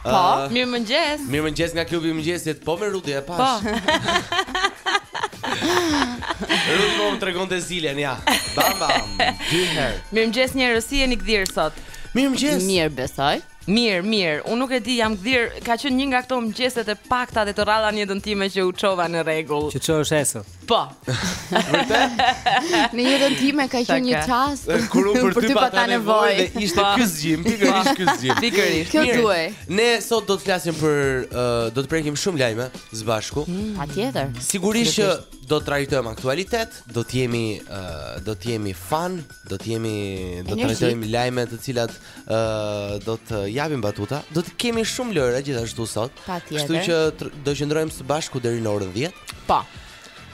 Po, uh, mirëmëngjes Mirëmëngjes nga klubi mëngjes Po me Rudi e pashë Po Rudi po më tregonte zilen, ja Bam, bam Dy herë Mirëmëngjes njerëz si jeni gdhirë sot Mirëmëngjes Mirë besoj Mirë, mirë, unë nuk e di, jam gdhirë Ka qenë një nga këto mëngjeset e pakta dhe të rralla në jetën time që u çova në rregull Që që është esë Po. Vërtet? Në jetën time ka qenë një çast kur unë për ty pata nevojë dhe ishte po. ky zgjim, pikërisht ky zgjim. Pikërisht. Kjo duhej. Ne sot do të flasim për uh, do të prekim shumë lajme së bashku. Mm. Patjetër. Mm. Sigurisht që do të trajtojmë aktualitet, do të jemi uh, do të jemi fun, do të jemi do të trajtojmë lajme të cilat ë uh, do të japim batuta. Do të kemi shumë lojëra gjithashtu sot. Kështu që do qëndrojmë së bashku deri në orën 10. Po.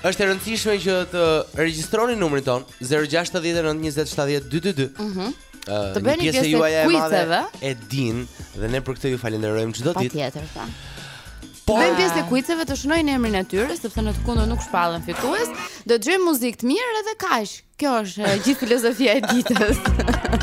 Është e rëndësishme që të regjistroni numrin tonë 069 20 70 222. Mhm. Mm Uh, të bëheni pjesë e kuiceve e dinë dhe ne për këtë ju falenderojmë çdo ditë. Patjetër, po. Po bëhen pjesë e kuiceve të shënojnë emrin e tyre sepse në të kundërt nuk shpallen fitues. Do të dëgjojmë muzikë të mirë edhe kaq. Kjo është e gjithë filozofia e ditës.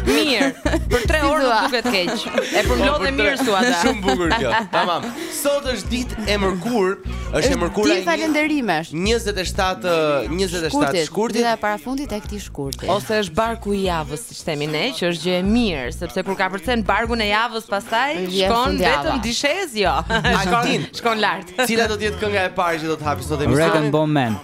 Mirë. Për 3 orë nuk duket keq. E përmblodhe mirë thua ta. Shumë bukur kjo. Tamam. Sot është ditë e mërkurë, është e mërkurë. Ditë falënderimesh. 27 27 shkurtit. Dita e parafundit e këtij shkurti. Ose është barku i javës, siç themi ne, që është gjë e mirë, sepse kur kapërcen barkun e javës pastaj shkon vetëm dishezë, jo. Shkon, shkon lart. Cila do të jetë kënga e parë që do të hapi sot emisionin? Rag'n'Bone Man.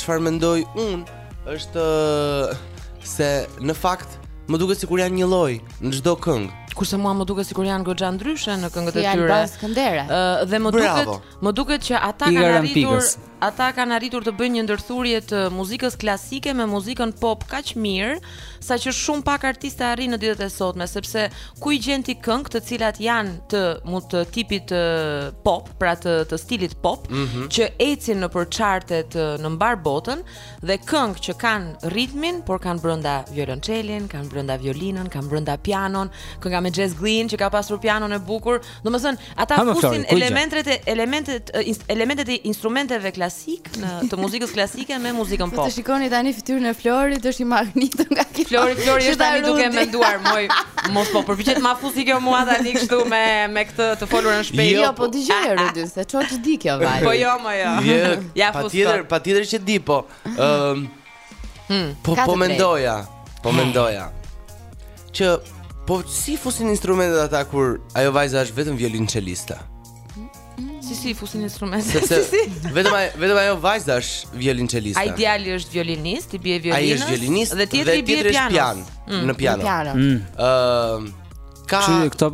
Çfarë mendoj unë është se në fakt më duket sikur janë njëlloj në çdo këngë. Kurse mua më duket sikur janë goxha ndryshe në këngët e tyre. Si Alban Skënderaj. Ë uh, dhe më Bravo. duket, më duket që ata kanë arritur, ata kanë arritur të bëjnë një ndërthurje të muzikës klasike me muzikën pop kaq mirë saqë shumë pak artistë arrijnë në ditët e sotme, sepse ku i gjen ti këngë të cilat janë të mund të tipit të pop, pra të të stilit pop, mm -hmm. që ecin nëpër chartet në mbarë botën dhe këngë që kanë ritmin, por kanë brenda violonçelin, kanë brenda violinën, kanë brenda pianon, kënga me Jess Glynne që ka pasur pianon e bukur, Domethënë, ata ha, fusin elementet e elementet elementet e instrumenteve klasike të muzikës klasike me muzikën pop. Po të shikoni tani fytyrën e Florit, është i mahnitur nga kjo. Flori, Flori është tani duke menduar, moj, mos po përpiqet ma fusi kjo mua tani kështu me me këtë të folurën shpejt. Jo, jo po dëgjoj Rudi, se çfarë të di kjo vajzë. Po jo, mo jo. Ja, patjetër, patjetër që di, po. Ëm Hmm, po po mendoja, po hmm. mendoja. Që po si fusin instrumentet ata kur ajo vajza është vetëm violinçeliste. Si si fusin instrument. Si si. Vetëm vetëm ajo vajza është violinçeliste. Ai djali është violinist, i bie violinës. Ai është violinist dhe tjetri i bie piano. Pian, mm, në piano. Ëh, mm. Ka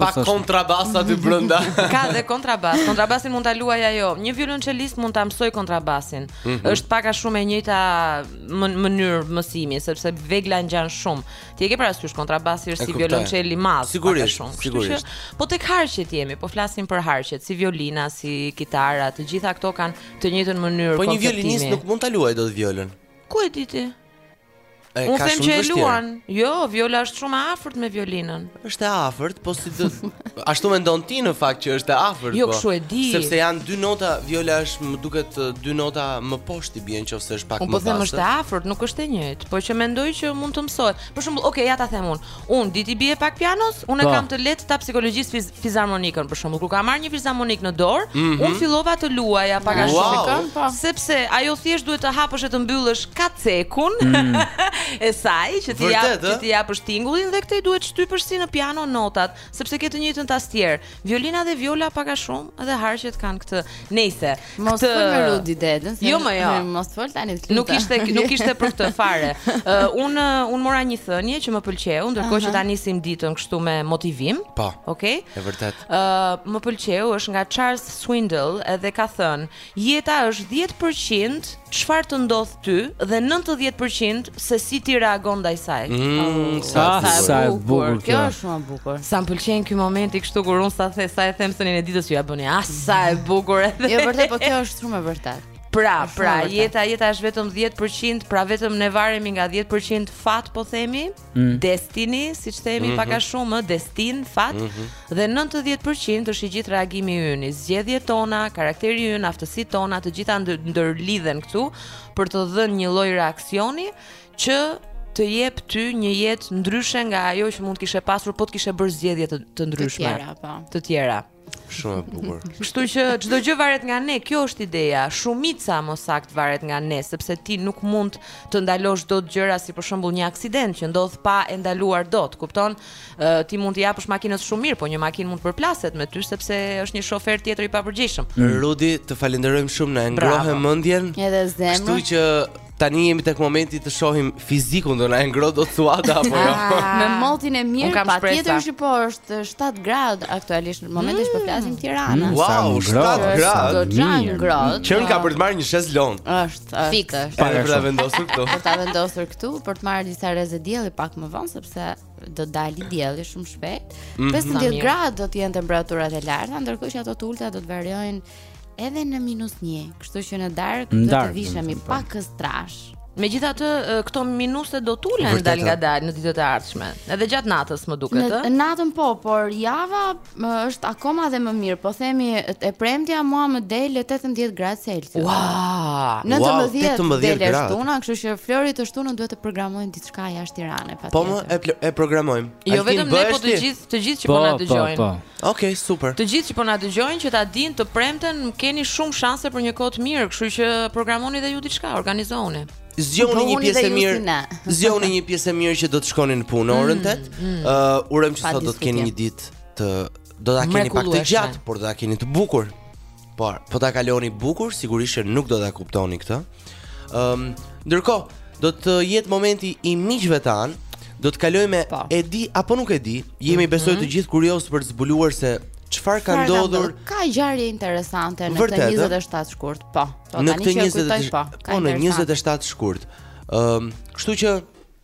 pa kontrabasa ti brenda Ka dhe kontrabas Kontrabasin mund ta luajë ajo Një violonçelist mund ta mësojë kontrabasin mm -hmm. është pak a shumë e njëjta mënyrë mësimi Sepse vegla ngjan shumë Ti e ke parasysh kontrabasi është si violonçel i madh Sigurisht, shumë. sigurisht Po tek harqet jemi, po flasim për harqet Si violina, si kitara Të gjitha këto kanë të njëjtën mënyrë Po një violinist nuk mund ta luajë dot violën Ku e di ti? E, Unë them që e luan. Jo, viola është shumë e afërt me violinën. Është e afërt, po si të ashtu mendon ti në fakt që është e afërt. po. Jo, kështu e di. Sepse janë dy nota, viola është më duket dy nota më poshtë i bien nëse është pak më pas. Unë po them është e afërt, nuk është e njëjtë, por që mendoj që mund të mësohet. Për shembull, okay, ja ta them unë. Un di t'i bie pak pianos, unë po. e kam të lehtë ta psikologjisë fiz fizharmonikën për shembull. Kur kam marrë një fizharmonik në dorë, mm -hmm. un fillova të luaja pak a shumë kënd, po. sepse ajo thjesht duhet të hapësh e të mbyllësh kacekun mm. e saj që t'i jap që t'i japësh tingullin dhe këtej duhet shtypësh si në piano notat, sepse ke të njëjtën tastierë. Violina dhe viola pak a shumë dhe harqet kanë këtë. Nejse. Mos të... fol me Rudi Dedën. Jo, më jo. Mos fol tani të Nuk ishte nuk ishte për këtë fare. Uh, un un mora një thënie që më pëlqeu, ndërkohë që ta nisim ditën kështu me motivim. Po. Okej. Okay? E vërtetë. Ë uh, më pëlqeu është nga Charles Swindoll edhe ka thënë, Jeta është dhjetë për qind çfarë të ndodh ty dhe nëntëdhjetë për qind se si ti reagon ndaj saj. Mm, sa Ah, e sa e bukur. bukur Kjo kjo. është shumë e bukur. Sa më pëlqen ky momenti kështu kur unë sa the sa e them thënien e ditës që ia bëni. Ah, sa e bukur edhe. Jo vërtet, po kjo është shumë e vërtetë. Pra, Është pra, shumë e vërtetë. jeta jeta është vetëm 10%, pra vetëm ne varemi nga 10% fat po themi. mm. destiny, siç themi mm -hmm. pak a shumë, destin, fat, mm -hmm. dhe 90% është i gjithë reagimi ynë, zgjedhjet tona, karakteri ynë, aftësitë tona, të gjitha ndërlidhen këtu për të dhënë një lloj reaksioni që të jep ty një jetë ndryshe nga ajo që mund të kishe pasur po të kishe bërë zgjedhje të, të ndryshme. Të tjera, po. Të tjera. Shumë e bukur. Kështu që çdo gjë varet nga ne, kjo është ideja. Shumica më saktë varet nga ne, sepse ti nuk mund të ndalosh dot gjëra si për shembull një aksident që ndodh pa e ndaluar dot, kupton? Uh, ti mund t'i japësh makinës shumë mirë, po një makinë mund të përplaset me ty sepse është një shofer tjetër i papërgjegjshëm. Mm. Rudi, të falenderojmë shumë na e ngrohe mendjen. Edhe zemrën. Kështu që Tani jemi tek momenti të shohim fizikun do na e ngrohë dot Suada apo jo. Ah. Me motin e mirë patjetër që po është 7 gradë aktualisht në momentin që po flasim mm. Tirana. Mm, wow, 7 gradë. Do të ngrohtë. Qenka për të marrë një shezlong. Është, është. Fiks. Pa për ta vendosur këtu. Për ta vendosur këtu, për të marrë disa rreze dielli pak më vonë sepse do dalë dielli shumë shpejt. 15 mm. gradë do të jenë temperaturat e larta, ndërkohë që ato të ulta do të variojnë Edhe në minus 1, kështu që në darkë do të vishemi po. pak trash. Megjithatë, këto minuse do t'ulen dalngadalë në ditët e ardhshme. Edhe gjatë natës më duket, ëh. Në natën po, por java është akoma dhe më mirë. Po themi e premtja mua më del 18 gradë Celsius. Wow! Në 18 wow, del e shtuna, kështu që Flori të shtunën duhet të programojnë diçka jashtë Tirane, patjetër. Po më e, e programojmë. Jo vetëm ne, po të gjithë, të gjithë që po, po na po, dëgjojnë. Po, po. Ok, super. Të gjithë që po na dëgjojnë që ta dinë të premten keni shumë shanse për një kohë të mirë, kështu që programoni dhe ju diçka, organizohuni. Zgjohuni një pjesë e mirë. Zgjohuni një pjesë e mirë që do të shkoni në punë orën 8. Mm, mm. Ë, uh, urojmë që sot do të keni një ditë të do ta keni pak të gjatë, por do ta keni të bukur. Por, po ta kaloni bukur, sigurisht që nuk do ta kuptoni këtë. Ëm, um, ndërkohë do të jetë momenti i miqve tanë, do të kalojmë me po. e di apo nuk e di. Jemi mm -hmm. besoj të gjithë kuriozë për të zbuluar se çfarë ka ndodhur. Ka ngjarje interesante në këtë 27 shkurt, po. po në këtë 27 po, po, në 27 shkurt. Ëm, um, kështu që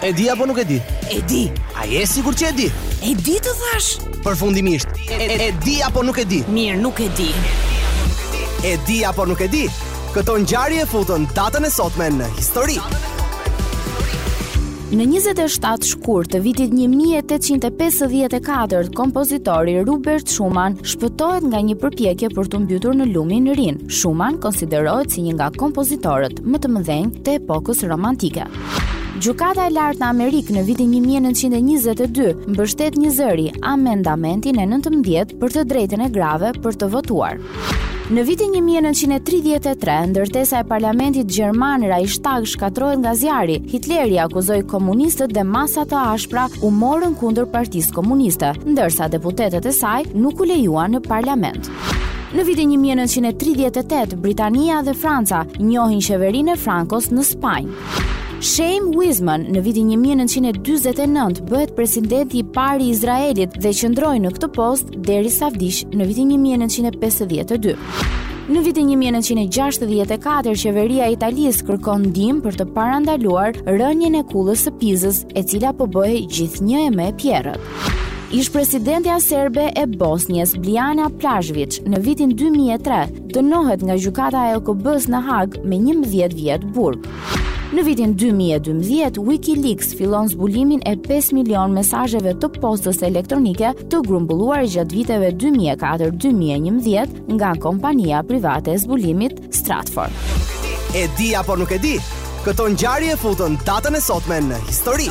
E di apo nuk e di? E di. A je i sigurt që e di? E di të thashë. Përfundimisht, e, e, e di apo nuk e di? Mirë, nuk e di. E di apo nuk e di? Këto ngjarje e futën datën e sotme në histori. Në 27 shkurt të vitit 1854, kompozitori Robert Schumann shpëtohet nga një përpjekje për t'u mbytur në lumin Rin. Schumann konsiderohet si një nga kompozitorët më të mëdhenj të epokës romantike. Gjykata e Lartë në Amerikë në vitin 1922 mbështet njëzëri amendamentin e 19 për të drejtën e grave për të votuar. Në vitin 1933, ndërtesa e parlamentit gjerman Reichstag shkatërrohet nga zjarri. Hitleri akuzoi komunistët dhe masa të ashpra u morën kundër Partisë Komuniste, ndërsa deputetët e saj nuk u lejuan në parlament. Në vitin 1938, Britania dhe Franca njohin qeverinë e Frankos në Spanjë. Chaim Weizmann në vitin 1949 bëhet presidenti i parë i Izraelit dhe qëndroi në këtë post derisa vdiq në vitin 1952. Në vitin 1964, qeveria e Italisë kërkon ndihmë për të parandaluar rënien e kullës së Pizës, e cila po bëhej gjithnjë e më e pjerrët. Ish-presidentja serbe e Bosnjes, Biljana Plavshiç, në vitin 2003, dënohet nga gjykata e OKB-së në Hagë me 11 vjet burg. Në vitin 2012, Wikileaks fillon zbulimin e 5 milion mesazheve të postës elektronike të grumbulluar gjatë viteve 2004-2011 nga kompania private e zbulimit Stratford. E di apo nuk e di? Këto ngjarje e futën datën e sotme në histori.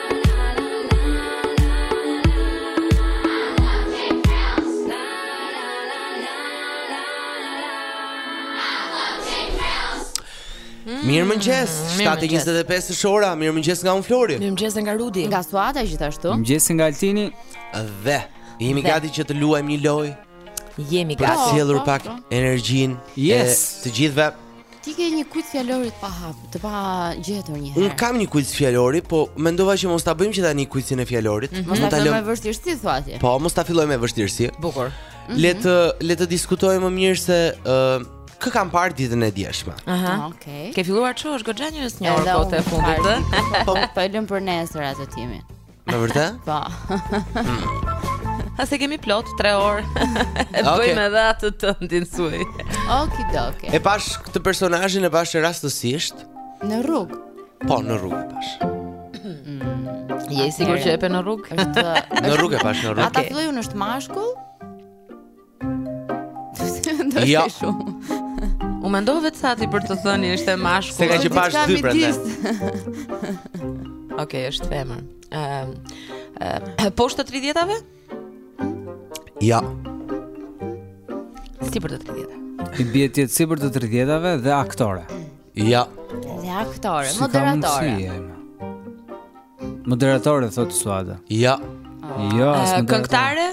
Mirëmëngjes, 7.25 është ora, mirëmëngjes nga unë Flori Mirëmëngjes nga Rudi Nga Suada gjithashtu Mirëmëngjes nga Altini Dhe, jemi gati që të luajmë një lojë Jemi gati Për të sjellur po, pak po. energjinë Yes Të gjithëve Ti ke një kuiz fjalori të pahapur, të pagjetur një herë. Un kam një kuiz fjalori, po mendova që mos ta bëjmë që tani kuizin e fjalorit. Mm -hmm. Mos ta lëmë me vështirësi thua ti. Po, mos ta fillojmë me vështirësi. Bukur. Mm -hmm. Le të le të diskutojmë më mirë se ë uh, kë kam parë ditën e djeshme. Aha. Ah, okej. Okay. Ke filluar sheh goxha njerëz një orë kohët e fundit. Po, po e lëmë për nesër atë timin. Në vërtetë? Po Se kemi plot 3 orë. E bëjmë edhe atë tëndin Sua. Okidoki. E pashë këtë personazhin e pashë rastësisht në rrugë. Po, në rrugë e pashë. Mm. Je i sigurt që e pe në rrugë? Në rrugë e pashë në rrugë. A ta filloj unë? Është mashkull? Do jo. të shumë. U mendove ti sa ti për të thënë ishte mashkull. Se ka që pashë dy prandaj. Okej, okay, është femër. Ëm ehm, uh, uh, poshtë 30-tave? Jo. Sipër të 30-tave. I bie të jetë sipër të 30-tave dhe aktore. Jo. Dhe aktore, si moderatore. Moderatore thotë Suada. Jo. Ah. Jo, as moderatore. Këngëtare?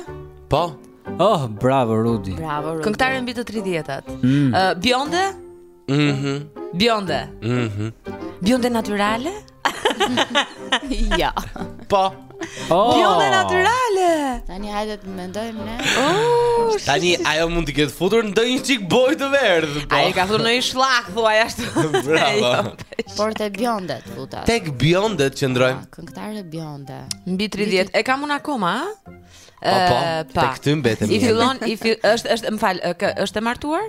Po. Oh, bravo Rudi. Bravo Rudi. Këngëtare mbi të 30-tat. Mm. Uh, Bjonde? Mhm. Mm Bjonde. Mhm. Mm Bjonde natyrale? Ja. Po. Oh. Bjonde natyrale. Tani hajde të mendojmë ne. Oh, Tani ajo mund të ketë futur ndonjë çik bojë të verdhë. Po. E ka futur ndonjë shllak thua ashtu. Bravo. Jo, Por te Bjonde e futa. Tek Bjonde të qëndrojmë. Ah, këngëtare Bjonde. Mbi 30. E kam unë akoma, a? Po, po. Tek ty mbetet. I fillon, i fill, është është, më fal, është e martuar?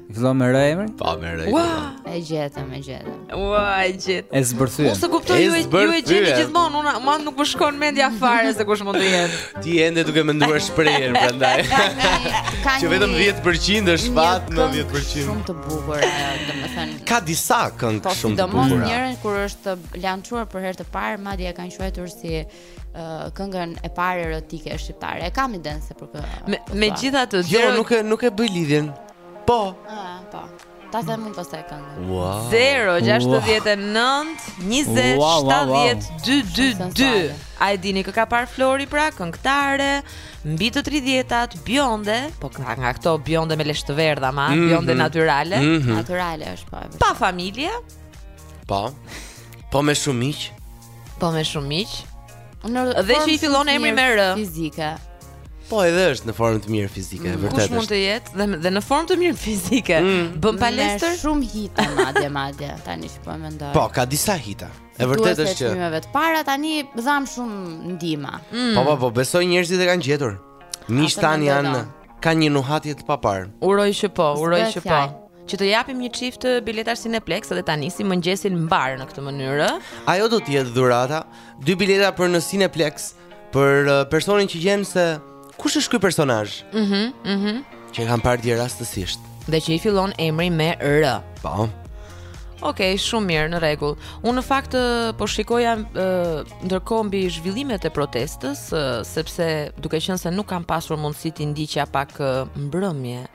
Fillon me rë emri? Po me rë. Ua, e gjetëm, e gjetëm. Ua, e gjetëm. E zbërthyer. Unë s'e kuptoj ju, ju e gjeni gjithmonë, unë nuk më shkon mendja fare se kush mund të jetë. Ti je ende duke menduar shprehjen prandaj. Që vetëm 10% është fat në 10%. Shumë të bukur, domethënë. Ka disa këngë po, shumë të bukura. Po, domethënë kur është lançuar për herë të parë, madje e kanë quajtur si këngën e parë erotike shqiptare. E kam idenë se për kë. Me po megjithatë, jo, zero... nuk e nuk e bëj lidhjen. Po. Ah, po. Ta them unë pastaj këngën. Wow. 0 69 20 wow, wow, wow. 70 222. A e dini kë ka parë Flori pra, këngëtare, mbi të 30-tat, bjonde, jo nga këto bjonde me lesht e verdha, ma, mm -hmm. bjonde natyrale. Mm -hmm. Natyrale është po. Pa familje. Po. Po me shumë miq. Po me shumë miq. Dhe që i fillon emri me R. Fizike. Po edhe është në formë të mirë fizike, mm, vërtet. Kush mund të jetë dhe dhe në formë të mirë fizike. Mm. Bën palestër. Me shumë hita madje madje, tani që po mendoj. Po, ka disa hita. E vërtetë është që. Fitues të para tani dhamë shumë ndihma. Mm. Po po po, besoj njerëzit e kanë gjetur. Mish tani janë kanë një nuhatje të paparë. Uroj që po, uroj që po. Që të japim një çift biletash Cineplex dhe ta nisim mëngjesin mbarë në këtë mënyrë. Ajo do të jetë dhurata, dy bileta për në Cineplex për uh, personin që gjen se kush është ky personazh. Mhm, mm mhm. Mm Që e kam parë dje rastësisht. Dhe që i fillon emri me R. Po. Ok, shumë mirë, në rregull. Unë në fakt po shikoja ndërkohë mbi zhvillimet e protestës, sepse duke qenë se nuk kam pasur mundësi t'i ndiqja pak mbrëmje,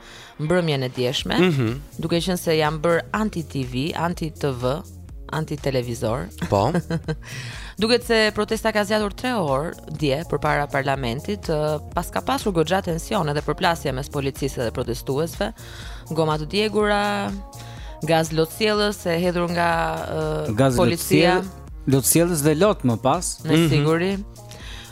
mbrëmjen e djeshme, mm -hmm. duke qenë se jam bërë anti TV, anti TV, anti-televizor. Po. Duket se protesta ka zgjatur 3 orë dje përpara parlamentit, paska pasur goxha tension edhe përplasje mes policisë dhe protestuesve. Goma të djegura, gaz lotsjellës e hedhur nga uh, gaz policia. Lotsjellës dhe lot më pas. Me mhm. siguri. Mm -hmm.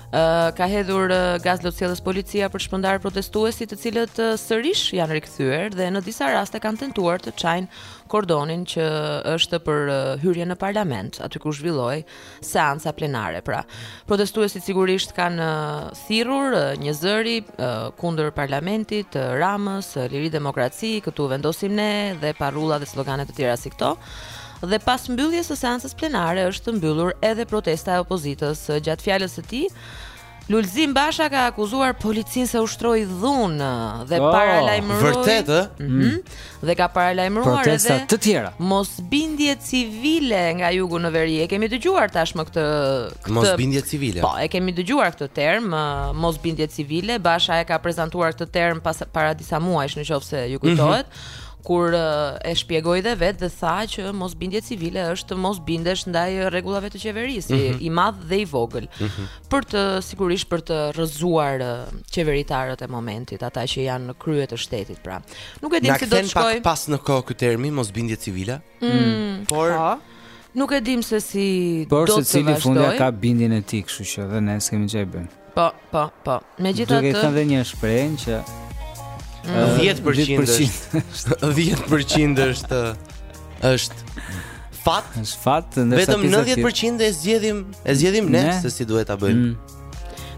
Uh, ka hedhur uh, gaz lotsjellës policia për të shpërndarë protestuesit të cilët uh, sërish janë rikthyer dhe në disa raste kanë tentuar të çajnë kordonin që është për uh, hyrjen në parlament, aty ku zhvillohej seanca plenare. Pra, protestuesit sigurisht kanë uh, thirrur uh, një zëri kundër parlamentit të Ramës, Liri Demokraci, këtu vendosim ne dhe parrulla dhe slogane të tjera si këto. Dhe pas mbylljes së seancës plenare është mbyllur edhe protesta e opozitës gjatë fjalës së tij. Lulzim Basha ka akuzuar policinë se ushtroi dhunë dhe oh, paralajmëroi vërtet ë mm -hmm, dhe ka paralajmëruar edhe të tjera mosbindje civile nga jugu në veri e kemi dëgjuar tashmë këtë këtë mosbindje civile po e kemi dëgjuar këtë term mosbindje civile Basha e ka prezantuar këtë term pas para disa muajsh në qoftë se ju kujtohet mm -hmm. kur e shpjegoi dhe vetë dhe tha që mosbindje civile është të mos bindesh ndaj rregullave të qeverisë, mm -hmm. i madh dhe i vogël. Mm -hmm. Për të sigurisht për të rrëzuar qeveritarët e momentit, ata që janë në krye të shtetit, pra. Nuk e di si do të shkojë. Pak pas në kohë ky termi mosbindje civile. Mm. Por po. nuk e dim se si por do të vazhdoj. Por secili fundja ka bindjen e tij, kështu që dhe ne s'kemi ça i bëjmë. Po, po, po. Megjithatë, duke thënë dhe një shprehje që 10% është 10% është është fat. Është fat, ndërsa vetëm 90% e zgjedhim, e zgjedhim ne, ne? se si duhet ta bëjmë. Mm.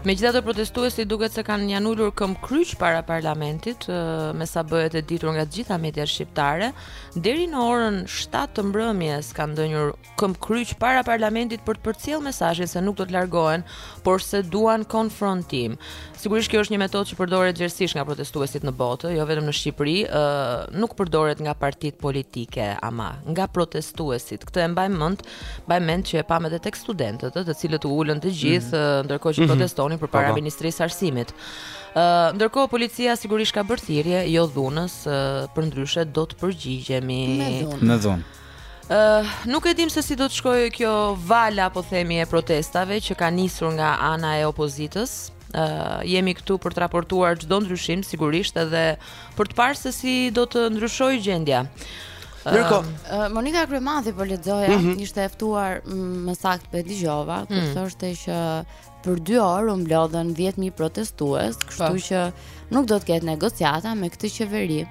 Megjithatë protestuesit duket se kanë janë ulur këmbë kryq para parlamentit, me sa bëhet e ditur nga të gjitha mediat shqiptare. Deri në orën 7 të mbrëmjes kanë ndenjur këmbë kryq para parlamentit për të përcjellë mesazhin se nuk do të largohen, por s'e duan konfrontim. Sigurisht kjo është një metodë që përdoret gjerësisht nga protestuesit në botë, jo vetëm në Shqipëri, ë nuk përdoret nga partitë politike, ama nga protestuesit. Këtë e mbaj mend, mbaj mend që e pamë edhe tek studentët, të cilët u ulën të gjithë, mm -hmm. ndërkohë që mm -hmm. protestonin përpara po, po. Ministrisë së Arsimit. Ndërkohë policia sigurisht ka bërë thirrje, jo dhunës, përndryshe do të përgjigjemi. Me dhunë. Me dhunë. Uh, nuk e dim se si do të shkojë kjo vala po themi e protestave që ka nisur nga ana e opozitës. Uh, jemi këtu për të raportuar çdo ndryshim sigurisht edhe për të parë se si do të ndryshojë gjendja. Mirko, uh, Monika Kryemadhi po lexoja, mm -hmm. ishte e ftuar më saktë po dëgjova, ku mm -hmm. thoshte që për 2 orë u mblodhën 10000 protestues, kështu po. që nuk do të ketë negociata me këtë qeveri.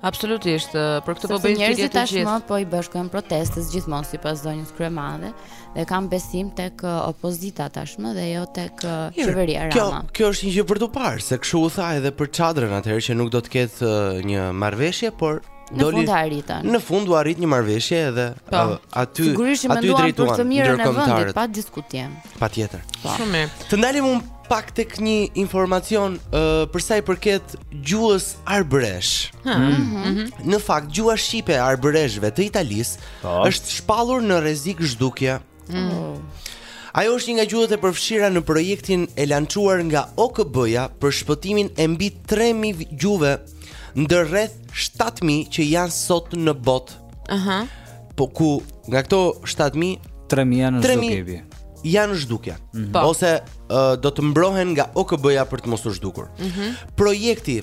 Absolutisht, për këtë po bëjnë si të gjithë. Njerëzit tashmë po i bashkohen protestës gjithmonë sipas zonjës Kryemadhi dhe kanë besim tek opozita tashmë dhe jo tek qeveria Rama. Kjo kjo është një gjë për t'u parë, se kështu u tha edhe për çadrën atëherë që nuk do të ketë një marrëveshje, por Në fund e arritën. Në fund u arrit një marrëveshje edhe po, uh, aty sigurisht aty drejtuan për të mirën e vendit pa diskutim. Patjetër. Po. Shumë mirë. Të ndalim unë pak tek një informacion uh, për sa i përket gjuhës arbëreshe. Mm -hmm. Në fakt gjuha shqipe e arbëreshëve të Italisë po. është shpallur në rrezik zhdukje Mm. Ajo është një nga gjuhët e përfshira në projektin e lançuar nga OKB-ja për shpëtimin e mbi 3000 gjuhëve ndër rreth 7000 që janë sot në botë. Aha. Uh -huh. Po ku nga këto 7000, 3000 janë në zhdukje. Janë në zhdukje. Mm -hmm. Po. Ose uh, do të mbrohen nga OKB-ja për të mos u zhdukur. Mm -hmm. Projekti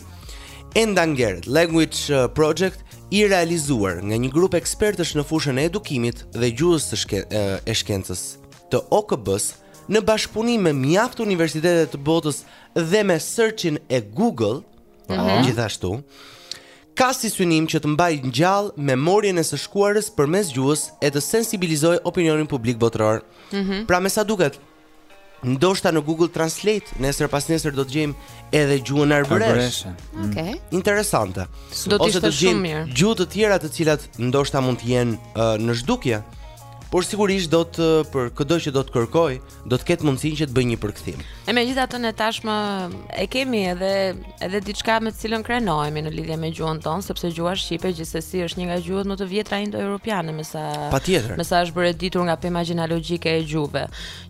Endangered Language Project i realizuar nga një grup ekspertësh në fushën e edukimit dhe gjuhës së shke, e shkencës të OKB-s në bashkëpunim me mjaft universitete të botës dhe me searchin e Google, mm -hmm. gjithashtu, ka si synim që të mbajë gjallë memorien e së shkuarës përmes gjuhës e të sensibilizojë opinionin publik botëror. Mm -hmm. Pra me sa duket, Ndoshta në Google Translate nesër pas nesër do të gjejmë edhe gjuhën arbëreshe. Mm. Okej. Okay. Interesante. Do të ishte shumë mirë. Gjuhë të tjera të cilat ndoshta mund të jenë uh, në zhdukje. Por sigurisht do të për këdo që do të kërkojë, do të ketë mundësinë që të bëjë një përkthim. E megjithatë ne tashmë e kemi edhe Edhe diçka me të cilën krenohemi në lidhje me gjuhën tonë, sepse gjuha shqipe gjithsesi është një nga gjuhët më të vjetra indo-europiane, me sa Patjetër. Me sa është bërë ditur nga pema gjenealogjike e gjuhëve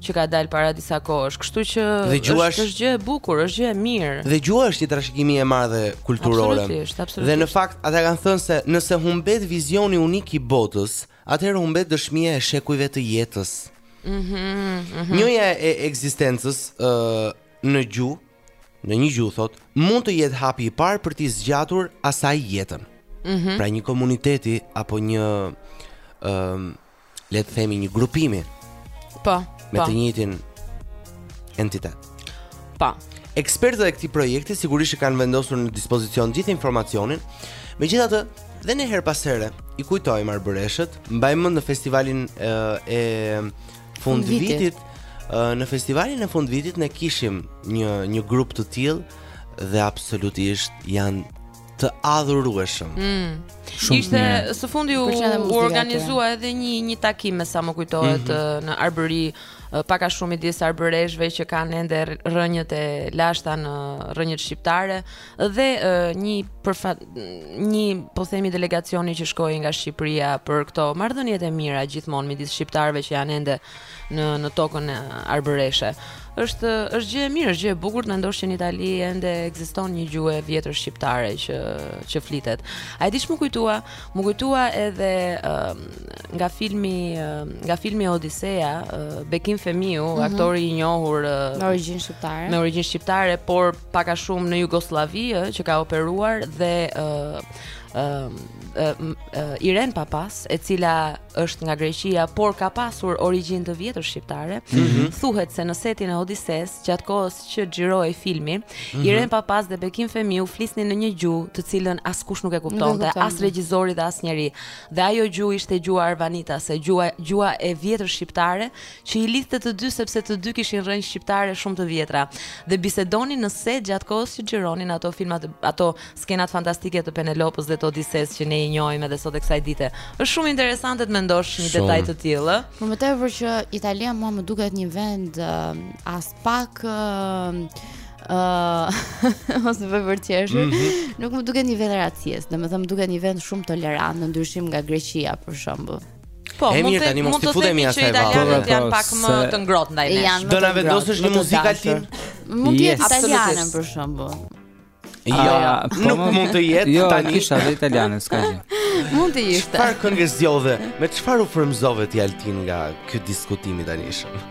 që ka dalë para disa kohësh. Kështu që është është gjë e bukur, është gjë e mirë. Dhe gjuha është një trashëgimi e madhe kulturore. Absolutisht, absolutisht. Dhe në fakt ata kanë thënë se nëse humbet vizioni unik i botës, atëherë humbet dëshmia e shekujve të jetës. Mhm. Mm mhm. Mm Njohja e ekzistencës ë uh, në gjuhë Në një gjuhë thotë, mund të jetë hapi i parë për t'i zgjatur asaj jetën. Mm -hmm. Pra një komuniteti apo një ë um, le të themi një grupimi. Po. Me pa. Po. të njëjtin entitet. Po. Ekspertët e këtij projekti sigurisht e kanë vendosur në dispozicion gjithë informacionin. Megjithatë, dhe ne herë pas here i kujtojmë arbëreshët, mbaj mend në festivalin e, e fund vitit në festivalin e fund vitit ne kishim një një grup të tillë dhe absolutisht janë të adhurueshëm. Mm. Shumë Ishte mirë. së fundi u, u organizua edhe një një takim me sa më kujtohet mm -hmm. në Arbëri pak a shumë i disa arbëreshëve që kanë ende rrënjët e lashta në rrënjët shqiptare dhe uh, një përfa, një po themi delegacion që shkoi nga Shqipëria për këto marrëdhëniet e mira gjithmonë midis shqiptarëve që janë ende në në tokën arbëreshe. Është është gjë e mirë, është gjë e bukur të mendosh që në Itali ende ekziston një gjuhë e vjetër shqiptare që që flitet. A e di ç'më kujtua? Më kujtua edhe uh, nga filmi uh, nga filmi Odisea, uh, Bekim Fehmiu, mm -hmm. aktori i njohur uh, me origjinë shqiptare. Me origjinë shqiptare, por pak a shumë në Jugosllavi ë që ka operuar dhe ë ë Iren Papas, e cila është nga Greqia, por ka pasur origjinë të vjetër shqiptare. Mm -hmm. Thuhet se në setin e Odisesë, gjatë kohës që xhirohej filmi, mm -hmm. Iren Papas dhe Bekim Fehmiu flisnin në një gjuhë të cilën askush nuk e kuptonte, as regjizori dhe asnjeri. Dhe ajo gjuhë ishte gjuha arvanitase, gjuha gjuha e vjetër shqiptare që i lidhte të dy sepse të dy kishin rrënjë shqiptare shumë të vjetra dhe bisedonin në set gjatë kohës që xhironin ato filmat ato skenat fantastike të Penelopës dhe të Odisesë që ne i njohim edhe sot e kësaj dite. Është shumë interesante të mendosh një Shumë. detaj të tillë. ë? Për më tepër që Italia mua më duket një vend uh, aspak uh, uh, mos më bëj për qeshur. Mhm. Nuk më duket një vend racist, domethënë më duket një vend shumë tolerant në ndryshim nga Greqia për shembull. Po, mirë tani mos të futemi asaj valle. Do të jenë pak më të ngrohtë ndaj nesh. Do na vendosësh një muzikë Altin? Mund të jetë italiane për shembull. Jo, po nuk mund të jetë jo, tani. Jo, kisha dhe italiane, s'ka gjë. Mund të jetë. Çfarë këngë zgjodhe? Me çfarë u frymëzove ti Altin nga ky diskutim i tanishëm?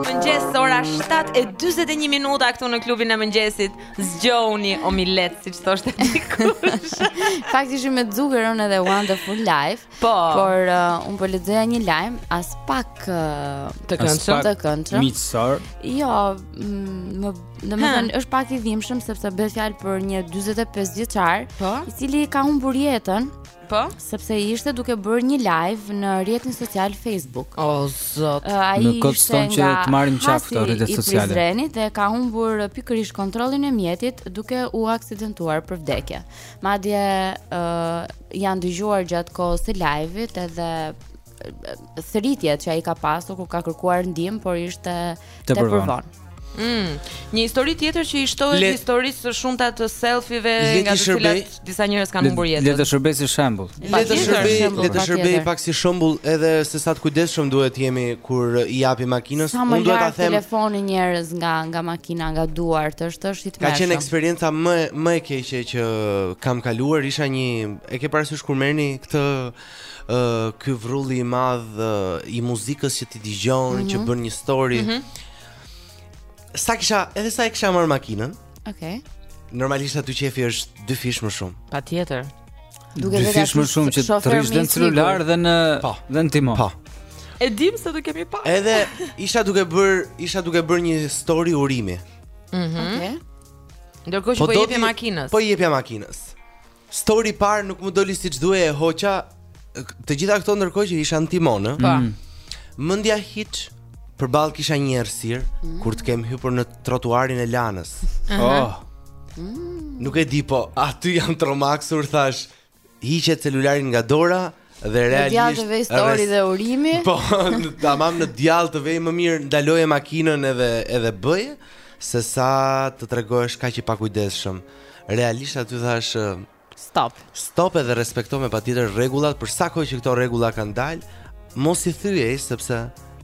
Mëngjes ora 7:41 minuta këtu në klubin e mëngjesit. Zgjohuni o milet, siç thoshte dikush. Faktikisht ishim me Zuckeron edhe Wonderful Life. Po. Por uh, unë po lexoja një lajm aspak uh, të këndshëm, të këndshëm. Miqësor. Jo, mm, më domethënë është pak i dhimbshëm sepse bëhet fjalë për një 45 vjeçar, po? i cili ka humbur jetën. Po? Sepse ishte duke bërë një live në rrjetin social Facebook. O oh, zot. Uh, ai ishte nga që të marrin në qafë këto rrjete sociale. Prizrenit dhe ka humbur pikërisht kontrollin e mjetit duke u aksidentuar për vdekje. Madje uh, janë dëgjuar gjatë kohës së live-it edhe thirrjet që ai ka pasur kur ka kërkuar ndihmë, por ishte tepër vonë. Mm, një histori tjetër që i shtohet Le... historive të shumta të selfieve nga të cilat disa njerëz kanë humbur jetën. Le të shërbejë si shembull. Le të shërbejë, le të shërbejë pak si shembull edhe se sa të kujdesshëm duhet të jemi kur i japim makinës. Unë dua ta them telefonin njerëz nga nga makina, nga duart, është është i tmerrshëm. Ka qenë eksperienca më më e keqe që kam kaluar, isha një e ke parasysh kur të merr ky vrulli i madh i muzikës që ti dëgjon, mm -hmm. që mhm. bën një story. Mm -hmm. Sa kisha, edhe sa e kisha marrë makinën. Okej. Okay. Normalisht aty qejfi është dyfish më shumë. Patjetër. Duke dyfish më shumë që të rrish në celular dhe në po. dhe në timon. Po. E dim se do kemi parë. Edhe isha duke bërë, isha duke bërë një story urimi. Mhm. Mm Okej. Okay. Ndërkohë që po, po i jepja makinës. Po i jepja makinës. Story i parë nuk më doli siç duhej, e hoqa të gjitha këto ndërkohë që isha në timon, ë. Po. Mm. Mendja hiç përballë kisha një errësirë mm. kur të kem hipur në trotuarin e Lanës. Oh. Mm. Nuk e di po, aty jam tromaksur thashë, hiqe celularin nga dora, Dhe realisht në djall të vejë story dhe urimi. Po, tamam në djall të vejë më mirë ndaloje makinën edhe edhe bëje sesa të tregohesh kaq i pakujdesshëm. Realisht aty thashë stop. Stop edhe respekto me patjetër rregullat për sa kohë që këto rregulla kanë dalë, mos i thyej sepse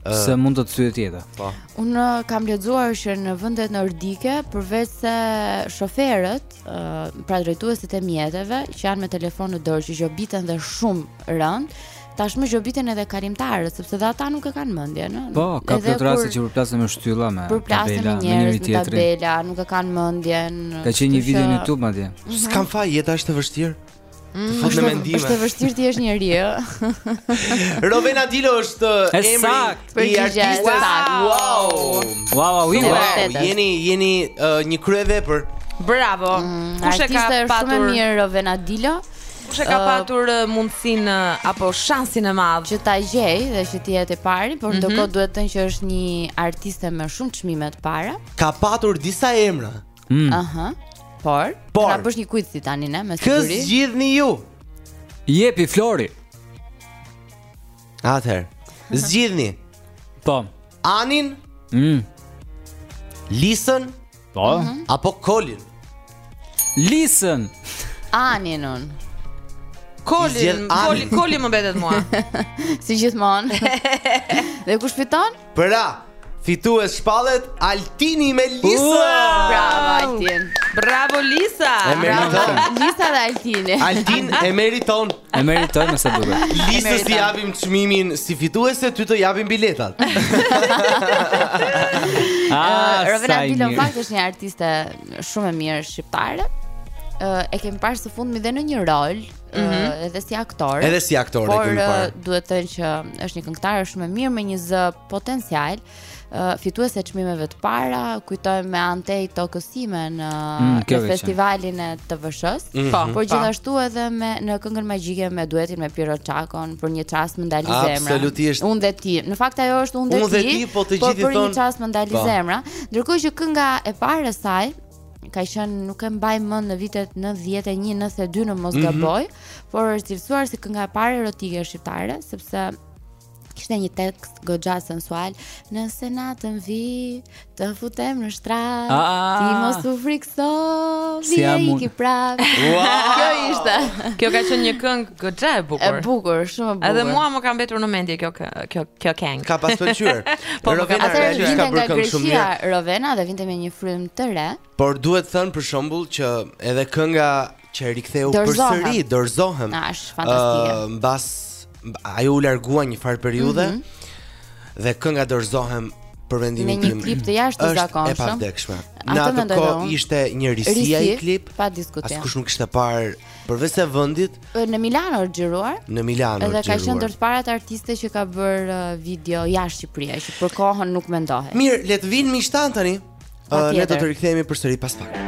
se mund të të thyhet jeta. Po. Unë kam lexuar që në vendet nordike, përveç se shoferët pra drejtuesit e mjeteve që janë me telefon në dorë që gjobiten dhe shumë rëndë, tashmë gjobiten edhe kalimtarët sepse edhe ata nuk e kanë mendjen, ëh. Po, ka këto raste që përplasen me shtylla e përplasen me njerëz me tabela, nuk e kanë mendjen. Ka qenë një video në YouTube madje. Mm -hmm. S'kam faj, jeta është e vështirë. Mm, fut në mendime. Është e vështirë të jesh njeri, ë. Rovena Dilo është emri i artistes. Wow. Wow, wow, wow, wow. Jeni jeni uh, një kryevepër. Bravo. Mm, Kush e ka patur? Shumë mirë Rovena Dilo. Kush e ka uh, patur uh, mundësin uh, apo shansin e madh që ta gjejë dhe që të jetë e pari, por mm -hmm. ndërkohë duhet thënë që është një artiste me shumë çmime të para. Ka patur disa emra. Mm. Aha. Por, Por, na bën një quiz ti tani ne me siguri. Kë zgjidhni ju? Jepi Flori. Atëherë, zgjidhni. Po. Anin? Mm. Lisën? Po. Mm -hmm. Apo Kolin? Lisën. Anin unë. Kolin, Kolin, Kolin më mbetet mua. si gjithmonë. Dhe kush fiton? Pra, fitues shpallet Altini me Lisa. Bravo Altin. Bravo Lisa. E meriton. Lisa dhe Altini. Altin e meriton. E meriton nëse duhet. Lisës i japim çmimin si fituese, ty të japim biletat. Ah, Rovena Dilo në fakt është një artiste shumë e mirë shqiptare. Uh, e kemi parë së fundmi dhe në një rol mm -hmm. edhe si aktore. Edhe si aktore e kemi parë. Por duhet thënë që është një këngëtare shumë e mirë me një zë potencial. Uh, fituese e çmimeve të para, kujtojmë me Ante i tokës sime, në mm, festivalin e TVSH-së, mm -hmm. po, por po. gjithashtu edhe me, në këngën magjike me duetin me Pirro Çakon, për një çast më ndali zemra. Absolutisht. Unë dhe ti. Në fakt ajo është unë dhe ti, unë dhe ti po të gjithë i thonë. Për një çast më ndali po. zemra. Ndërkohë që kënga e parë e saj, ka qenë nuk e mbaj mend në vitet 91 92 në mos mhm. gaboj, mm -hmm. por është cilësuar si kënga e parë erotike shqiptare sepse kishte një tekst goxha sensual nëse natën vij të futem në shtrat ah, ah, ah. ti mos u frikso vi si e iki prap wow. kjo ishte kjo ka qenë një këngë goxha e bukur e bukur shumë e bukur edhe mua më ka mbetur në mendje kjo kjo Kjo këngë. Ka pas pëlqyer. po më ka pasur një nga këngët shumë të mira. Rovena dhe vinte me një frymë të re. Por duhet thënë për shembull që edhe kënga që e riktheu përsëri dorëzohem. Është fantastike. Uh, mbasi ajo u largua një farë periudhe mm -hmm. dhe kënga dorëzohem për mendimin tim. Me një klip të jashtëzakonshëm. Është e pavdekshme. Në atë kohë ishte një risi ai klip. Pa diskutim. Askush nuk kishte parë Përveçse vendit në Milano është xhiruar. Në Milano është xhiruar. Edhe ka qenë ndër të parat artiste që ka bërë uh, video jashtë Shqiprie, që për kohën nuk mendohej. Mirë, le të vijnë miqtë tanë tani. Uh, ne do të rikthehemi përsëri pas pak.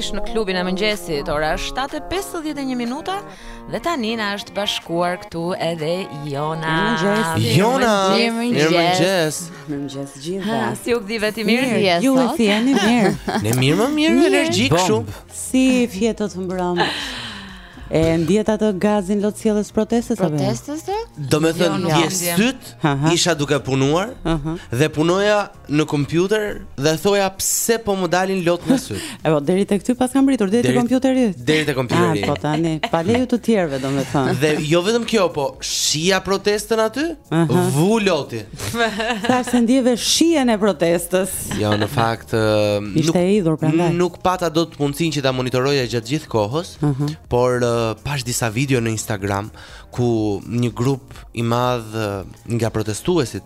sërish në klubin e mëngjesit. Ora është 7:51 minuta dhe tani na është bashkuar këtu edhe Jona. Jona, mirëmëngjes. Mirëmëngjes të gjithëve. Ha, si u gdhive ti, mirë ti je sot? Ju u gdhitë mirë. Ne mirë më mirë energjik kështu. Si fjetët mbrëm. E ndjet atë gazin lotsjellës të protestës apo? Protestës të? Do me thënë jo, dje sytë, isha duke punuar dhe punoja në kompjuter dhe thoja pse po më dalin lot në sytë. E po deri tek ty paska mbërritur deri te kompjuteri. Deri te kompjuteri. Ah, po tani, palé ju të tjerëve domethënë. Dhe jo vetëm kjo, po shihja protestën aty? Vu loti. Thashë se ndjeve shijen e protestës. Jo, në fakt e hidhur prandaj. Nuk pata dot mundësinë që ta monitoroja gjatë gjithë kohës, uh mhm. -huh. por uh, pashë disa video në Instagram ku një grup i madh uh, nga protestuesit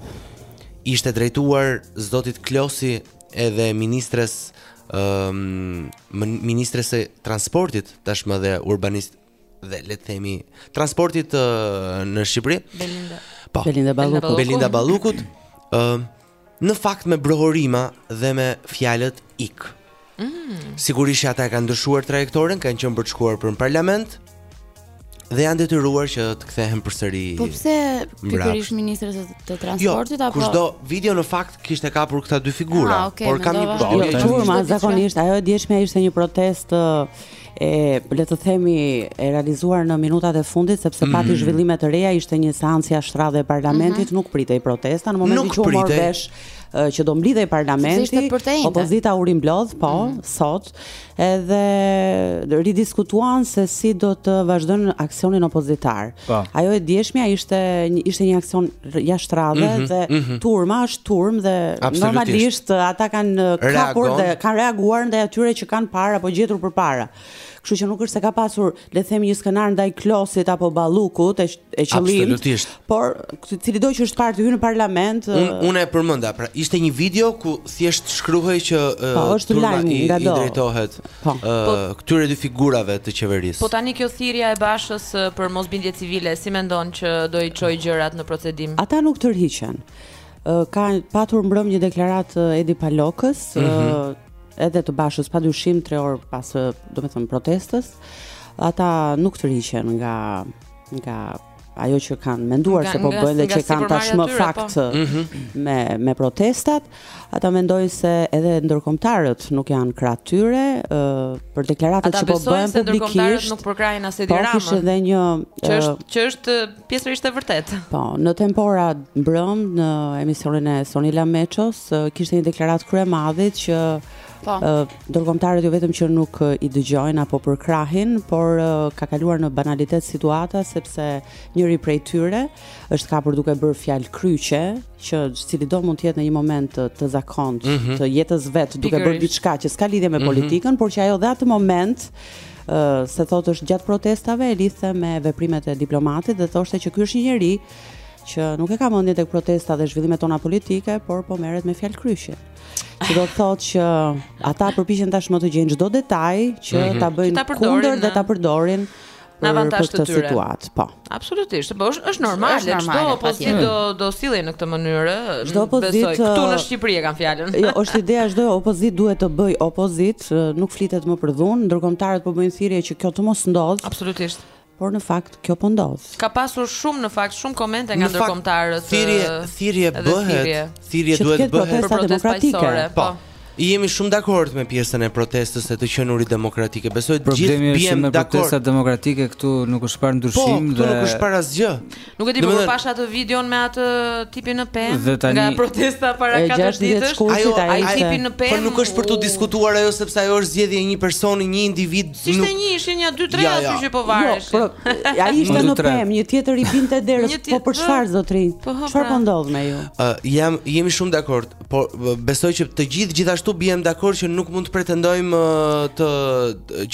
ishte drejtuar zotit Klosi edhe ministres um, ministres së transportit tashmë dhe urbanist dhe le të themi transportit uh, në Shqipëri. Belinda. Po. Belinda Ballukut. Belinda Ballukut. Ë uh, në fakt me brohoritma dhe me fjalët ik. Mm. Sigurisht ata e kanë ndryshuar trajektoren, kanë qenë për të shkuar për në parlament dhe janë detyruar që të kthehen përsëri. Po pse pikërisht ministres të, të transportit jo, apo? Jo, kjo video në fakt kishte kapur këta dy figura, ah, okay, por kam një gjë. Jo, zakonisht ajo e djeshmja ishte një protestë e le të themi e realizuar në minutat e fundit sepse mm -hmm. pati zhvillime të reja ishte një seancë jashtë radhe e parlamentit mm -hmm. nuk pritej protesta në momentin që u mor vesh që do mblidhej parlamenti opozita u rimblodh po mm -hmm. sot edhe ridiskutuan se si do të vazhdojnë aksionin opozitar Po. Ajo e djeshmja ishte një- ishte një aksion r- jashtë radhe Mhm, dhe mhm. turma është turmë dhe Absolutisht. normalisht eh, ata kanë eh, kapur Reagon. dhe kanë reaguar ndaj atyre që kanë parë apo gjetur përpara. Kështu që nuk është se ka pasur, le të themi, një skenar ndaj Klosit apo Ballukut e, q- i qëllimtë, Absolutisht. por këtë- cilido që është parë të hyjë në parlament, eh, Unë unë e përmenda, pra ishte një video ku thjesht shkruhej që eh, Po, është turma lajm i, nga i do. drejtohet. Po. Po. Këtyre dy figurave të qeverisë. Po tani kjo thirrja e Bashës për mosbindje civile, si mendon që do t'i çojë gjërat në procedim? Ata nuk tërhiqen. Ka patur mbrëm një deklaratë e Edi Palokës, mm -hmm. edhe të Bashës pa dyshim 3 orë pas, domethënë protestës. Ata nuk tërhiqen nga nga ajo që kanë menduar se po bëjnë dhe që kanë tashmë po. Fakt mhm. me me protestat, ata mendojnë se edhe ndërkombëtarët nuk janë krah tyre, ë për deklaratat që po bëjnë publikisht. Ata besojnë se ndërkombëtarët nuk përkrahin as Edi Ramën. Po kishte edhe një që është që është pjesërisht e vërtetë. Po, në Tempora mbrëm në emisionin e Sonila Meços kishte një deklaratë e Kryemadhit që Po. Ndërkombëtarët jo vetëm që nuk i dëgjojnë apo përkrahin, por ka kaluar në banalitet situata sepse njëri prej tyre është kapur duke bërë fjalëkryqe, që cilido mund të jetë në një moment të, të zakontë mm -hmm. të jetës së vet duke bërë diçka që s'ka lidhje me mhm. politikën, mm -hmm. por që ajo në atë moment ë se thotë është gjatë protestave e lidhte me veprimet e diplomatit dhe thoshte që ky është një njeri që nuk e ka mendjen tek protesta dhe zhvillimet tona politike, por po merret me fjalëkryqe. Që do të thotë që ata përpiqen tashmë të gjejnë çdo detaj që mm -hmm. ta bëjnë kundër dhe ta përdorin në avantazh të tyre. Situatë, po. Absolutisht, po është është normale, është normale çdo opozitë do do sillej në këtë mënyrë. Çdo opozitë këtu në uh, Shqipëri e kam fjalën. Jo, është ideja çdo opozitë duhet të bëjë opozitë, uh, nuk flitet më për dhunë, ndërkombëtarët po bëjnë thirrje që kjo të mos ndodhë. Absolutisht. por në fakt kjo po ndodh. Ka pasur shumë në fakt shumë komente nga ndërkombëtarët. Thirrje, thirrje bëhet, thirrje duhet të bëhet për protestë paqësore. Po. po. Jemi shumë dakord me pjesën e protestës së të qenurit demokratike. Besoj të gjithë biem dakord. Problemi është se me protestat demokratike këtu nuk është parë ndryshim po, dhe nuk është parë asgjë. Nuk e di, por pashë atë videon me atë tipin në pemë nga protesta para katër ditësh. Ajo ai tipi në pemë. Po nuk është për t'u diskutuar ajo sepse ajo është zgjedhje e një personi, një individ. S'ishte një, ishin nja 2-3 aty që po vareshin. Jo, po, ai ishte në pemë, një tjetër i binte derës. Po për çfarë zotëri? Po, po, çfarë po pra. ndodh me ju? Ë, jam jemi shumë dakord, por besoj që të gjithë gjithashtu biem dakord që nuk mund të pretendojmë të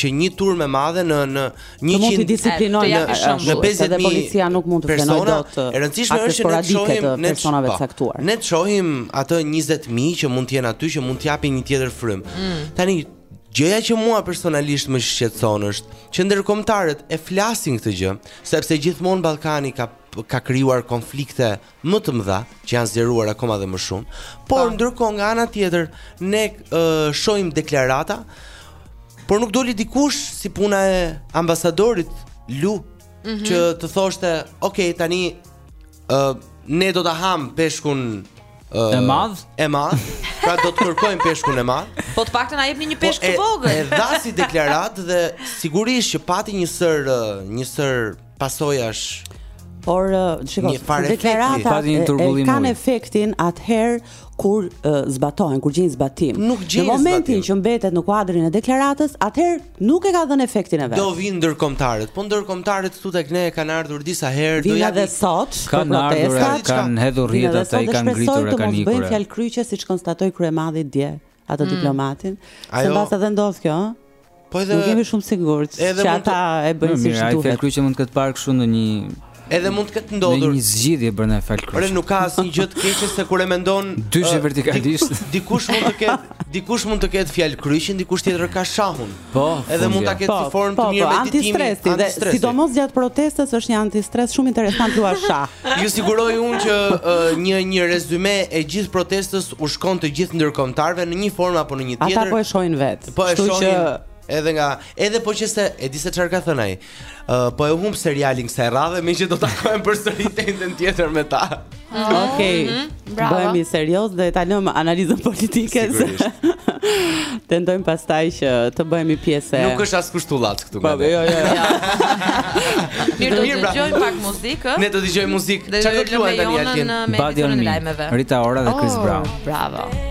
që një turmë e madhe në në Të mund të disiplinojnë në në 50 mijë policia nuk mund të frenojë dot. E rëndësishme është që ne të shohim në personave të po, caktuar. Ne të shohim atë 20 mijë që mund të jenë aty që mund të japin një tjetër frymë. Mm. Tani gjëja që mua personalisht më shqetëson është që ndërkombëtarët e flasin këtë gjë, sepse gjithmonë Ballkani ka ka krijuar konflikte më të mëdha që janë zgjeruar akoma dhe më shumë, por ndërkohë nga ana tjetër ne uh, shohim deklarata, por nuk doli dikush si puna e ambasadorit Lu mm -hmm. që të thoshte, "Ok, tani ë uh, ne do ta hamë peshkun uh, e madh, e madh, pra do të kërkojmë peshkun e madh." Po të paktën na jepni një peshk po, të vogël. E dha si deklaratë dhe sigurisht që pati një sërë uh, një sërë pasojash Por shikoj, deklaratat e, e kanë efektin atëherë kur e, zbatohen, kur gjejnë zbatim. Nuk gjejnë në momentin zbatim. që mbetet në kuadrin e deklaratës, atëherë nuk e ka dhënë efektin e vet. Do vinë ndërkombëtarët. Po ndërkombëtarët këtu tek ne kanë ardhur disa herë, do ja dhe sot kanë ardhur, kanë hedhur rrjetat, i kanë ngritur e kanë ikur. Bëjnë fjalë kryqe siç konstatoi kryemadhi dje ato mm. diplomatin. Ajo... Se mbase edhe ndodh kjo, ëh. Po edhe nuk jemi shumë sigurt se ata të... e bëjnë si duhet. Ai fjalëkryqe mund të ketë parë kështu në një Edhe mund të ketë ndodhur një zgjidhje brenda në fjalëkryq. Ore nuk ka asnjë gjë të keqe se kur e mendon dyshë uh, vertikalisht. Dikush mund të ketë, dikush mund të ketë fjalëkryqin, dikush tjetër ka shahun. Po, edhe mund ta ketë si formë të mirë meditimi, antistres. Sidomos gjatë protestës është një antistres shumë interesant të luash shah. Ju siguroj unë që një një rezyme e gjithë protestës u shkon të gjithë ndërkombëtarëve në një formë apo në një tjetër. Ata po e shohin vetë. Po e shohin edhe nga edhe po që se e di se çfarë ka thënë ai. Uh, po e humb serialin kësaj radhe, meqë do të takohem përsëri te tenda tjetër me ta. Mm -hmm. Ok, mm -hmm. bravo. Bëhemi seriozë dhe ta lëmë analizën politike. Tentojmë pastaj që të bëhemi pjesë e... Nuk është as kshu, Lato, këtu po, me dhe. Jo, jo, jo. Mirë do të dëgjojmë pak muzikë. Ne do të dëgjojmë muzikë. Ça do të luajë tani Altin? Body on Me, Rita Ora dhe Chris oh, Brown. Bravo.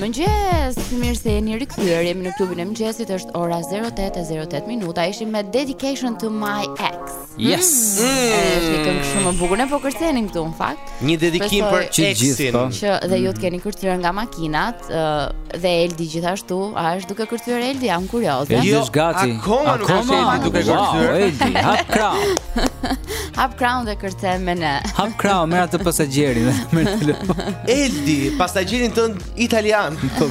mëngjes. Mirë se jeni rikthyer. Jemi në klubin e mëngjesit. Është ora 08:08 minuta. Ishim me Dedication to My Ex. Yes. Mm. Është një këngë shumë e bukur. Ne po kërcenim këtu në fakt. Një dedikim për të gjithë po. që dhe ju të keni kërcyer nga makinat dhe Eldi gjithashtu, a është duke kërcyer Eldi? Jam kurioze. Eldi jo, është gati. Akoma nuk është Eldi duke kërcyer. Eldi, hap krahun. Hap krahun dhe kërce me ne. Hap krahun me atë pasagjerin, me telefon. Eldi, pasagjerin tënd italian. Po.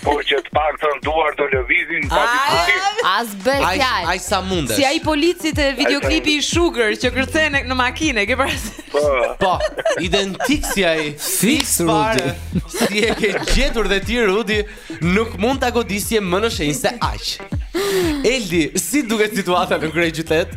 Po që të paktën duart lëvizin pa diskutim. As bëhet fjalë. Ai sa mundesh. Si ai polici te videoklipi i Sugar që kërcen në makinë, ke parasysh? Po. Po. Identik si ai. Fiks Rudi. Si e ke gjetur dhe ti Rudi, nuk mund ta godisje më në shenjë se aq. Eldi, si duket situata në kryeqytet?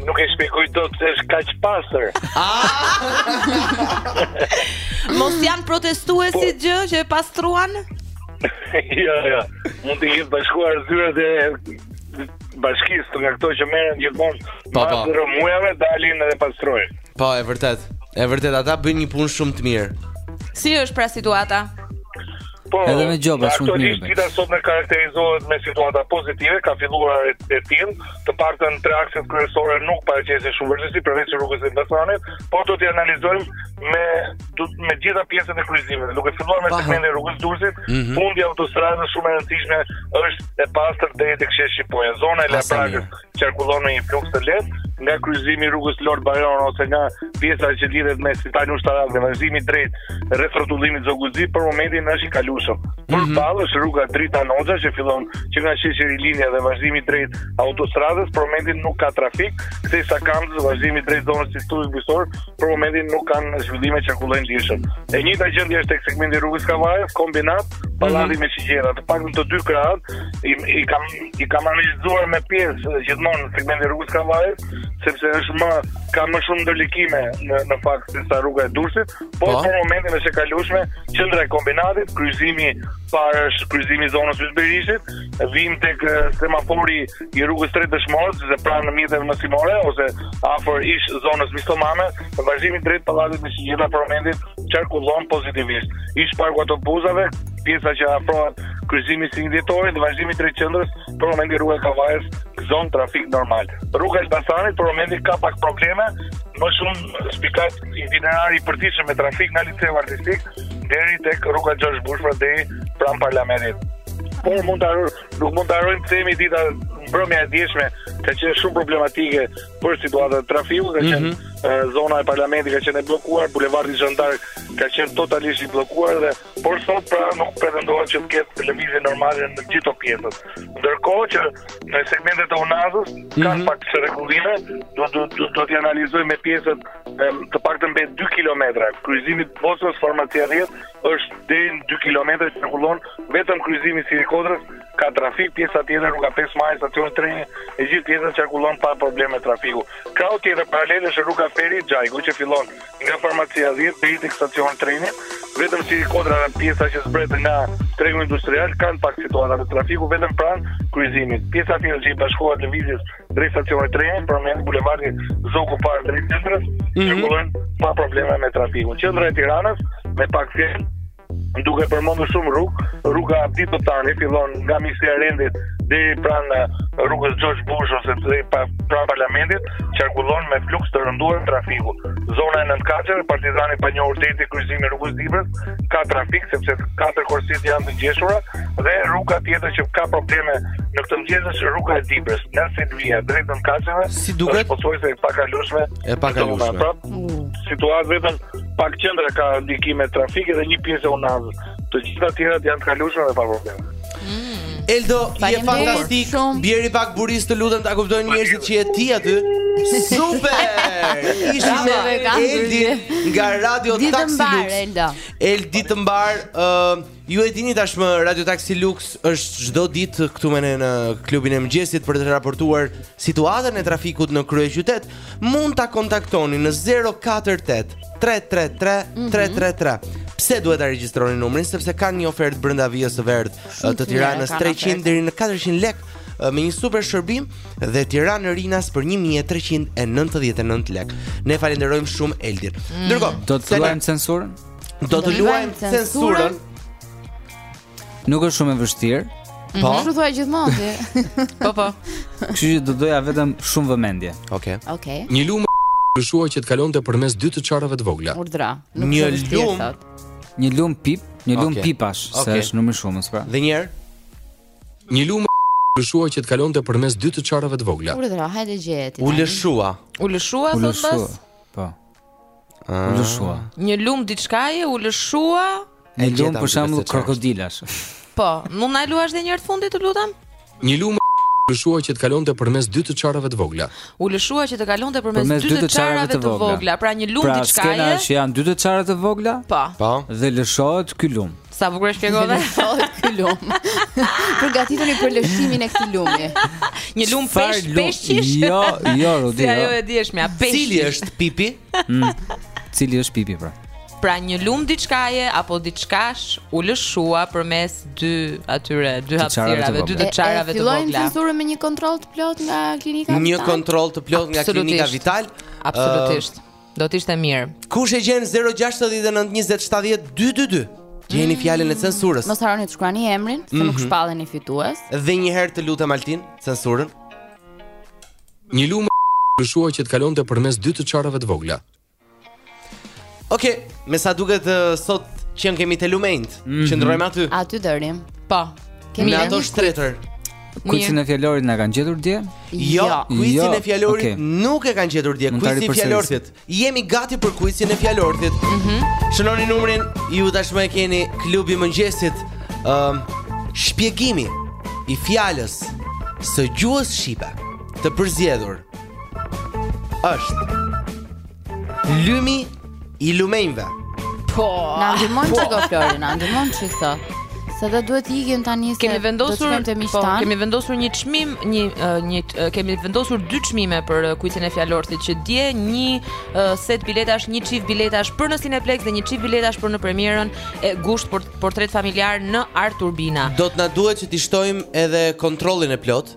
Nuk e shpjegoj dot se është kaq pastër. Mos janë protestuesit gjë që e pastruan? Jo, jo. Mund të jetë bashkia, zyrat e bashkisë të nga këto që merren gjithmonë Po, po. pas rrëmujave dalin edhe pastrojnë. Po, e vërtet. E vërtet ata bëjnë një punë shumë të mirë. Si është pra situata? Po, edhe me gjoba pra, shumë mirë. Dita sot karakterizohet me situata pozitive, ka filluar e, e tim, të paktën tre akset kryesore nuk paraqesin shumë vështirësi përveç rrugës së Elbasanit, por do t'i analizojmë me do, me gjitha pjesët e kryqëzimet. Duke filluar me segmentin e rrugës së Durrësit, mm -hmm. fundi autostradës shumë e rëndësishme është e pastër deri tek sheshi Shqiponja, zona e Laprakës, qarkullon me një fluks të lehtë nga kryqëzimi i rrugës Lord Byron ose nga pjesa që lidhet me Spitalin Ushtarak dhe vazhdimi drejt rrethrrotullimit Zogu i Zi për momentin është i kalueshëm. Mm -hmm. Përballë është rruga Dritan Hoxha që fillon që nga sheshi Lindja dhe vazhdimi drejt autostradës për momentin nuk ka trafik, kthesa e Kamzës vazhdimi drejt zonës së Institutit Bujqësor për momentin nuk kanë zhvillime qarkullojnë lirshëm. E njëjta gjendje është tek segmenti i rrugës së Kavajës, kombinat Pallati me shigjeta, të paktën të dy krahët i, i kam i kam analizuar me pjesë eh, gjithmonë në segmentin e rrugës së Kavajës, sepse është më ka më shumë ndërlikime në në fakt se sa rruga e Durrësit, por Po. për momentin është e kalueshme qendra e kombinatit, kryqëzimi i parë është kryqëzimi i zonës Yzberishtit, vijmë tek eh, semafori i rrugës 3 dëshmorët, ose pranë mjeteve mësimore ose afër ish zonës Misto Mame, Dhe vazhdimi drejt pallatit me shigjeta për momentin qarkullon pozitivisht. Ish parku i autobusëve, pjesa që afrohet kryqëzimit 21 Dhjetori dhe vazhdimi drejt qendrës, për momentin rruga e Kavajës zon trafik normal. Rruga e Elbasanit për momentin ka pak probleme, më shumë spikat itinerari i përditshëm me trafik nga liceu artistik deri tek rruga George Bush, pra deri pranë parlamentit. Por mund ta nuk mund ta harrojmë themi dita mbrëmja e djeshme, ka qenë shumë problematike për situatën e trafikut, ka qenë mm -hmm. zona e parlamentit ka qenë e bllokuar, bulevardi Zhan d'Ark ka qenë totalisht i bllokuar dhe por sot pra nuk pretendohet që të ketë lëvizje normale në gjithë ato pjesa. Ndërkohë që në segmentet e Unazës mm -hmm. ka mhm. pak çrregullime, do do do, do t'i analizojmë me pjesë të paktën mbi 2 kilometra. Kryqëzimi Don Boskos Farmacia 10 është deri në 2 kilometra qarkullon vetëm kryqëzimi i Siri Kodrës Ka trafik pjesa tjetër rruga 5 Maji stacioni i trenit e gjithë pjesa qarkullon pa probleme trafiku. Krahu tjetër paralel është rruga Ferit Xhajku që fillon nga farmacia 10 deri tek stacioni i trenit, vetëm Siri Kodra në pjesa që zbret nga tregu industrial kanë pak situata të trafiku vetëm pranë kryqëzimit. Pjesa tjetër që i bashkohet lëvizjes drejt stacionit të trenit, pra me bulevardin Zogu i Parë drejt qendrës, mm -hmm. qarkullon pa probleme me trafikun. Qendra e Tiranës me pak fjalë Më duke përmendur shumë rrugë, rruga Abdi Toptani fillon nga Ministria e Rendit deri pranë rrugës George Bush ose deri pranë parlamentit, qarkullon me fluks të rënduar trafiku. Zona e nëntëkatësheve, Partizani i Panjohur deri te kryqëzimi i rrugës Dibrës, ka trafik sepse katër korsitë janë të ngjeshura dhe rruga tjetër që ka probleme në këtë mëngjes është rruga e Dibrës, nga Selvia drejt nëntëkatësheve. Si duket? Pothuajse e pakalueshme. E pakalueshme. Pra, situatë vetëm Pak qendra ka ndikime trafiku dhe një pjesë e unazës. Të gjitha të tjerat janë të kalueshme dhe pa probleme. Mm. Eldo, je fantastik. Bjeri pak borisë të lutem ta kuptojnë njerëzit që je ti aty. Super! Ishte me ne Eldi nga Radio Taxi Lux. Eldi ditë të mbarë, Eldo. Eldi ditë të mbarë, ë Ju e dini tashmë Radio Taxi Lux është çdo ditë këtu me ne në klubin e mëngjesit për të raportuar situatën e trafikut në kryeqytet. Mund ta kontaktoni në 048 333 333. Pse duhet ta regjistroni numrin sepse kanë një ofertë brenda vijës së verdhë të Tiranës 300 deri në 400 lek e, me një super shërbim dhe Tiranë Rinas për 1399 lek. Ne falenderojmë shumë Eldin. Ndërkohë, do të luajmë censurën? Do të luajmë censurën. Nuk është shumë e vështirë. Mhm. Po. Nuk e thua gjithmonë ti. Po po. Kështu që do doja vetëm shumë vëmendje. Okej. Okay. Okej. Okay. Një lum u lëshua që të kalonte përmes dy të çarave të vogla. Urdhëro. Një lum. Një lum pip, një lum okay. pipash, okay. se është numër shumës pra. Dhe një herë. Një lum u lëshua që të kalonte përmes dy të çarave të vogla. Urdhëro, hajde gjeje. U lëshua. U lëshua thotë pas. Po. Ah. U lëshua. Një lum diçkaje u lëshua. Një E lum gjeta, për më shembull duket se qartë. krokodilash. Po, mund na luash edhe një herë të fundit, të lutem? Një lum u lëshua që të kalonte përmes dy të çarave të vogla. U lëshua që të kalonte përmes, Përmes dy të çarave të vogla. Pra një lum pra, skena diçkaje. është që janë dy të çara të vogla Po. Po. dhe lëshohet ky lum. Sa bukur e shpjegove. Lëshohet ky lum. Përgatituni për lëshimin e këtij lumi. Një lum pesh peshqish. Jo, jo, Rudi. Si jo. ajo e djeshmja, pesh. Cili është pipi? Mm. Cili është pipi pra? Pra një lum diçkaje apo diçkash u lëshua përmes dy atyre, dy hapësirave, dy të çarave të vogla. Fillojmë censurën me një kontroll të plotë nga klinika Vital. Një kontroll të plotë nga klinika Vital. Absolutisht. Do të ishte mirë. Kush e gjen 0692070222? Gjeni mm. fjalën e censurës. Mos harroni të shkruani emrin, se mm -hmm. nuk mhm. shpalleni fitues. Dhe një herë të lutem Altin, censurën. Një lum u lëshua që të kalonte përmes dy të çarave të vogla. Okej, okay, me sa duket sot që jemi te lumenjtë, mm -hmm. qëndrojmë aty. Aty dërim. Po. Kemi ato shtretër. Kuicin e fjalorit e kanë gjetur dje? Jo, jo. kuicin jo. e fjalorit okay. nuk e kanë gjetur dje. Kuici i fjalorit. Jemi gati për kuicin e fjalorit. Mhm. Mm Shënoni numrin, ju tashmë e keni klubi i mëngjesit. Ëm ehm, uh, shpjegimi i fjalës së gjuhës shqipe të përzgjedhur është lymi I lumenjve. Po. Na ndihmon po. çka Flori, na ndihmon çka. Se dhe duhet të ikin tani se kemi vendosur të po, kemi vendosur një çmim, një një kemi vendosur dy çmime për kuicin e fjalorit që dje një uh, set biletash, një çift biletash për në Cineplexx dhe një çift biletash për në premierën e Gusht portret familjar në Art Turbina. Do të na duhet që t'i shtojmë edhe kontrollin e plotë.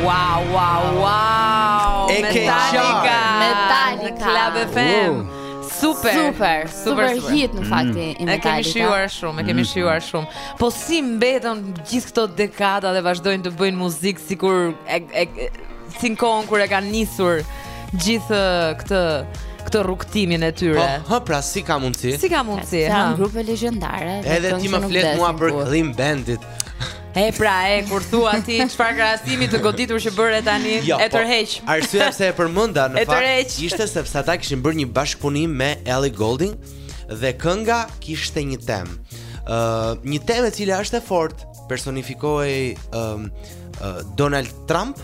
Wow, wow, wow. E ke Metallica. Metallica. Në Club FM. Wow. Super. Super, super, super hit në fakt mm. i Metallica. E kemi shijuar shumë, e kemi mm. shijuar shumë. Po si mbetën gjithë këto dekada dhe vazhdojnë të bëjnë muzikë sikur e, e, e si në kohën kur e kanë nisur gjithë këtë këtë rrugtimin e tyre. Po, hë, pra si ka mundsi? Si ka mundsi? Sa janë grupe legjendare. Edhe ti më flet mua për Clean Bandit. E pra, e kur thua ti çfarë krahasimi të goditur që bëre tani jo, e po, tërheq. Po, arsyeja pse e përmenda në fakt ishte sepse ata kishin bërë një bashkëpunim me Ellie Goulding dhe kënga kishte një temë. Ëh, uh, një temë e cila është e fortë personifikohej um, uh, Donald Trump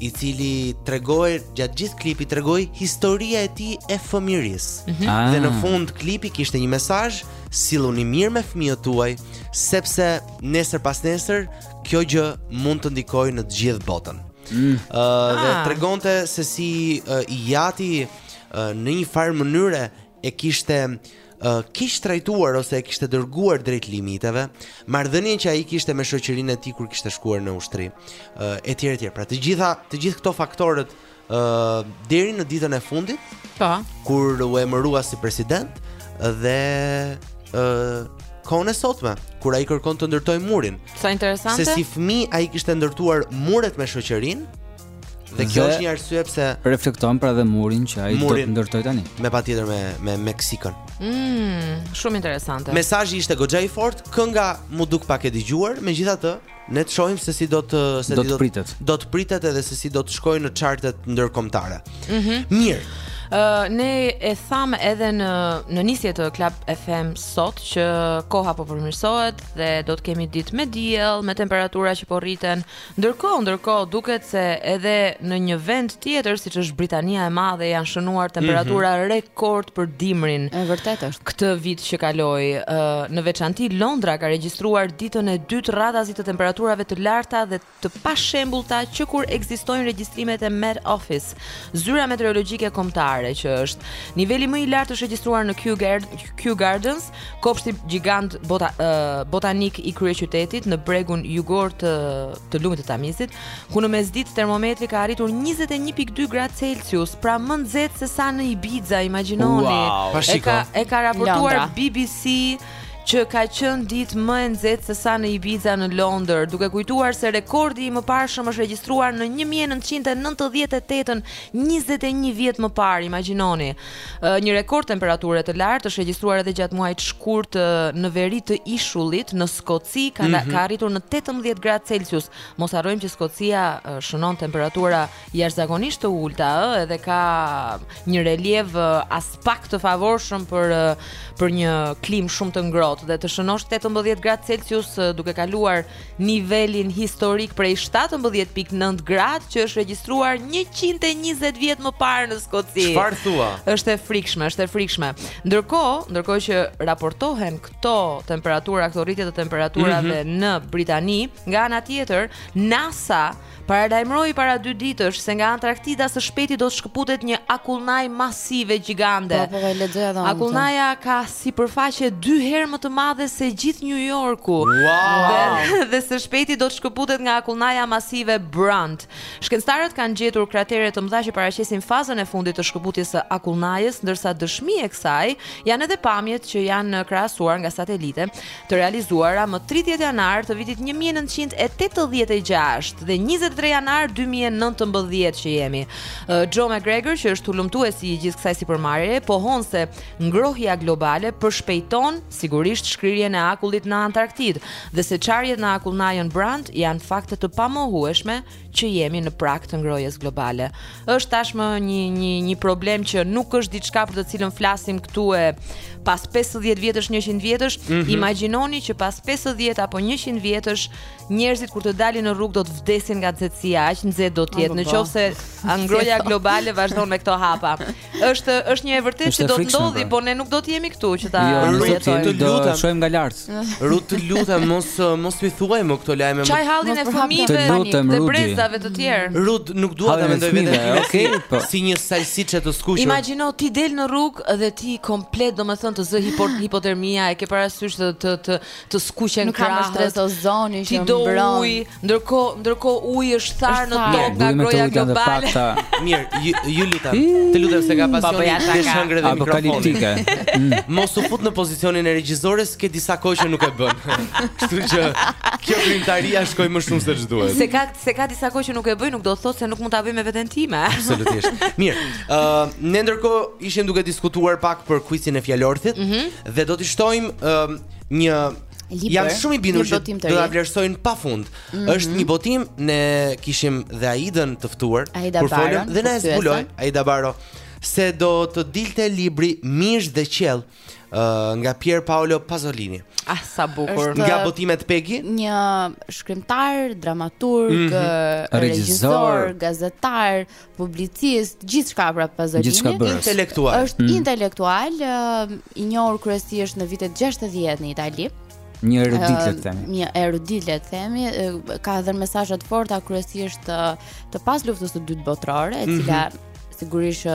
i cili tregohej gjatë gjithë klipit tregohej historia e tij e fëmijërisë. Mm -hmm. ah. Dhe në fund klipi kishte një mesazh, silluni mirë me fëmijët tuaj sepse nesër pasnesër kjo gjë mund të ndikojë në të gjithë botën. Ëh mm. uh, dhe ah. tregonte se si uh, i jati uh, në një farë mënyre e kishte uh, keqtrajtuar ose e kishte dërguar drejt limiteve, marrëdhënien që ai kishte me shoqërinë e tij kur kishte shkuar në ushtri, uh, etj etj. Pra të gjitha të gjithë këto faktorët ë uh, deri në ditën e fundit, po, kur u emërua si president dhe ë uh, kohën e sotme, kur ai kërkon të ndërtojë murin. Sa interesante. Se si fëmijë ai kishte ndërtuar muret me shoqërinë, Dhe kjo është një arsye pse reflekton pra dhe murin që ai do të ndërtojë tani. Me patjetër me me Meksikën. Mm, shumë interesante. Mesazhi ishte goxha i fortë, kënga m'u duk pak e dëgjuar, megjithatë ne të shohim se si do të se do të pritet. Do të pritet edhe se si do të shkojë në chartet ndërkombëtare. Mhm. Mm Mirë. Ë uh, ne e thamë edhe në në nisje të Club FM sot që koha po përmirësohet dhe do të kemi ditë me diell, me temperatura që po rriten, Ndërkohë, ndërkohë duket se edhe në një vend tjetër siç është Britania e Madhe janë shënuar temperatura mm -hmm. rekord për dimrin. E vërtetë është. Këtë vit që kaloi, në veçanti Londra ka regjistruar ditën e dytë radhazi të temperaturave të larta dhe të pashembullta që kur ekzistojnë regjistrimet e Met Office, zyra meteorologjike kombëtare që është. Niveli më i lartë është regjistruar në Kew Gardens Kopshti gjigant bota, uh, botanik i kryeqytetit në bregun jugor të të lumit të Tamizit, ku në mesditë termometri ka arritur 21.2 gradë Celsius, pra më nxehtë se sa në Ibiza, imagjinoni. Wow. E ka e ka raportuar Londra. BBC që ka qenë dita më e nxehtë se sa në Ibiza në Londër, duke kujtuar se rekordi i mëparshëm është regjistruar në 1998-ën, 21 vjet më parë, imagjinoni. Një rekord temperature të lartë është regjistruar edhe gjatë muajit shkurt në veri të ishullit, në Skoci ka mm -hmm. ka arritur në 18 gradë Celsius. Mos harrojmë që Skocia shënon temperatura jashtëzakonisht të ulëta, ë, edhe ka një reliev aspak të favorshëm për për një klimë shumë të ngrohtë dhe të shënosh 18 gradë Celsius duke kaluar nivelin historik prej 17.9 gradë që është regjistruar 120 vjet më parë në Skoci. Çfarë thua? Është e frikshme, është e frikshme. Ndërkohë, ndërkohë që raportohen këto temperatura, këto rritje të temperaturave mm -hmm. në Britani, nga ana tjetër, NASA Paralajmëroi para dy ditësh se nga Antarktida së shpejti do të shkëputet një akullnajë masive gjigante. Po, po, po e lexoja edhe unë. Akullnaja ka sipërfaqe dy herë më të madhe se gjithë New Yorku. Wow! Dhe, dhe së shpejti do të shkëputet nga akullnaja masive Brunt. Shkencëtarët kanë gjetur kratere të mëdha që paraqesin fazën e fundit të shkëputjes së akullnajës, ndërsa dëshmi e kësaj janë edhe pamjet që janë krahasuar nga satelite të realizuara më tridhjetë janar të vitit një mijë e nëntëqind e tetëdhjetë e gjashtë dhe njëzet e tre janar dy mijë e nëntëmbëdhjetë që jemi. Joe McGregor, që është hulumtuesi i gjithë kësaj sipërmarrjeje, pohon se ngrohja globale përshpejton sigurisht shkrirjen e akullit në Antarktidë dhe se çarjet në akullnajën Brunt janë fakte të pamohueshme që jemi në prag të ngrohjes globale. Është tashmë një një një problem që nuk është diçka për të cilën flasim këtu e pas 50 vjetësh, 100 vjetësh, mm -hmm. imagjinoni që pas 50 apo 100 vjetësh njerëzit kur të dalin në rrugë do të vdesin nga nxehtësia, aq nxehtë do të jetë, në qoftë se ngrohja globale vazhdon me këto hapa. Është është një e vërtetë që do të ndodhë, por ne nuk do të jemi këtu që ta përjetojmë. Do ta shohim nga lart. Rut të lutem, mos mos na thuaj më këto lajme. Qaj hallin e fëmijëve të brezave të tjerë. Rut nuk dua ta mendoj veten. Okej, po. Si një salsiçe të skuqur. Imagjino ti del në rrugë dhe ti komplet, domethënë të zë hipotermia, e ke parasysh të të të të skuqen krahët. Nuk ka shtresë ozoni që mbron. Ti do ujë, Ndërkohë, ndërkohë uji është tharë në tokë nga ngrohja globale. Mirë, ju, ju lutem. Të lutem se ka pasion, i ke shëngrë dhe mikrofoni ke. Mm. Mos u fut në pozicionin e regjisores, ke disa kohë që nuk e bën. Kështu që kjo krimtaria shkoi më shumë se ç'duhet. Se ka se ka disa kohë që nuk e bëj, nuk do të thotë se nuk mund ta bëj me veten time. Absolutisht. Mirë. Ë, uh, ne ndërkohë ishim duke diskutuar pak për kuicin e fjalorthit mm -hmm. dhe do të shtojmë uh, një Libër, jam shumë i bindur që do ta vlerësojnë pafund. Mm -hmm. Është një botim ne kishim dhe Aidën të ftuar kur folëm dhe na e zbuloi Aida Baro se do të dilte libri Mish dhe Qiell uh, nga Pier Paolo Pazolini. Ah sa bukur. Është nga botimet Pegi? Një shkrimtar, dramaturg, mm -hmm. regjisor, gazetar, publicist, gjithçka pra Pazolini. Gjithçka bërës. Intelektual. Është mm. intelektual, uh, i njohur kryesisht në vitet 60 në Itali. Një erudit le të themi. Një erudit le të themi, ka dhënë mesazhe të forta kryesisht të, të pas luftës së dytë botërore, e cila mm -hmm. sigurisht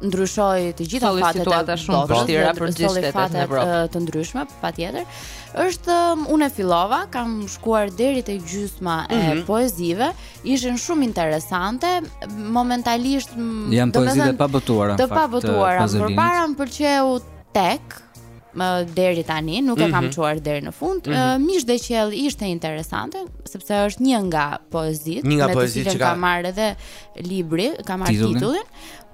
ndryshoi të gjitha fatet e botës shumë vështirë për gjithë shtetet në Evropë të ndryshme patjetër është um, unë fillova kam shkuar deri te gjysma e mm -hmm. poezive ishin shumë interesante momentalisht janë poezi të pabotuara të pabotuara përpara më pëlqeu tek më deri tani nuk e kam mhm. çuar mm -hmm. deri në fund. Mm -hmm. Mish dhe qiell ishte interesante sepse është një nga poezitë me të cilën ka marrë edhe libri, ka marrë titullin. titullin.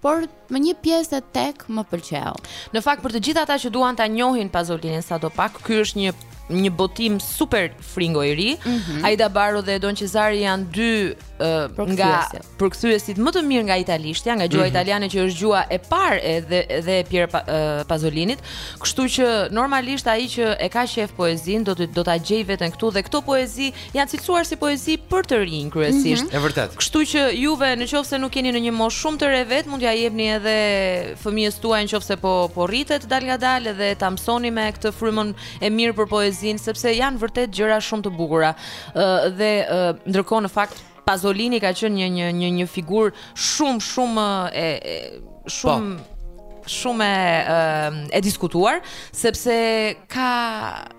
por më një pjesë e tek më pëlqeu. Në fakt për të gjithë ata që duan ta njohin Pazolinin sadopak, ky është një një botim super fringo i ri. Mm -hmm. Aida Baro dhe Edon Qesari janë dy uh, nga përkthyesit më të mirë nga italishtja, nga gjuha mm -hmm. italiane që është gjuha e parë edhe edhe e Pier pa, uh, Pazolinit. Kështu që normalisht ai që e ka qejf poezinë do të do ta gjejë veten këtu dhe këto poezi Janë cilësuar si poezi për të rinj kryesisht. E vërtetë. Kështu që juve në qoftë se nuk jeni në një moshë shumë të re vetë, mund t'ia jepni edhe fëmijës tuaj në qoftë se po po rritet dalngadalë dhe ta mësoni me këtë frymën e mirë për poezinë sepse janë vërtet gjëra shumë të bukura. Ë dhe ë ndërkohë në fakt Pazolini ka qenë një një një një figurë shumë shumë e shumë po shumë e, e diskutuar sepse ka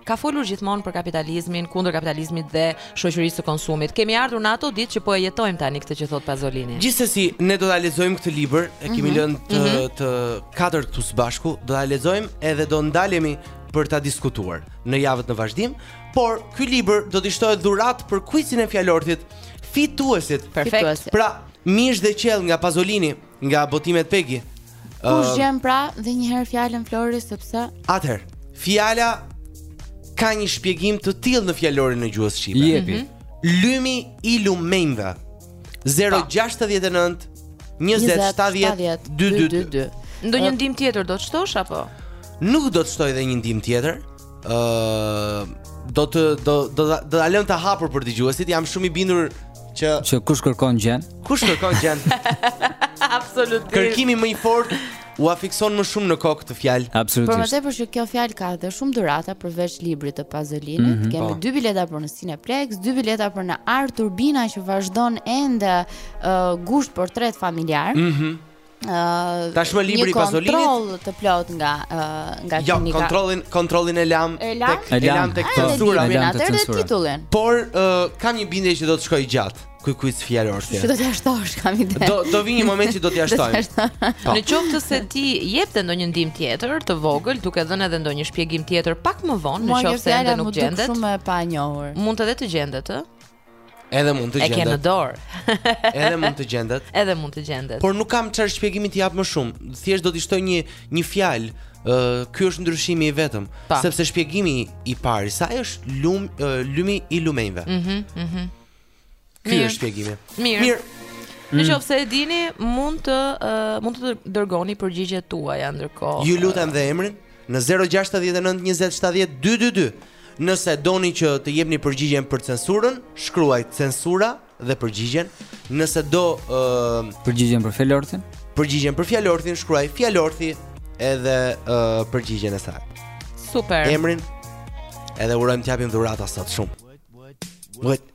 ka folur gjithmonë për kapitalizmin, kundër kapitalizmit dhe shoqërisë së konsumit. Kemi ardhur në ato ditë që po e jetojmë tani këtë që thotë Pazolini. Gjithsesi, ne do ta lexojmë këtë libër, e kemi mm -hmm. lënë të mm -hmm. të katër këtu së bashku, do ta lexojmë edhe do ndalemi për ta diskutuar në javët në vazhdim. Por ky libër do t'i shtojë dhuratë për kuizin e fjalorthit fituesit. Perfekt. Pra, mish dhe qiell nga Pazolini, nga botimet Pegi. Kush uh, gjen pra dhe një herë fjalën Flori sepse Atëher, fjala ka një shpjegim të tillë në fjalorin e gjuhës shqipe. Jepi. Mm -hmm. Lymi i lumenjve. 069 20 70 222. Ndonjë ndihmë tjetër do të shtosh apo? Nuk do të shtoj dhe një ndihmë tjetër. ë uh, do të do do do ta lëmë të hapur për dëgjuesit. Jam shumë i bindur që që kush kërkon gjen. Kush kërkon gjen. Absolutisht. Kërkimi më i fortë ua fikson më shumë në kokë këtë fjalë. Absolutisht. Për më tepër që kjo fjalë ka dhe shumë dhurata përveç librit të Pazolinit. Mm -hmm. Kemi po. dy bileta për në Cineplex, dy bileta për në Art Turbina që vazhdon ende uh, gusht portret familjar. Mhm. Mm Tashmë libri i Pazolinit. Një kontroll të plotë nga nga jo, klinika. Jo, kontrollin, kontrollin e lam tek e lam tek ah, censura, e lam tek censura. Titullin. Por uh, kam një bindje që do të shkojë gjatë ky kuiz fjalorthi. Do t'ia shtosh, kam ide Do, do vijë një moment që do t'ia shtojmë po. Në qoftë se ti jepte ndonjë ndihmë tjetër Të vogël, duke dhënë edhe ndonjë shpjegim tjetër Pak më vonë, në qoftë se ende nuk gjendet Mua një fjalë më duket shumë e panjohur Mundet dhe të gjendet, ë? Edhe mund të gjendet. E ke në dorë. Edhe mund të gjendet. Edhe mund të gjendet. Por nuk kam çfarë shpjegimi t'i jap më shumë. Thjesht do t'i shtoj një një fjalë. Ë, uh, ky është ndryshimi i vetëm, pra. Po. sepse shpjegimi i parë i saj është lum, uh, lymi i lumenjve. Mhm, mm mhm. Mm ky Mirë. është shpjegimi. Mirë. Mirë. Në mm. qoftë se e dini, mund të, uh, mund të dërgoni përgjigjet tuaja ndërkohë. Ju lutem dhe emrin? në 069 20 70 222 Nëse doni që të jepni përgjigjen për censurën, shkruaj censura dhe përgjigjen. Nëse do ë uh, përgjigjen për fjalorthin, përgjigjen për fjalorthin shkruaj fjalorthi edhe ë uh, përgjigjen e saj. Super. Emrin edhe urojmë të japim dhurata sot shumë. What?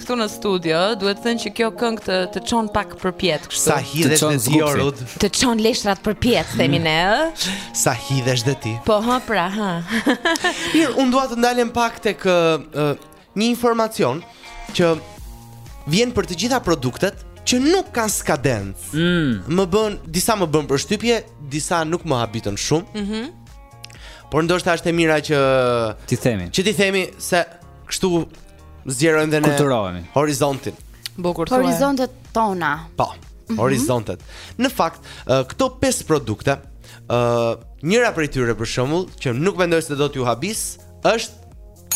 këtu në studio, duhet thënë që kjo këngë të të çon pak përpjet kështu. Sa hidhesh me ti Orud? Të çon leshrat përpjet themi ne, ë? Sa hidhesh dhe ti? Po hë pra, ha. Mirë, unë dua të ndalem pak tek uh, një informacion që vjen për të gjitha produktet që nuk kanë skadencë. Mm. Më bën disa më bën përshtypje, disa nuk më habitën shumë. Mhm. Mm Por ndoshta është e mira që t'i themi. Që t'i themi se kështu Zgjerojmë dhe ne horizontin. Bukur thua. Horizontet tona. Po. Mhm. Horizontet. Mm -hmm. Në fakt, uh, këto pesë produkte, ë uh, njëra prej tyre për shembull, që nuk mendoj se do t'ju habisë, është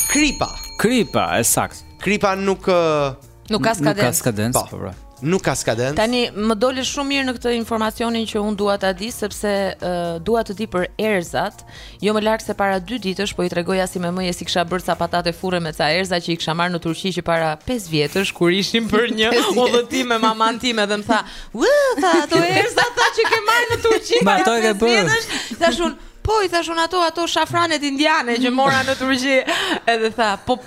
kripa. Kripa, e saktë. Kripa nuk uh, nuk ka skadencë. Nuk ka skadencë, po. po pra. Nuk ka skadencë. Tani më dole shumë mirë në këtë informacionin që unë dua ta di sepse uh, dua të di për erëzat, jo më larg se para 2 ditësh po i tregoja si me mëje si kisha bërë ca patate furre me ca erëza që i kisha marrë në Turqi që para 5 vjetësh kur ishim për një udhëtim me mamanë time dhe më tha, "U, tha ato erëzat që ke marrë në Turqi para 5 vjetësh." Thashë unë, Po i thashë unë ato ato shafranet indiane që mora në Turqi. Edhe tha, po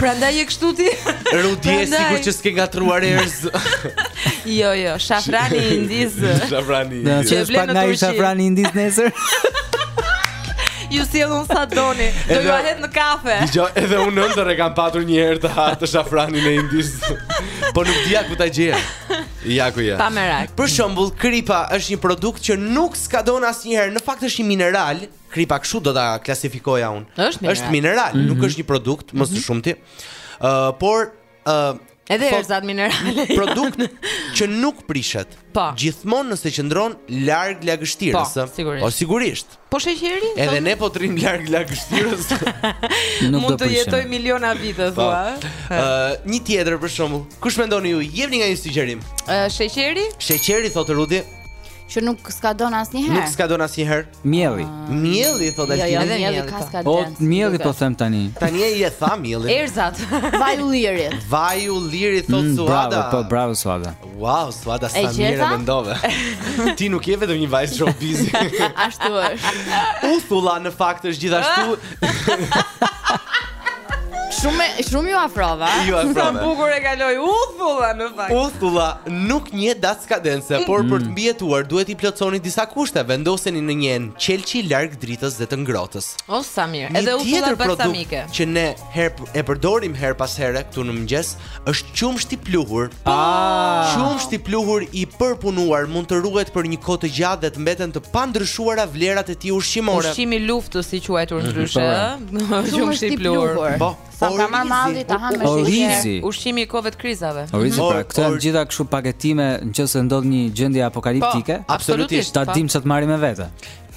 Prandaj je kështu ti. Rudi je sigurt që s'ke ngatërruar erëz. jo, jo, shafrani i Indisë. Shafrani i Indisë. Që e blen në Turqi. Shafrani i Indisë nesër. Ju sjell unë sa doni, do jua hedh në kafe. Jo, edhe unë ëndërr e kam patur një herë të ha atë shafranin e Indisë. Po nuk dija ku ta gjej. Ja ku ja. Pa merak. Për shembull, kripa është një produkt që nuk skadon asnjëherë. Në fakt është një mineral. Kripa, kështu do ta klasifikoja unë. Është mineral. Është mineral, mm -hmm. nuk mhm. është një produkt, mm -hmm. më së mhm. shumti. Ë, uh, por ë uh, Edhe po, erëzat minerale. Jo. Produkt që nuk prishet. Po. Gjithmonë nëse qëndron larg lagështirës. Po, sigurisht. Po sigurisht. Po sheqeri? Edhe ne po të rrimë larg lagështirës. nuk Mund të jetojë miliona vite po. thua. Ë, një tjetër për shembull. Kush mendoni ju? Jepni nga një sugjerim. Ë, sheqeri? Sheqeri thotë Rudi. Që nuk skadon asnjëherë. Nuk skadon asnjëherë. Mielli. Mielli thotë Altini. Jo, jo, edhe mielli ka skadencë. Po mielli po them tani. Tani e je tha mielli. Erëzat. Vaji i ullirit. Vaji i ullirit thotë mm, Suada. Bravo, po bravo Suada. Wow, Suada sa mirë e mendove. Ti nuk je vetëm një vajzë showbiz. Ashtu është. Uthulla në fakt është gjithashtu Shumë shumë iu afrova. Iu afrova. Sa bukur e kaloi uthulla në fakt. Uthulla nuk njeh datë skadence, mm. por për të mbijetuar duhet t'i plotësoni disa kushte. Vendoseni në një enë qelqi larg dritës dhe të ngrohtës. O sa mirë. Edhe uthulla balsamike. Që ne e përdorim herë pas here këtu në mëngjes, është qumështi pluhur. Po. Qumështi pluhur i përpunuar mund të ruhet për një kohë të gjatë dhe të mbeten të pandryshuara vlerat e tij ushqimore. Ushqimi i luftës i quajtur mhm, ndryshe, po, ëh. Po. Qumështi pluhur. Po. Sa ka marrë malli ta hamë me orizi. Ushqimi i kohëve të krizave. Orizi pra, këto janë të gjitha kështu paketime nëse ndodh një gjendje apokaliptike. Po, absolutisht. Ta dimë ça të marrim me vete.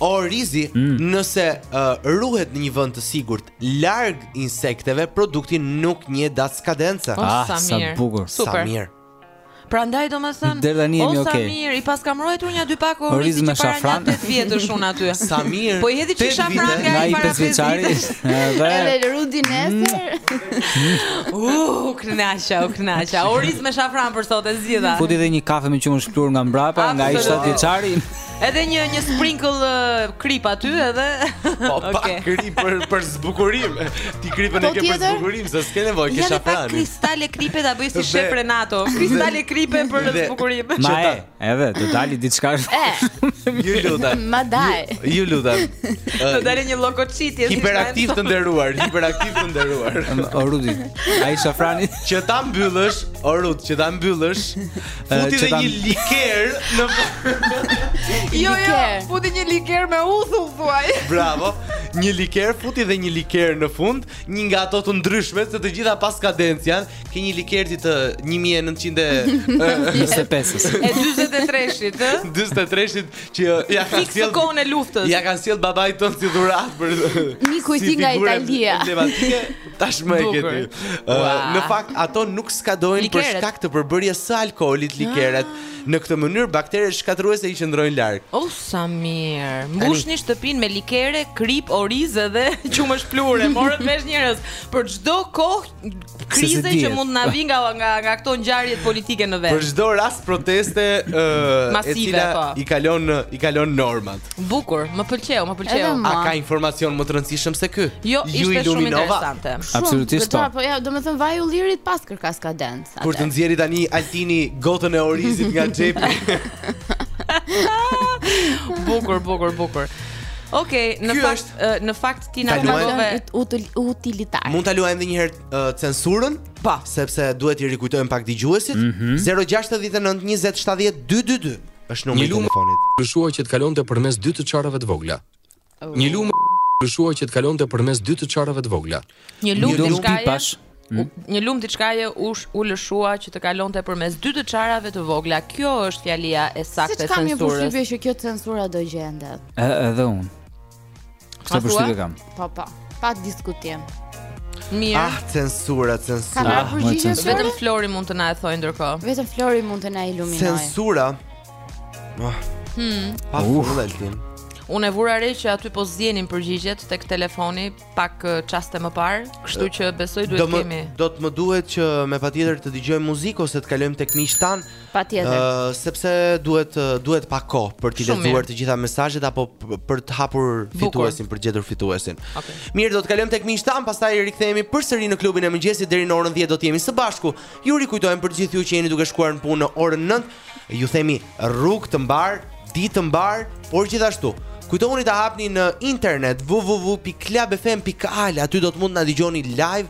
Orizi, mm. nëse uh, ruhet në një vend të sigurt Larg insekteve produkti nuk njeh datë skadence. Oh, ah, sa mirë. Sa bukur. Super. Sa mirë. Prandaj domethënë, deri tani jemi okay. O sa mirë, i paskam ruajtur një dy pak oriz me shafran. Para 8 vjetësh unë aty. Sa mirë. Po hidhi një çik shafran nga ai para 5 vjeçari. Edhe Rudi nesër. U knaqa, u knaqa. Oriz me shafran për sot e zgjidha. Futi dhe një kafe me qumësht pluhur nga mbrapa, nga ai 7 vjeçari. Edhe një një sprinkle uh, krip aty edhe. Po pak krip për për zbukurim. Ti kripën e ke për zbukurim, se s'ke nevojë ke shafran. Ja, pak kristale kripe ta bëj si shef Renato. Kristale kripe për dhe, zbukurim. Ma e, edhe të dali diçka. Ju lutem. Ma daj. Ju lutem. Të dali një lokoçitje. Hiperaktiv të nderuar, hiperaktiv të nderuar. O Rudi, ai shafrani që ta mbyllësh, o Rudi, që ta mbyllësh. Futi dhe një liker në Jo, jo, futi një liker me uthull thuaj. Bravo. Një liker futi dhe një liker në fund, një nga ato të ndryshme se të gjitha pa skadencë janë, ke një liker ti të 25-s. E 43-shit, ë? 43-shit që ja ka sjell kohën e luftës. Ja ka sjell babait tonë si dhuratë për. Miku i tij nga Italia. Tashmë e ke ti. Në fakt ato nuk skadojnë për shkak të përbërjes së alkoolit likeret. Ah. Në këtë mënyrë bakteret shkatërruese i qëndrojnë larg. O oh, sa mirë. Mbushni shtëpinë me likere, krip, oriz dhe qumësht pluhur. Morët vesh njerëz për çdo kohë krize që mund të na vi nga nga nga këto ngjarje politike në vend. Për çdo rast proteste ë e cila po. i kalon i kalon normat. Bukur, më pëlqeu, më pëlqeu. Edhe mua. A ka informacion më të rëndësishëm se ky? Jo, ishte shumë iluminove. interesante. Absolutisht po. Shumë, po ja, domethënë vaji i ullirit paskërka skadencë. Kur të nxjerri tani Altini gotën e orizit nga xhepi. Bukur, bukur, bukur. Okej, në Ky fakt është. ë, në fakt ti na Ta luajmë? tregove Ut- util- Utilitar. Mund ta luajmë edhe një herë uh, censurën? Pa, sepse duhet t'i rikujtojmë pak dëgjuesit. 069 20 70 222. Është numri i telefonit. Lëshua që të kalonte përmes dy të çarave të vogla. Një oh. lumë lëshua që të kalonte përmes dy të çarave të vogla. Një lumë diçka pash. Hmm? Një lumë diçkaje u u lëshua që të kalonte përmes dy të çarave të vogla. Kjo është fjalia e saktë e censurës. Si kam një përshtypje që kjo censura do gjendet. Edhe unë. Këtë përshtypje kam. Po, po. Pa diskutim. Mirë. Ah, censura, censura. Ka ah, përgjigje vetëm Flori mund të na e thojë ndërkohë. Vetëm Flori mund të na iluminojë. Censura. Oh. Hmm. Pa fund Altin. Unë e vura re që aty po zjenin përgjigjet tek telefoni pak çaste më parë, kështu që besoj duhet të kemi. Do të më duhet që me patjetër të dëgjojmë muzikë ose të kalojmë tek miqtë tanë. Patjetër. Uh, sepse duhet duhet pak kohë për të lexuar të gjitha mesazhet apo për të hapur fituesin, për gjetur fituesin. Okay. Mirë, do të kalojmë tek miqtë tanë, pastaj rikthehemi përsëri në klubin e mëngjesit deri në orën 10 do të jemi së bashku. Ju rikujtojmë për të gjithë ju që jeni duke shkuar në punë në orën 9, ju themi rrugë të mbarë, ditë të mbarë, por gjithashtu Kujtoni ta hapni në internet www.clubfm.al, aty do të mund të na dëgjoni live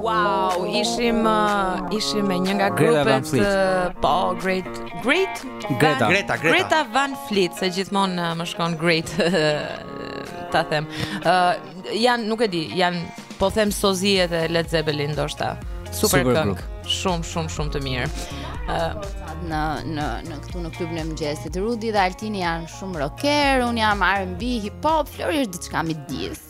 Wow, ishim uh, ishim me një nga grupet uh, po Great Great Greta Greta Greta Van Fleet, se gjithmonë uh, më shkon Great ta them. Uh, janë nuk e di, janë po them sozitë e Led Zeppelin ndoshta. Super, Super këngë. Shumë shumë shumë të mirë. Uh, në në në këtu në klubin e mëngjesit. Rudi dhe Altini janë shumë rocker, unë jam R&B, hip hop, Flori është diçka midis.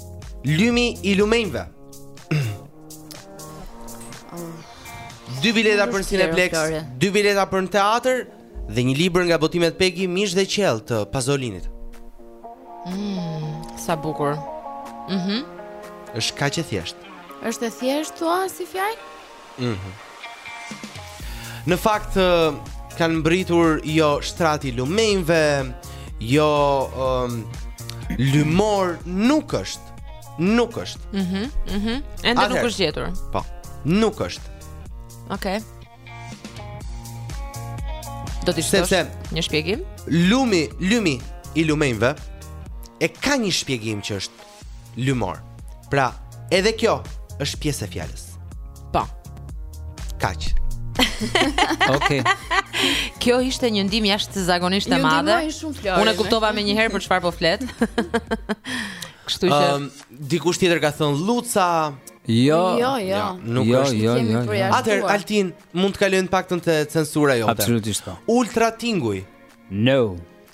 Lymi i lumenjve. Dy bileta për Cineplex, dy bileta për në teatër dhe një libër nga botimet Pegi Mish dhe Qiell të Pazolinit. Mm, sa bukur. Mhm. Mm Është kaq e thjeshtë. Është e thjeshtë thua si fjalë? Mhm. Në fakt kanë mbërritur jo shtrati i lumenjve, jo um, lymor nuk është. Nuk është. Mhm. Mm mhm. Mm Ende nuk është gjetur. Po. Nuk është. Okej. Okay. Do të shtosh një shpjegim? Lumi, lymi i lumenjve e ka një shpjegim që është Lymor. Pra, edhe kjo është pjesë e fjalës. Po. Kaq. Okej. Kjo ishte një ndihmë jashtëzakonisht e madhe. Unë e kuptova menjëherë për çfarë po flet. Kështu që um, dikush tjetër ka thënë lluca. Jo, jo, jo. Nuk jo, është jo, jo, jo. Atëherë, Altin, mund të kalojnë paktën te censura jote. Absolutisht po. Ultratinguj. No.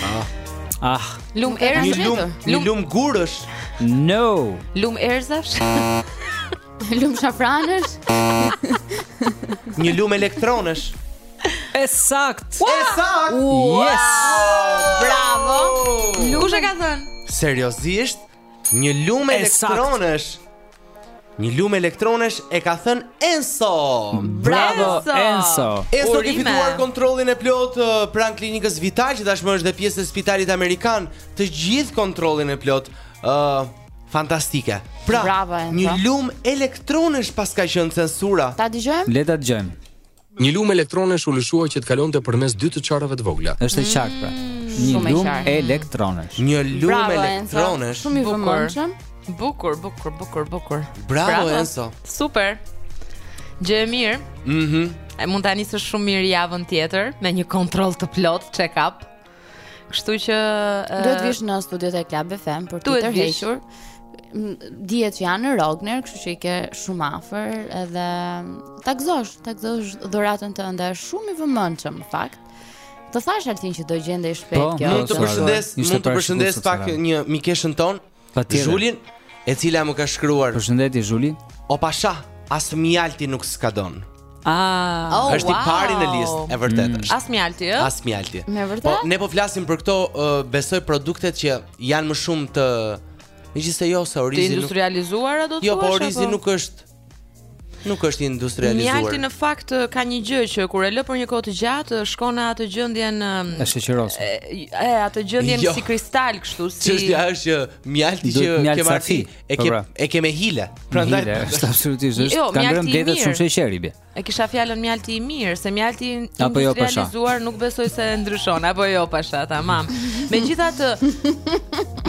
Ah. Ah. Lum erëzash. Lum, lum, lum gurësh. No. Lum erëzash. lum shafranësh. Një lum elektronesh. E saktë. Wow! E saktë. Wow! Yes. Wow! Bravo. Lum. Kush e ka thënë? Seriozisht? Një lumë elektronesh. Një lumë elektronesh e ka thënë Enzo. Bravo Enzo. Enzo ke fituar kontrollin e plotë uh, pranë klinikës Vital që tashmë është dhe pjesë e spitalit amerikan. Të gjithë kontrollin e plotë. Ë uh, fantastike. Pra, Bravo, një lumë elektronesh paska qenë censura. Ta dëgjojmë? Le ta dëgjojmë. Një lumë elektronesh u lëshua që të kalonte përmes dy të çarave të vogla. Është e qartë pra. Mm, një lumë elektronesh. Një lumë elektronesh. Shumë i vëmendshëm. Bukur, bukur, bukur, bukur. Bravo, Bravo. Enzo. Super. Gjë e mirë. Mhm. Mm e mund ta nisësh shumë mirë javën tjetër me një kontroll të plotë check-up. Kështu që uh, duhet të vish në studiot e Club FM për të tërhequr. Dihet që janë në Rogner, kështu që i ke shumë afër edhe ta gëzosh, ta gëzosh dhuratën tënde shumë i vëmendshëm në fakt. Të thashë Altin që do gjendej shpejt po, kjo. Mund të përshëndes, mund të përshëndes pak një mikeshën tonë. Patjetër. Zhulin, e cila më ka shkruar. Përshëndetje Zhuli. O Pasha, as mjalti nuk skadon. Ah, oh, është wow. i pari në listë, e vërtetë mm. është. As mjalti, ë? As mjalti. Mm po, vërtetë. Po ne po flasim për këto uh, besoj produktet që janë më shumë të megjithëse jo se orizi nuk të industrializuara do të thuash. Jo, po orizi nuk është nuk është industrializuar. Mjalti në fakt ka një gjë që kur e lë për një kohë të gjatë, shkon në atë gjendjen um, e sheqerosur. E atë gjendjen jo. si kristal kështu si. Çështja është që mjalti që mjalt ke marrë e ke pra. e ke me hile. Prandaj është absolutisht është. Jo, kanë ngrënë bletët shumë sheqer i bie. E kisha fjalën mjalti i mirë, se mjalti i jo, industrializuar nuk besoj se ndryshon, apo jo Pasha, tamam. Megjithatë,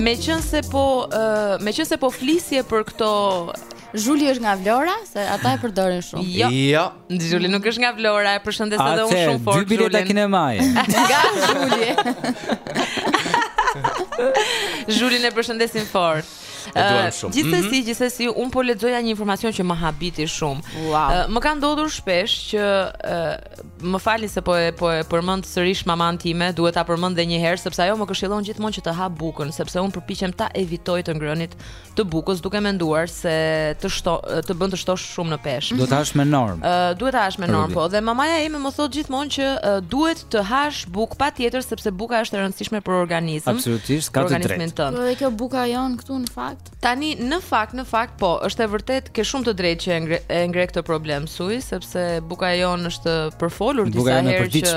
meqense po, uh, meqense po flisje për këto Zhuli është nga Vlora, se ata e përdorin shumë. Jo. Jo. Zhuli nuk është nga Vlora, e përshëndes edhe unë shumë fort. Atë dy bileta kinemaje. Nga Zhuli. Zhulin e përshëndesim fort. E duam shumë. Uh, gjithsesi, mm -hmm. gjithsesi unë po lexoja një informacion që më habiti shumë. Wow. Uh, më ka ndodhur shpesh që uh, më falni se po e po e përmend sërish mamanë time, duhet ta përmend edhe një herë sepse ajo më këshillon gjithmonë që të ha bukën, sepse unë përpiqem ta evitoj të ngrënit të bukës duke menduar se të shto, të bën të shtosh shumë në peshë. Mm -hmm. Duhet ta hash me normë. Uh, duhet ta hash me normë, po. Dhe mamaja ime më thotë gjithmonë që uh, duhet të hash Bukë patjetër sepse buka është e rëndësishme për organizëm. Absolutisht, ka të drejtë. Po dhe kjo buka jonë këtu në fakt. Tani në fakt, në fakt po, është e vërtetë ke shumë të drejtë që e ngre, e ngre këtë problem suj, sepse buka jonë është përfolur buka disa herë që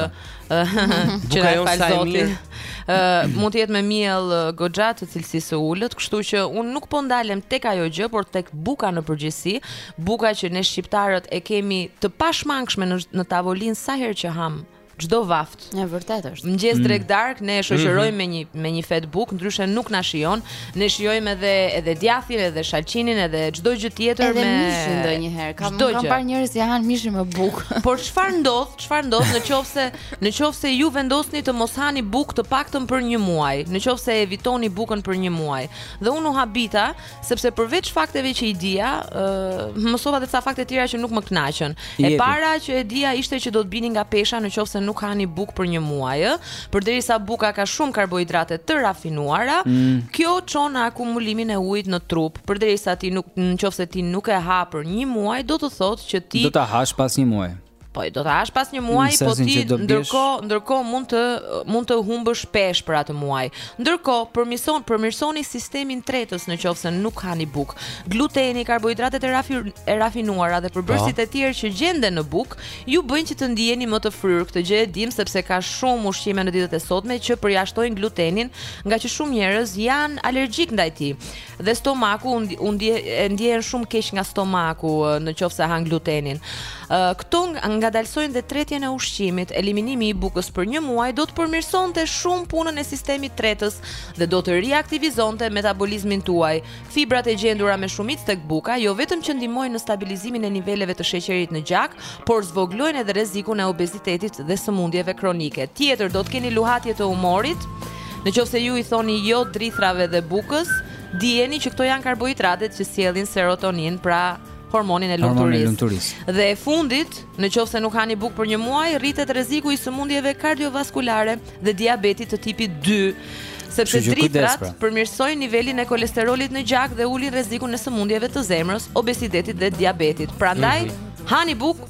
buka jonë sa e mirë. Ë mund të jetë me miell goxha të cilësisë së ulët, kështu që unë nuk po ndalem tek ajo gjë, por tek buka në përgjithësi, buka që ne shqiptarët e kemi të pashmangshme në, në tavolinë sa herë që hamë Çdo vaft. E vërtetë është. Mëngjes mm. drekë darkë, ne e shoqërojmë mm -hmm. me një me një fetë bukë, ndryshe nuk na shijon. Ne shijojmë edhe edhe djathin, edhe shalqinin, edhe çdo gjë tjetër edhe me Edhe mishin ndonjëherë. Kam kam parë njerëz që han mishin me bukë. Por çfarë ndodh? Çfarë ndodh në qoftë se në qoftë se ju vendosni të mos hani bukë të paktën për një muaj, në qoftë se evitoni bukën për një muaj. Dhe unë u habita sepse përveç fakteve që i dija, ë mësova edhe ca fakte të tjera që nuk më kënaqën. E para që e dija ishte që do të bini nga pesha në qoftë se nuk hani bukë për një muaj, ë, përderisa buka ka shumë karbohidrate të rafinuara, mm. kjo çon në akumulimin e ujit në trup. Përderisa ti nuk në qoftë se ti nuk e ha për një muaj, do të thotë që ti Do ta hash pas një muaj. Po do ta hash pas një muaji, po ti ndërkohë, ndërkohë mund të mund të humbësh peshë për atë muaj. Ndërkohë, përmison, përmirësoni sistemin tretës në qoftë se nuk hani bukë. Gluteni, karbohidratet e, rafi, e rafinuara dhe përbërësit po. e tjerë që gjenden në bukë, ju bëjnë që të ndiheni më të fryrë. Këtë gjë e dimë sepse ka shumë ushqime në ditët e sotme që përjashtojnë glutenin, ngaqë shumë njerëz janë alergjikë ndaj tij. Dhe stomaku u ndje e ndjehen shumë keq nga stomaku në qoftë se hanë glutenin. Këto ngadalësojnë dhe tretjen e ushqimit. Eliminimi i bukës për një muaj do të përmirësonte shumë punën e sistemit tretës dhe do të riaktivizonte metabolizmin tuaj. Fibrat e gjendura me shumicë tek buka jo vetëm që ndihmojnë në stabilizimin e niveleve të sheqerit në gjak, por zvogëlojnë edhe rrezikun e obezitetit dhe sëmundjeve kronike. Tjetër do të keni luhatje të humorit, Në qoftë se ju i thoni jo drithrave dhe bukës, dijeni që këto janë karbohidratet që sjellin serotoninë, pra hormonin e lumturisë. Dhe e fundit, në qoftë se nuk hani bukë për një muaj, rritet rreziku i sëmundjeve kardiovaskulare dhe diabetit të tipit 2 sepse drithrat pra. përmirësojnë nivelin e kolesterolit në gjak dhe ulin rrezikun e sëmundjeve të zemrës, obezitetit dhe diabetit. Prandaj, mm -hmm. hani bukë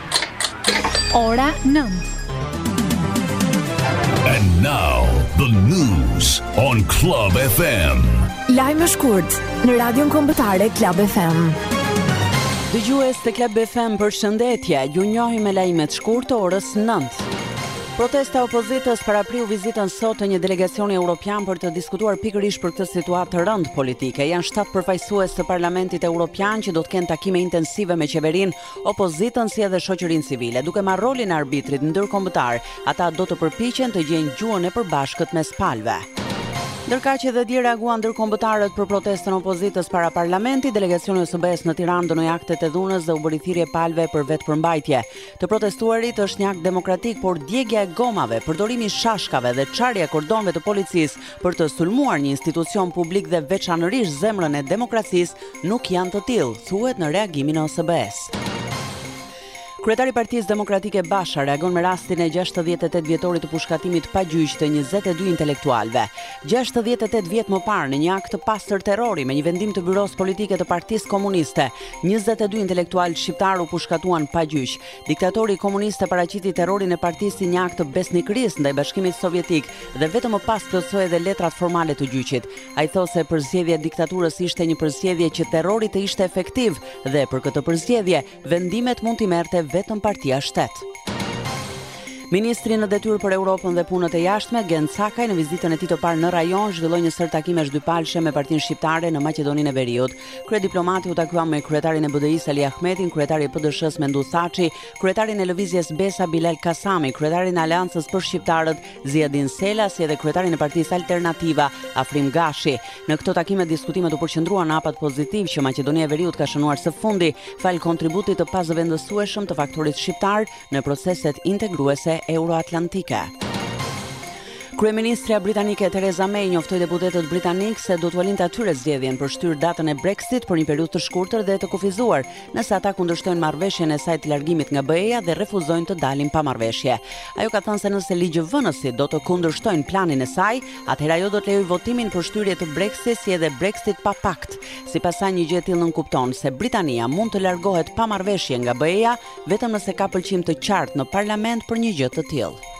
Ora 9. And now the news on Club FM. Lajme shkurt në Radion Kombëtare Club FM. Dëgjues të Club FM përshëndetje, ju njohim me lajmet shkurt të orës 9. Protesta e opozitës parapriu vizitën sot të një delegacioni europian për të diskutuar pikërisht për këtë situatë të rëndë politike. Janë shtatë përfaqësues të Parlamentit Europian që do të kenë takime intensive me qeverinë opozitën si edhe shoqërinë civile, duke marrë rolin e arbitrit ndërkombëtar, ata do të përpiqen të gjejnë gjuhën e përbashkët mes palëve. Ndërkaq edhe dje reaguan ndërkombëtarët për protestën e opozitës para parlamentit, delegacioni i OSBE-së në Tiranë dënoi aktet e dhunës dhe u bëri thirrje palëve për vetëpërmbajtje. Të protestuarit është një akt demokratik, por djegia e gomave, përdorimi i shashkave dhe çarja e kordoneve të policisë për të sulmuar një institucion publik dhe veçanërisht zemrën e demokracisë nuk janë të tillë, thuhet në reagimin e OSBE-së. Kryetari i Partisë Demokratike Basha reagon me rastin e 68 vjetorit të pushkatimit pa gjyq të 22 intelektualëve. 68 vjet më parë në një akt të pastër terrori me një vendim të Byrosë Politike të Partisë Komuniste, 22 intelektualë shqiptarë u pushkatuan pa gjyq. Diktatori komunist e paraqiti terrorin e partisë si një akt të besnikërisë ndaj Bashkimit Sovjetik dhe vetëm më pas plotësoi edhe letrat formale të gjyqit. Ai thotë se përzgjedhja e diktaturës ishte një përzgjedhje që terrori të ishte efektiv dhe për këtë përzgjedhje vendimet mund t'i merrte vetëm partia shtet. Ministri në detyrë për Europën dhe punët e jashtme, Gent Cakaj, në vizitën e tij të parë në rajon, zhvilloi një sërë takimesh dypalëshe me partitë shqiptare në Maqedoninë e Veriut. Kryediplomati u takua me kryetarin e BDI-së Ali Ahmetin, kryetari i PDSH-së Menduh Thaçi, kryetarin e Lëvizjes Besa Bilal Kasami, kryetarin e Aleancës për Shqiptarët Ziadin Sela, si edhe kryetarin e Partisë Alternativa Afrim Gashi. Në këto takime diskutimet u përqendruan në hapat pozitiv që Maqedonia e Veriut ka shënuar së fundi, falë kontributit të pazëvendësueshëm të faktorit shqiptar, në proceset integruese euroatlantike. Kryeministrja britanike Theresa May njoftoi deputetët britanikë se do t'ua linte atyre zgjedhjen për shtyrë datën e Brexit për një periudhë të shkurtër dhe të kufizuar, nëse ata kundërshtojnë marrëveshjen e saj të largimit nga BE-ja dhe refuzojnë të dalin pa marrëveshje. Ajo ka thënë se nëse ligjvënësit do të kundërshtojnë planin e saj, atëherë ajo do të lejojë votimin për shtyrje të Brexit si edhe Brexit pa pakt. Sipas saj, një gjë e tillë nënkupton se Britania mund të largohet pa marrëveshje nga BE-ja, vetëm nëse ka pëlqim të qartë në parlament për një gjë të tillë.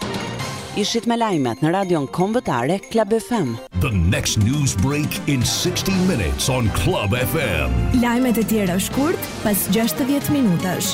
Ishit me lajmet në radion kombëtare Club FM. The next news break in 60 minutes on Club FM. Lajmet e tjera shkurt pas 60 minutash.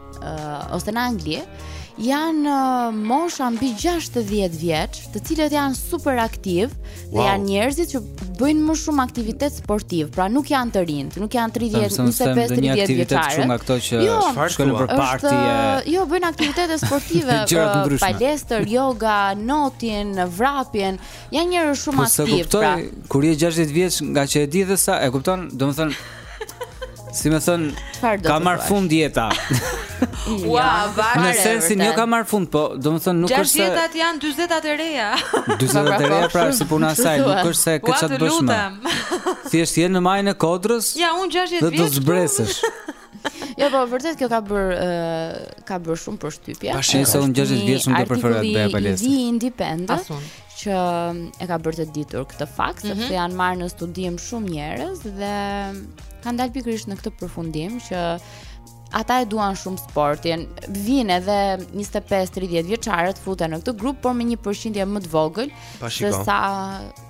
uh, ose në Angli, janë uh, mosha mbi 60 vjeç, të cilët janë super aktiv wow. dhe janë njerëzit që bëjnë më shumë aktivitet sportiv, pra nuk janë të rinjtë, nuk janë 30, 25, 30 vjeçarë. Jo, shkojnë për parti e uh, jo bëjnë aktivitete sportive, uh, palestër, yoga, notin, vrapjen, janë njerëz shumë aktiv. Po s'e kuptoj, pra. kur je 60 vjeç, nga që e di dhe sa, e kupton, domethënë Si me thën, ka marr fund jeta. Ua, vare. Në sensin jo ka marr fund, po domethën nuk është se 60-tat janë 40-tat e reja. 40-tat e reja pra si puna e saj, nuk është se ke ça të bësh më. Thjesht je në majën e kodrës. Ja, un 60 vjet. Do të zbresësh. Jo, po vërtet kjo ka bërë ka bërë shumë përshtypje. Tash se un 60 vjeç nuk do preferoj të bëj palestër. The Independent. që e ka bërë të ditur këtë fakt, mm -hmm. sepse janë marrë në studim shumë njerëz dhe kanë dalë pikërisht në këtë përfundim që ata e duan shumë sportin. Vijnë edhe 25-30 vjeçarët futen në këtë grup, por me një përqindje më të vogël se sa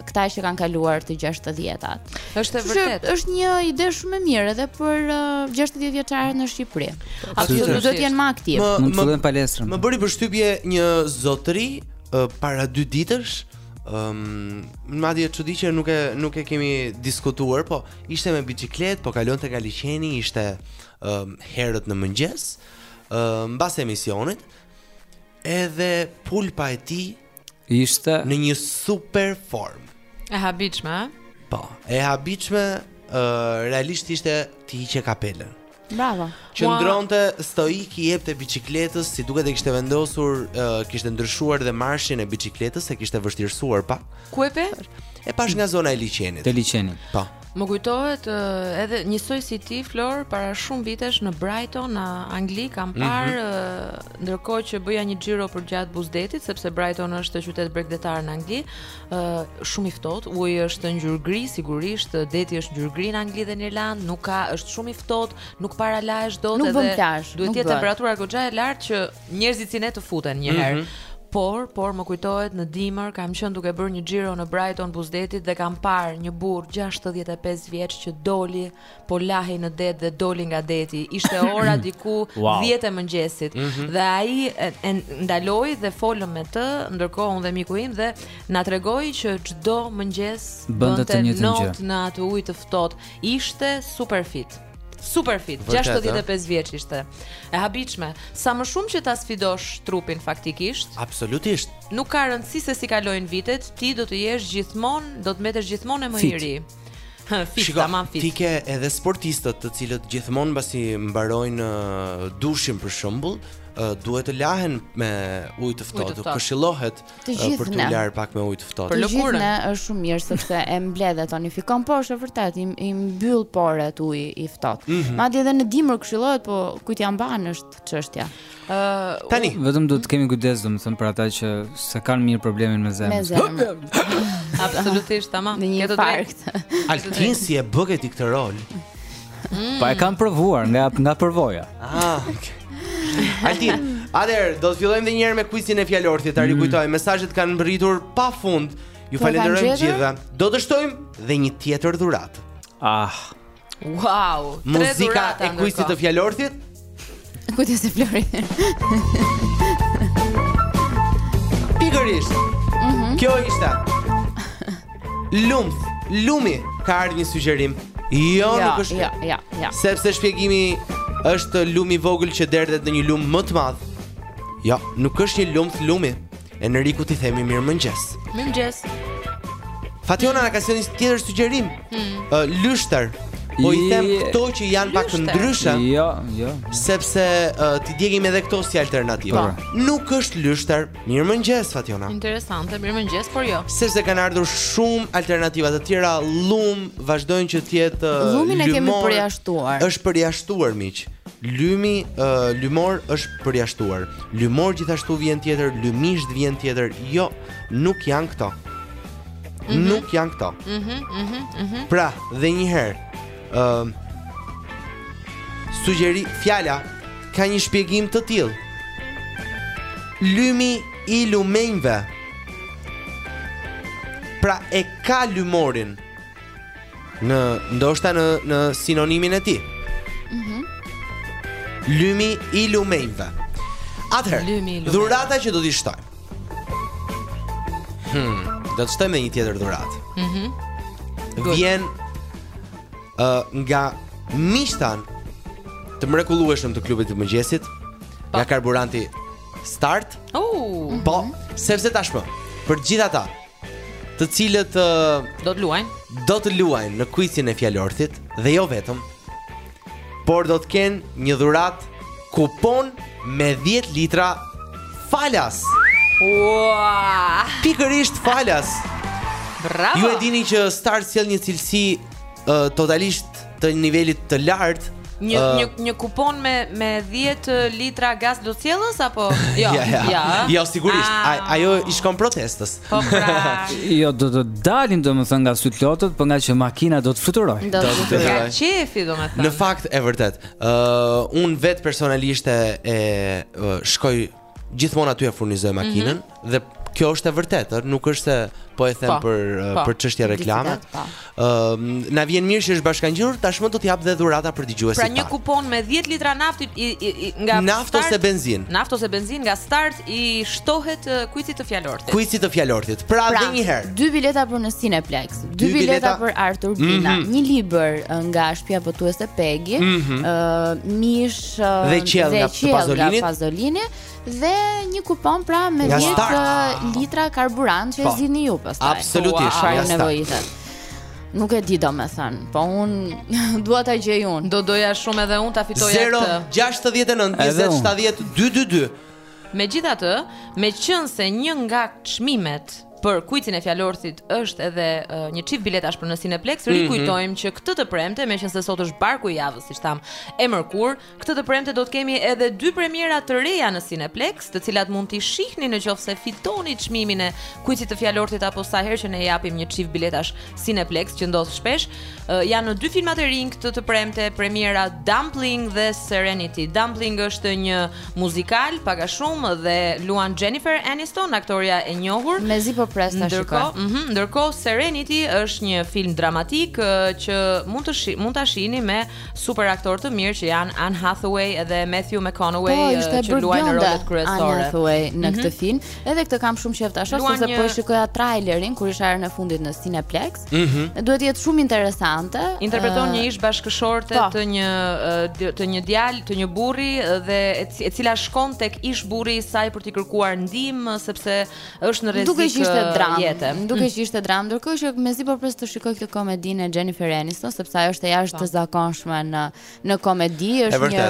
këta që kanë kaluar të 60-tat. Është e vërtetë. Është një ide shumë e mirë edhe për uh, 60 vjeçarët në Shqipëri. Ata do të jenë më aktiv. Mund të fillojnë palestrën. Më bëri përshtypje një zotëri uh, para dy ditësh, ëm um, madje çudi që nuk e nuk e kemi diskutuar, po ishte me biçikletë, po kalonte nga liqeni, ishte um, herët në mëngjes, um, mbas emisionit, edhe pulpa e tij ishte në një super formë. E habitshme, a? Po, e habitshme, uh, realisht ishte t'i hiqje kapelën. Bravo. Qëndronte stoik i jepte biçikletës, si duket e kishte vendosur, uh, kishte ndryshuar dhe marshin e biçikletës, e kishte vështirësuar pa. Ku e pe? E pashë nga zona e liqenit. Te liqenit. Po. Më kujtohet uh, edhe njësoj si ti Flor para shumë vitesh në Brighton në Angli kam mhm. parë mm -hmm. uh, ndërkohë që bëja një xhiro përgjatë buzëdetit sepse Brighton është qytet bregdetar në Angli Uh, shumë i ftohtë, uji është ngjyrë gri sigurisht, deti është ngjyrë gri në Angli dhe në Irlandë, nuk ka, është shumë i ftohtë, nuk para lahesh dot edhe. Nuk plazh, duhet të jetë temperatura goxha e lartë që njerëzit si ne të futen një herë. Mm -hmm. Por, por më kujtohet në dimër kam qenë duke bërë një xhiro në Brighton buzë detit dhe kam parë një burrë 65 vjeç që doli po lahej në det dhe doli nga deti. Ishte ora diku wow. 10 e mëngjesit mm -hmm. dhe ai e, e ndalova dhe folëm me të, ndërkohë unë dhe miku im dhe na tregoi që çdo mëngjes bënte të njëjtën gjë. Në atë ujë të ftohtë ishte super fit. Super fit, 65 vjeç ishte. E habitshme. Sa më shumë që ta sfidosh trupin faktikisht. Absolutisht. Nuk ka rëndësi se si kalojnë vitet, ti do të jesh gjithmonë, do të mbetesh gjithmonë më i ri. Fit. Fit, Shiko, tamam fit. Ti ke edhe sportistët të cilët gjithmonë pasi mbarojnë uh, dushin për shembull, uh, duhet të lahen me ujë të ftohtë, këshillohet uh, për të larë pak me ujë të ftohtë. Për lëkurën është shumë mirë sepse e mbledh dhe tonifikon, po është e vërtetë, i, i mbyll poret uji i ftohtë. Mm -hmm. Madje edhe në dimër këshillohet, po kujt ia mban është çështja. Ë uh, tani vetëm duhet të kemi kujdes domethën për ata që s'e kanë mirë problemin me zemrën. Me zemrën. Absolutisht tamam. Në një fakt. Altin si e bëke ti këtë rol? Mm. Pa e kam provuar nga nga përvoja. Ah. Altin, atëherë do të fillojmë edhe një herë me kuizin e fjalorthit, ta mm. rikujtojmë. Mesazhet kanë mbërritur pafund. Ju falenderojmë të gjithëve. Do të shtojmë dhe një tjetër dhuratë. Ah. Wow, tre dhurata. Muzika e kuizit të fjalorthit. Kujtoje Flori. Pikërisht. Mm -hmm. Kjo ishte. Lumth lumi, ka ardhur një sugjerim. Jo, ja, nuk është. Ja, ja, ja. Sepse shpjegimi është lum i vogël që derdhet në një lum më të madh. Jo, nuk është një lumth lumi. Enrikut t'i themi mirëmëngjes. Mëngjes. Fatjona na ka sjellë një tjetër sugjerim. Hmm. Uh, lyshter. Po i them këto që janë pak të ndryshe. Jo, jo. Sepse uh, t'i djegim edhe këto si alternativa. Po. Nuk është lyshter. Mirëmëngjes Fatjona. Interesante, mirëmëngjes, por jo. Sepse kanë ardhur shumë alternativa të tjera, llum vazhdojnë që të jetë uh, Llumin e kemi përjashtuar. Është përjashtuar miq. Lymi, ë, lymor është përjashtuar. Lymor gjithashtu vjen tjetër, lymisht vjen tjetër. Jo, nuk janë këto. Mm -hmm. Nuk janë këto. Mhm, mm mhm, mm mhm. Mm pra, dhe një herë, ë uh, sugjeri fjala ka një shpjegim të tillë. Lymi i lumenjve. Pra e ka lymorin. Në ndoshta në në sinonimin e tij. Mhm. Mm lymi i lumenjve. Atëherë, dhurata që do t'i shtojmë. Hmm, do të shtojmë një tjetër dhuratë. Mhm. Mm Vjen ë uh, nga miqtë tanë të mrekullueshëm të klubit të mëngjesit, nga karburanti Start. Oh. Po, sepse tashmë për gjithë ata të cilët uh, do të luajnë, do të luajnë në kuicin e fjalorthit dhe jo vetëm, por do të kenë një dhuratë kupon me 10 litra falas. Wow! Pikërisht falas. Bravo. Ju e dini që Start sjell një cilësi uh, totalisht të nivelit të lartë Një uh, një një kupon me me 10 litra gaz lotsjellës apo jo ja, ja. ja. jo sigurisht ah. A, ajo i shkon protestës po pra jo do të dalin domethënë nga sytë lotët po ngaqë makina do të fluturojë do të fluturojë qejfi domethënë në fakt e vërtetë ë uh, unë vetë personalisht e, e uh, shkoj gjithmonë aty e furnizoj mhm. makinën mm -hmm. dhe kjo është e vërtetë, nuk është se po e them pa, po, për pa, po, për çështje reklame. Ëm po. uh, na vjen mirë që është bashkëngjitur, tashmë do të japë dhe dhurata për dëgjuesit. Pra një pa. kupon me 10 litra naftë i, i, i, nga naftë ose benzinë. Naftë ose benzinë nga Start i shtohet kuicit të fjalorthit. Kuicit të fjalorthit. Pra, pra edhe një herë. Dy bileta për në Cineplex, dy, dy bileta, bileta për ArTurbina, mm -hmm. një libër nga shtëpia botuese Pegi, mm -hmm. uh, mish dhe qiell nga Pazolini. Pazolini dhe një kupon pra me 10 litra karburant që po. zgjidhni ju pastaj. Absolutisht, çfarë wow. nevojitet. Nuk e di domethënë Po unë dua ta gjej unë Do doja shumë edhe unë ta fitoja këtë 069 20 70 222 Megjithatë Meqenëse një nga çmimet për kuicin e fjalorthit është edhe uh, një çift biletash për në Cineplex. Mhm. Rikujtojmë mm -hmm. që këtë të premte, meqenëse sot është barku i javës, siç thamë, e mërkur, këtë të premte do të kemi edhe dy premiera të reja në Cineplex, të cilat mund t'i shihni në qoftë se fitoni çmimin e kuicit të fjalorthit apo sa herë që ne japim një çift biletash Cineplex që ndodh shpesh. Uh, janë dy filmat e rinj këtë të premte, premiera Dumplin dhe Serenity. Dumplin është një muzikal pak a shumë dhe luan Jennifer Aniston, aktorja e njohur. Mezi po pres ta shikoj. Ndërkohë, mhm, ndërkohë Serenity është një film dramatik që mund të shi, mund ta shihni me super aktorë të mirë që janë Anne Hathaway dhe Matthew McConaughey po, që luajnë rolet kryesore. Anne Hathaway në mm -hmm. këtë film. Edhe këtë kam shumë qejf ta shoh, sepse e... po shikoja trailerin kur isha herën e fundit në Cineplex. Mm -hmm. Duhet të jetë shumë interesante. Interpreton uh, një ish bashkëshorte po. të një të një djalë, të një burri dhe e cila shkon tek ish burri i saj për t'i kërkuar ndihmë sepse është në rrezik. Dukej që ishte dramë. Dukej që ishte dramë, ndërkohë që mezi po pres të shikoj këtë komedinë e Jennifer Aniston sepse ajo është e jashtëzakonshme në në komedi është një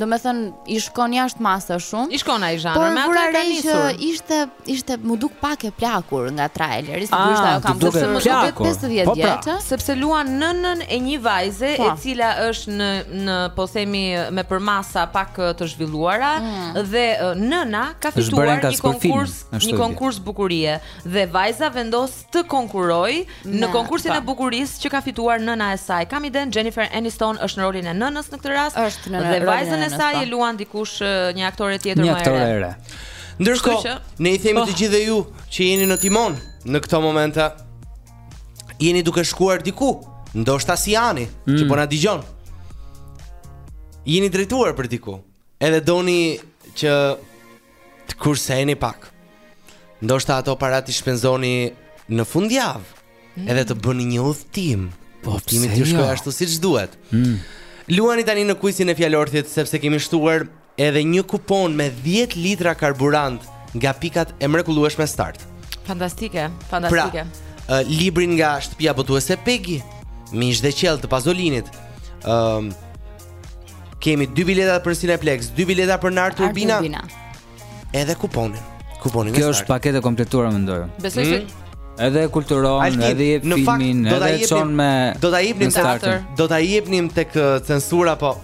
domethënë i shkon jashtë mase shumë i shkon ai zhanër me atë ka nisur që ishte ishte m'u duk pak e plakur nga traileri se ah, ishte ajo ka bërë se më duket 50 vjeç po, pra. sepse luan nënën e një vajze po. e cila është në në po themi me përmasa pak të zhvilluara mm. dhe nëna ka fituar një konkurs një konkurs bukurie dhe vajza vendos të konkurrojë në Me- konkursin po. e bukurisë që ka fituar nëna e saj. Kam idenë Jennifer Aniston është në rolin e nënës në këtë rast Është në dhe rolin e vajzën e nënës, saj po. e luan dikush e, një aktore tjetër Një më e aktore re. e re. Ndërkohë, Kështu që- ne i themi Po. të gjithëve ju që jeni në timon në këto momente. Jeni duke shkuar diku, ndoshta si Ani, Mm. që po na dëgjon. Jeni drejtuar për diku. Edhe doni që të kurseni pak. Ndoshta ato para t'i shpenzoni në fundjavë. Mm. Edhe të bëni një udhëtim. Po udhëtimi të jo? shkojë ashtu siç duhet. Mm. Luani tani në kuizin e fjalorthit sepse kemi shtuar edhe një kupon me 10 litra karburant nga pikat e mrekullueshme Start. Fantastike, fantastike. Pra, uh, librin nga shtëpia botuese Pegi, Mish dhe qiell të Pazolinit. Ëm um, Kemi dy bileta për Cineplexx, dy bileta për në ArTurbina. Turbina. Edhe kuponin. Kuponin Kjo është paketë e kompletuar mendoj. Besoj se mm. Edhe kulturon, Altin, edhe jep në fakt, filmin, do edhe jepnim, çon me Do ta jepnim te do ta jepnim tek uh, censura po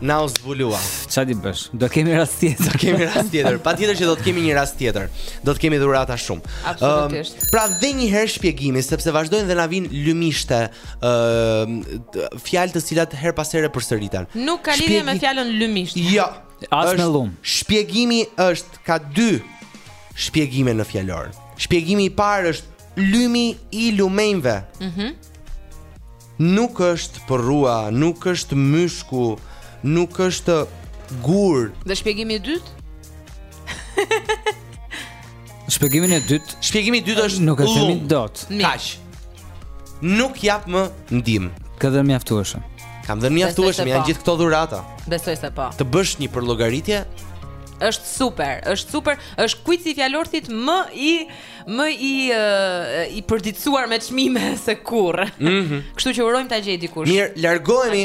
na u zbulua. Çfarë t'i bësh? Do kemi rast tjetër. Do kemi rast tjetër. Patjetër që do të kemi një rast tjetër. Do të kemi dhurata shumë. Absolutisht. Um, pra dhe një herë shpjegimi sepse vazhdojnë dhe na vijnë lymishte ë uh, fjalë të cilat herë pas here përsëriten. Nuk ka lidhje me fjalën lymishte. Jo. As me llum. Shpjegimi është ka dy shpjegime në fjalor. Shpjegimi i parë është lymi i lumenjve. Mhm. Mm nuk është përrua, nuk është myshku, nuk është gur. Dhe shpjegimi i dytë? Shpjegimin e dytë. Shpjegimi i dytë është nuk e themi dot. Kaq. Nuk jap më ndihmë. Ka dhënë mjaftueshëm. Kam dhënë mjaftueshëm, janë po. gjithë këto dhurata. Besoj se po. Të bësh një përllogaritje është super, është super, është kuici i fjalorthit më i më i uh, i përditësuar me çmime se kurrë. Mm -hmm. Kështu që urojmë ta gjejë dikush. Mirë, largohemi.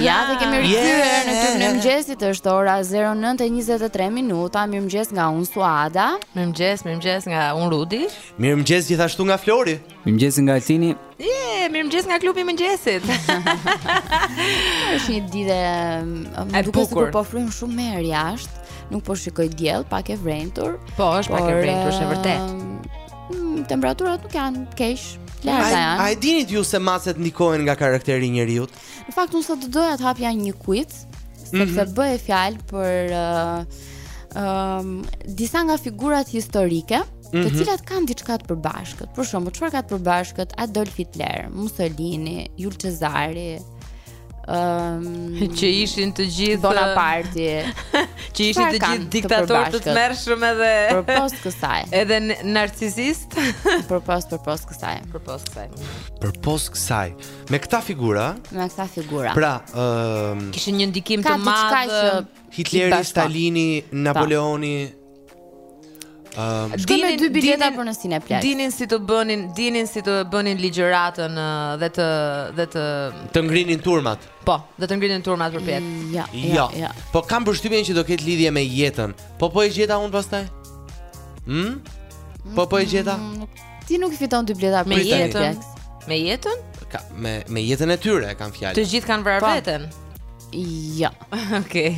Ja, dhe kemi rikthyer në Klubin e Mëngjesit është ora 09.23 minuta Mirëmëngjes nga unë Suada Mirëmëngjes, mirëmëngjes nga unë Rudi Mirëmëngjes gjithashtu nga Flori Mirëmëngjes nga Altini Je, mirëmëngjes nga Klubi i Mëngjesit është një ditë Më duket sikur po fryn shumë me erë jashtë Nuk po shikoj diell, pak e vrenjtur Po, është pak e vrenjtur, është e vërtetë Temperaturat nuk janë keq Lërë da janë A e dini ju se macet ndikohen nga karakteri i njeriut? Në fakt unë sot doja të hapja një quiz, sepse mm -hmm. bëhej fjalë për ë uh, um, disa nga figurat historike, të mm -hmm. cilat kanë diçka të përbashkët. Për shembull, çfarë ka të përbashkët Adolf Hitler, Mussolini, Jul Cezari, um, që ishin të gjithë Bonaparte, që ishin të gjithë diktatorë të tmerrshëm edhe përpos kësaj. Edhe narcisistë përpos përpos kësaj. Përpos kësaj. Përpos kësaj. Me këta figura, me këta figura. Pra, ë um, kishin një ndikim të madh. Ka diçka që Hitleri, Stalini, Napoleoni, Um, dinin dy bileta për në Cineplex. Dinin si të bënin, dinin si të bënin ligjëratën dhe të dhe të të ngrinin turmat. Po, dhe të ngrinin turmat përpjetë. Mm, ja, ja, ja, ja. Po kam përshtypjen që do ketë lidhje me jetën. Po po e gjeta unë pastaj? Hm? Po po e gjeta? Mm, nuk Ti nuk fiton dy bileta për jetën. Me jetën? Ka, me me jetën e tyre e kanë fjalën. Të gjithë kanë vrarë, po, veten. Jo. Okej.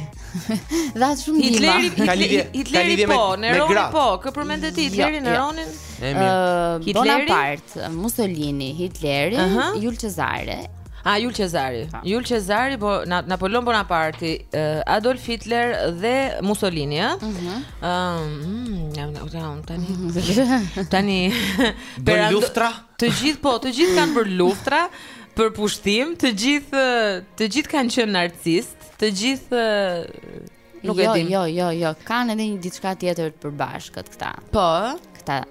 Dha shumë ndihma. Hitleri, Hitleri, Hitleri po, Neroni po, kë përmende ti Hitleri, jo, Neronin? Jo. Ëh, Hitleri, Bonaparte, Mussolini, Hitleri, Jul Cezare, A Jul Cezari. Po. Jul Cezari po na Napoleon Bonaparte, uh, Adolf Hitler dhe Mussolini, ëh. Ëh, mhm. mm, jam në udhën tani. Mhm. Tani për luftra. Të gjithë po, të gjithë kanë bërë luftra për pushtim, të gjithë të gjithë kanë qenë narcistë, të gjithë Nuk jo, e dim. Jo, jo, jo, kanë edhe një diçka tjetër të përbashkët këta. Po, këta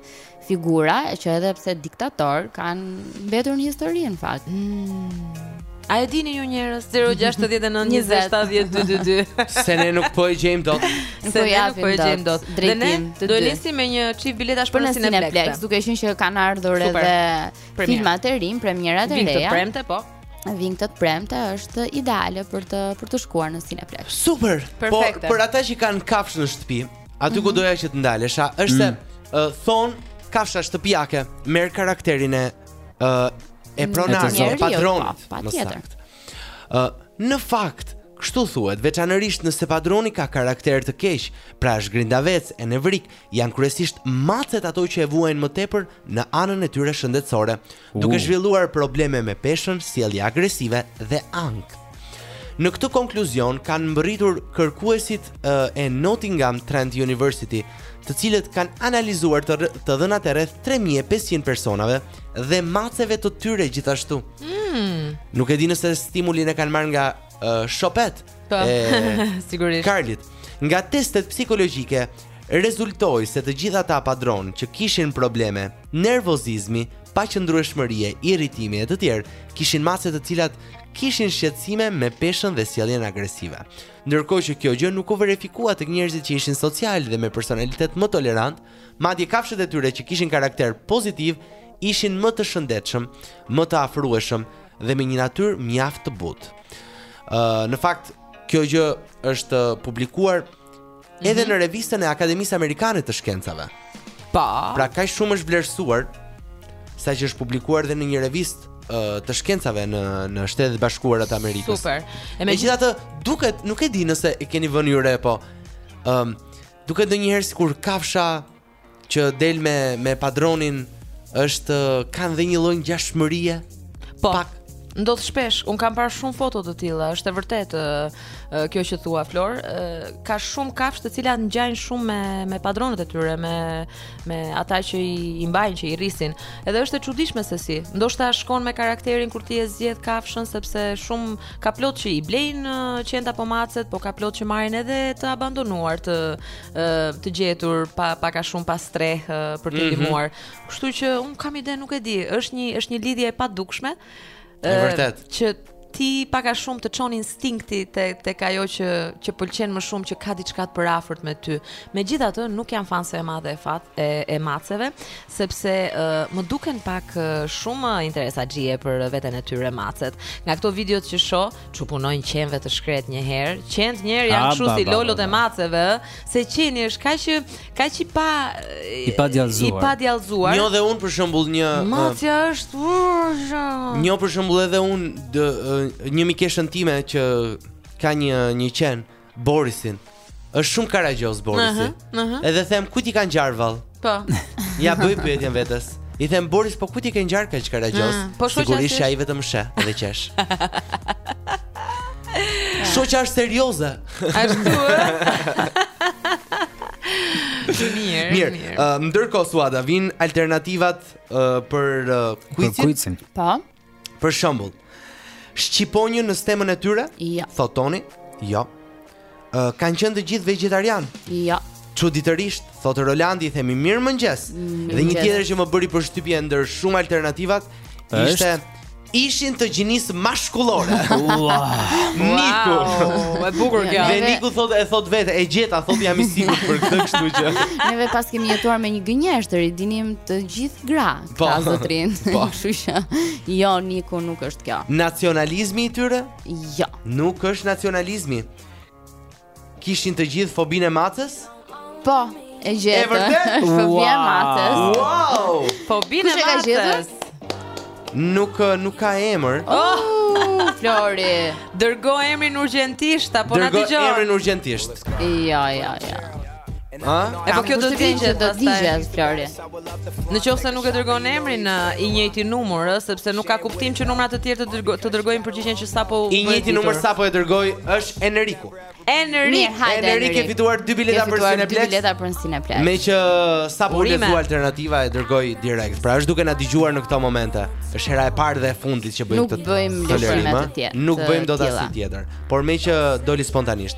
figura që edhe pse diktatorë kanë mbetur në histori në fakt. Mm. A e dini ju njerëz 069 20 70 222. Se ne nuk po e gjejmë dot. Se po ne nuk po e gjejmë dot. Dhe ne do nisim me një çift biletash për në Cineplex, duke qenë që kanë ardhur edhe filmat e rinj, premierat e reja. Të premte po. vijnë këtë të premte është ideale për të për të shkuar në Cineplex. Super. Po, Perfekte. Po për ata që kanë kafshë në shtëpi, aty ku mhm. doja që të ndalesha, është se mm. uh, thonë kafsha shtëpiake merr karakterin e uh, e pronarit, e padronit. Po, patjetër. Ë uh, në fakt Kështu thuhet, veçanërisht nëse padroni ka karakter të keq, pra është grindavec e nevrik, janë kryesisht macet ato që e vuajnë më tepër në anën e tyre shëndetësore. duke zhvilluar probleme me peshën, sjellje agresive dhe ankth. Në këtë konkluzion kanë mbërritur kërkuesit e Nottingham Trent University, të cilët kanë analizuar të, të dhënat e rreth 3500 personave dhe maceve të tyre gjithashtu. Mm. Nuk e di nëse stimulin e kanë marrë nga uh, Choupette, Po. Sigurisht. e Karlit. Nga testet psikologjike rezultoi se të gjithë ata padronë që kishin probleme nervozizmi, paqëndrueshmërie, irritimi e të tjerë, kishin mace të cilat kishin shqetësime me peshën dhe sjelljen agresive. Ndërkohë që kjo gjë nuk u verifikua tek njerëzit që ishin socialë dhe me personalitet më tolerant, madje kafshët e tyre që kishin karakter pozitiv ishin më të shëndetshëm, më të afrueshëm dhe me një natyrë mjaft të butë. Ë uh, në fakt kjo gjë është publikuar edhe mm -hmm. në revistën e Akademisë Amerikane të Shkencave. Po. Pra kaq shumë është vlerësuar saqë është publikuar edhe në një revistë të shkencave në në Shtetet e Bashkuara të Amerikës. Super. E megjithatë duket, nuk e di nëse e keni vënë ju re po. Ëm, um, duket ndonjëherë sikur kafsha që del me me padronin është kanë dhe një lloj ngjashmërie. Po. Pak ndodh shpesh. Unë kam parë shumë foto të tilla, është e vërtetë kjo që thua Flor, ka shumë kafshë të cilat ngjajnë shumë me me padronët e tyre, me me ata që i, i mbajnë, që i rrisin. Edhe është e çuditshme se si. Ndoshta shkon me karakterin kur ti e zgjedh kafshën sepse shumë ka plot që i blejnë qentë apo macet, po ka plot që marrin edhe të abandonuar, të të gjetur pa pak a shumë pa strehë për të mhm. ndihmuar. Mm -hmm. Kështu që unë kam idenë nuk e di, është një është një lidhje e padukshme. Është vërtet. Që ti pak a shumë të çon instinkti te tek ajo që që pëlqen më shumë që ka diçka të përafërt me ty. Megjithatë nuk jam fanse e madhe e fat e e maceve, sepse uh, më duken pak uh, shumë interesaxhie për veten e tyre macet. Nga këto videot që shoh, Ç'u punojnë qenve të shkretë një herë. Qentë një herë janë kështu si lolot e maceve, se qeni është kaq që kaq i pa i padjallëzuar. I padjallëzuar. Njoh dhe unë për shembull një Macja është urrë. Njoh për shembull edhe unë një mikeshën time që ka një një qen. Borisin. Është shumë karagjoz Borisi. Uh -huh, uh -huh. Edhe them kujt i ka ngjarë vallë. Po. Ia bëj pyetjen vetes. I them Boris, po kujt i ke ngjarë kaq karagjoz? Uh, po Sigurisht ai vetëm sheh dhe qesh. Shoqja është serioze. Ashtu ë. Mirë, mirë. Mirë, uh, ndërkohë Suada vijnë alternativat uh, për uh, kuicin. Po. Për shembull, shqiponjën në stemën e tyre? Jo. Thotë Toni? Jo. Uh, kanë qenë të gjithë vegjetarianë? Jo. Çuditërisht, thotë Rolandi i themi mirëmëngjes. Mm, dhe një tjetër që më bëri përshtypje ndër shumë alternativat ishte ishin të gjinisë mashkullore. Niku. Wow, e bukur kjo. Dhe Niku thotë e thotë vetë, e gjeta, thotë jam i sigurt për këtë, kështu që. Neve paskemi jetuar me një gënjeshtër, i dinim të gjithë gra, Po. Ka zotrin. Po. Kështu që jo Niku nuk është kjo. Nacionalizmi i tyre? Jo. Nuk është nacionalizmi. Kishin të gjithë fobinë e macës? Po, e gjeti. E vërtetë? Është fobia e macës. Wow! Fobinë e macës. Nuk nuk ka emër. Oh, Flori. Dërgo emrin urgjentisht apo na dëgjon? Dërgo emrin urgjentisht. Jo, jo, jo. Ha? E po kjo do të dinë që do të dinë as Flori. Në qoftë se nuk e dërgon emrin në i njëjti numër, ëh, sepse nuk ka kuptim që numra të tjerë të dërgojnë të dërgojnë përgjigjen që sapo u I njëjti numër sapo e dërgoi është Enriku. Enrik, Enrik ke fituar dy bileta për Cineplexx. Dy bileta për Cineplexx. Meqë sapo u lexua alternativa e dërgoi direkt. Pra është duke na dëgjuar në këto momente. Është hera e parë dhe e fundit që bëjmë këtë. Nuk bëjmë lëshime të tjera. Nuk bëjmë dot asnjë tjetër. Por meqë doli spontanisht.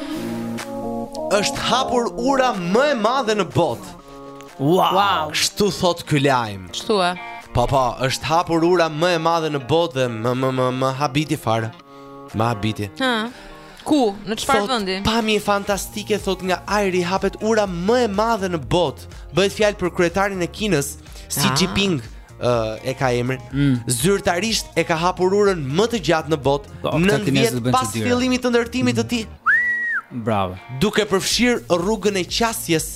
Është hapur ura më e madhe në botë. Wow. wow. Kështu thotë ky lajm. Kështu e. Po po, është hapur ura më e madhe në botë dhe më më më më habiti fare. Më habiti. Ha. Ku? Në çfarë vendi? Pamje fantastike thotë nga ajri hapet ura më e madhe në botë. Bëhet fjalë për kryetarin e Kinës, Xi ah. Jinping. uh, e ka emrin. Mm. Zyrtarisht e ka hapur urën më të gjatë në botë, 9 vjet pas fillimit të ndërtimit të tij. Bravo. Duke përfshirë rrugën e qasjes,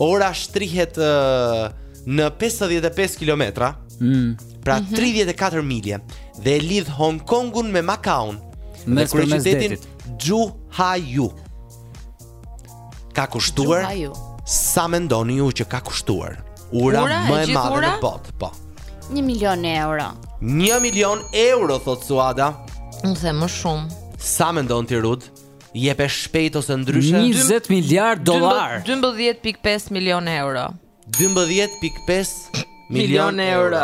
ura shtrihet uh, në 55 kilometra, mm. pra 34 mhm. milje, dhe e lidh Hong Kongun me Makaun dhe qytetin Zhuhai. ka kushtuar sa mendoni ju që ka kushtuar ura, ura më e madhe në botë, po. 1 milion euro. 1 milion euro thotë Suada. Unë them më shumë. Sa mendon ti Rud? Jepe shpejt ose ndryshe? 20 miliardë dollarë. 12.5 milion euro. 12 pik 5 milion euro.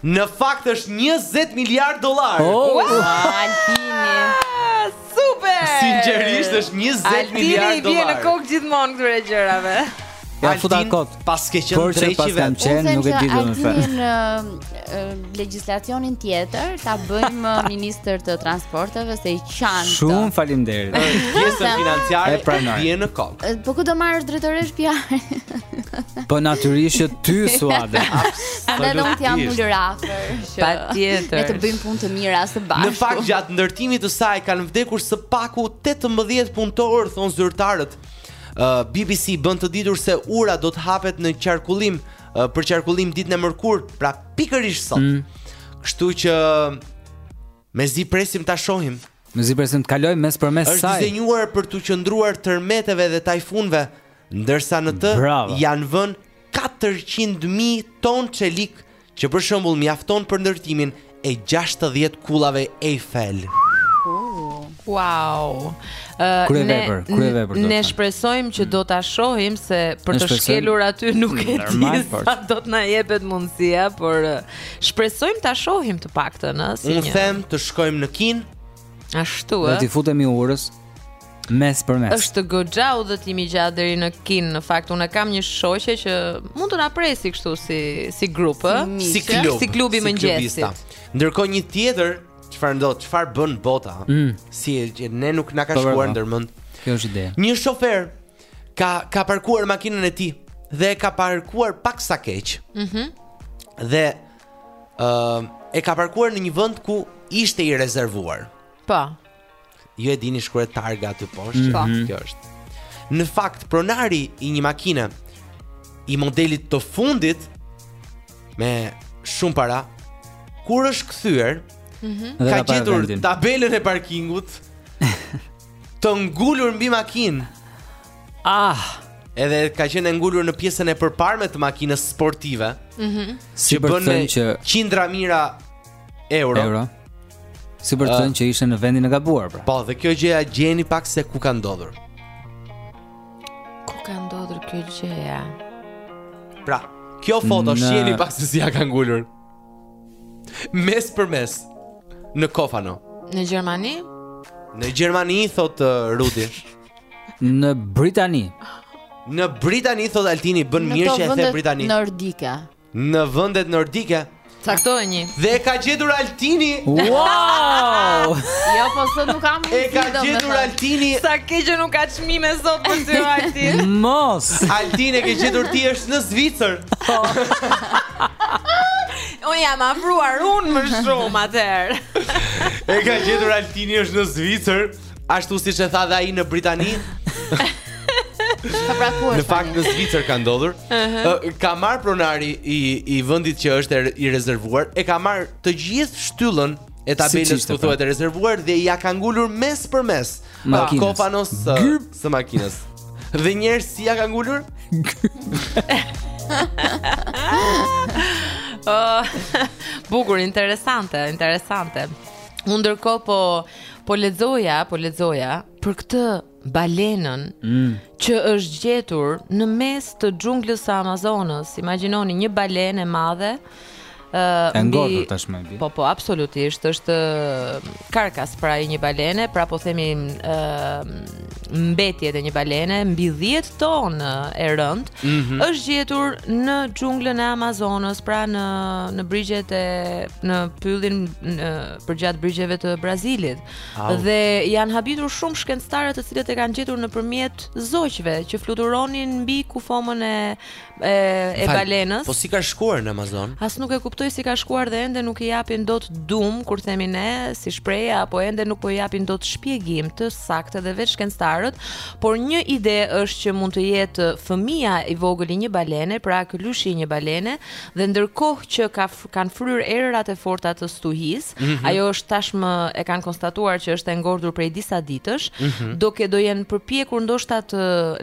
Në fakt është 20 miliard dollar. Oh, Altini. Super! Sinqerisht është 20 miliard dollar. Altini u vjen në kokë gjithmonë këtyre gjërave. Ia futa kot. Paske qenë drejtë. Por që paskam qenë, nuk e di më fal. legjislacionin tjetër ta bëjmë uh, ministër të transporteve se i qan. Shumë faleminderit. Pjesa financiare vjen në kokë. Uh, po ku do marrësh drejtoreshë PR? Po natyrisht që ty Suade. Ata do t'i kem ulur afër. Patjetër. Ne do bëjmë punë të mira së bashku. Në fakt gjatë ndërtimit të saj kanë vdekur së paku 18 punëtorë thonë zyrtarët. Uh, BBC bën të ditur se ura do të hapet në qarkullim për qarkullim ditën e mërkurë, pra pikërisht sot. Mm. Kështu që mezi presim ta shohim. Mezi presim të kalojmë mes për mes saj. Është dizenjuar për t'u qëndruar tërmeteve dhe tajfunëve, ndërsa në të Bravo. janë vënë 400.000 ton çelik, që për shembull mjafton për ndërtimin e gjashtëdhjetë kullave Eiffel. Wow. Uh, kryevepër, kryevepër. Ne shpresojmë që do ta shohim se për të shkelur aty nuk e di po. sa do të na jepet mundësia, por shpresojmë ta shohim të paktën, ëh, si një. Unë them të shkojmë në Kinë. Ashtu ëh. Do t'i futemi urës. Mes për mes. Është goxha udhëtimi i gjatë deri në Kinë. Në fakt unë kam një shoqe që mund të na presi kështu si si grup, ë, si, si klub, si klubi i mëngjesit. Ndërkohë një tjetër çfarë ndodh, çfarë bën bota? Mm. Si që ne nuk na ka po, po, shkuar po. ndërmend. Kjo është ide. Një shofer ka ka parkuar makinën e tij dhe e ka parkuar paksa keq. Mhm. Mm dhe ë uh, e ka parkuar në një vend ku ishte i rezervuar. Po. Ju e dini shkruhet targa aty poshtë, mm -hmm. kjo është. Në fakt, pronari i një makine të modelit të fundit me shumë para, kur është kthyer, mm -hmm. ka gjetur tabelën e parkingut të ngulur mbi makinë. Ah, edhe ka qenë e ngulur në pjesën e përparme të makinës sportive. Mhm. Mm që bën qindra mijëra euro. Euro. Si për të thënë që ishte në vendin e gabuar pra. Po, dhe kjo gjëja gjeni pak se ku ka ndodhur. Ku ka ndodhur kjo gjëja? Pra, kjo foto në... shiheni pak se si ia ka ngulur. Mes për mes në kofano. Në Gjermani? Në Gjermani thotë uh, Rudi. në Britani. Në Britani thotë Altini bën mirë që e the Britani. Në Britani. në vendet nordike. Caktohen një. Dhe e ka gjetur Altini. Wow! jo, po sot nuk kam mundësi. E ka gjetur Altini. Fatkeq që nuk ka çmime sot për ty Altin. Mos. Altini e ke gjetur ti është në Zvicër. Po. Unë jam afruar unë më shumë atëherë. e ka gjetur Altini është në Zvicër. Ashtu siç e tha dhe ai në Britani. Në fakt në Zvicër ka ndodhur. Uh -huh. Ka marr pronari i i vendit që është er, i rezervuar, e ka marr të gjithë shtyllën e tabelës ku thuhet e rezervuar dhe ja ka ngulur mes për mes makinës. kofanos së, së makinës. Dhe njerëz si ja ka ngulur? oh, bukur, interesante, interesante. Unë ndërkohë po Po lexoja, po lexoja për këtë balenën mm. që është gjetur në mes të xhunglës së Amazonës. Imagjinoni një balenë e madhe. Uh, e ngordhur tashmë. Po po, absolutisht, është karkas pra i një balene, pra po themi uh, mbetjet e një balene mbi 10 ton e rënd, mm -hmm. është gjetur në xhunglën e Amazonës, pra në në brigjet e në pyllin në përgjatë brigjeve të Brazilit Au. dhe janë habitur shumë shkencëtarët të cilët e kanë gjetur nëpërmjet zogjve që fluturonin mbi kufomën e e, e Fal, balenës. Po si ka shkuar në Amazon? As nuk e kuptoj si ka shkuar dhe ende nuk i japin dot dum kur themi ne si shprehje apo ende nuk po i japin dot shpjegim të saktë dhe vetë shkencëtarët, por një ide është që mund të jetë fëmija i vogël i një balene, pra këlyshi i një balene, Dhe ndërkohë që ka kanë fryrë erërat e forta të stuhisë, mm -hmm. ajo është tashmë e kanë konstatuar që është e ngordhur prej disa ditësh, mm -hmm. do ke do jenë përpjekur ndoshta të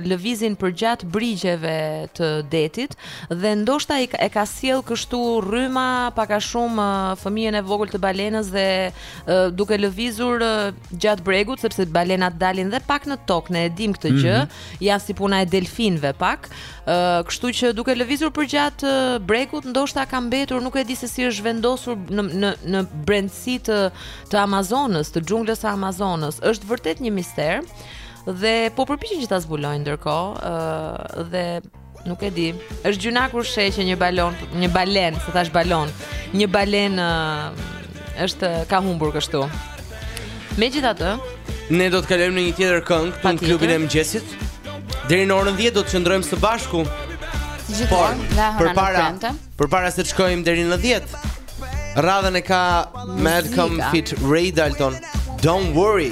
lëvizin përgjatë brigjeve të detit dhe ndoshta i e ka sjell kështu rryma pak a shumë fëmijën e vogël të balenës dhe duke lëvizur gjatë bregut sepse balenat dalin dhe pak në tokë, ne e dimë këtë gjë, mm -hmm. janë si puna e delfinëve pak, Uh, kështu që duke lëvizur përgjatë uh, bregut, ndoshta ka mbetur, nuk e di se si është vendosur në në në brendësi të të Amazonës, të xhunglës së Amazonës. Është vërtet një mister dhe po përpiqen që ta zbulojnë ndërkohë, ë uh, dhe nuk e di. Është gjynah kur sheh që një balon, një balen, se thash balon, një balen uh, është ka humbur kështu. Megjithatë, ne do të kalojmë në një tjetër këngë në klubin e mëngjesit. Deri në orën 10 do të qëndrojmë së bashku. Por, përpara, përpara se të shkojmë deri në 10, radhën e ka Madcon feat Ray Dalton, Don't Worry.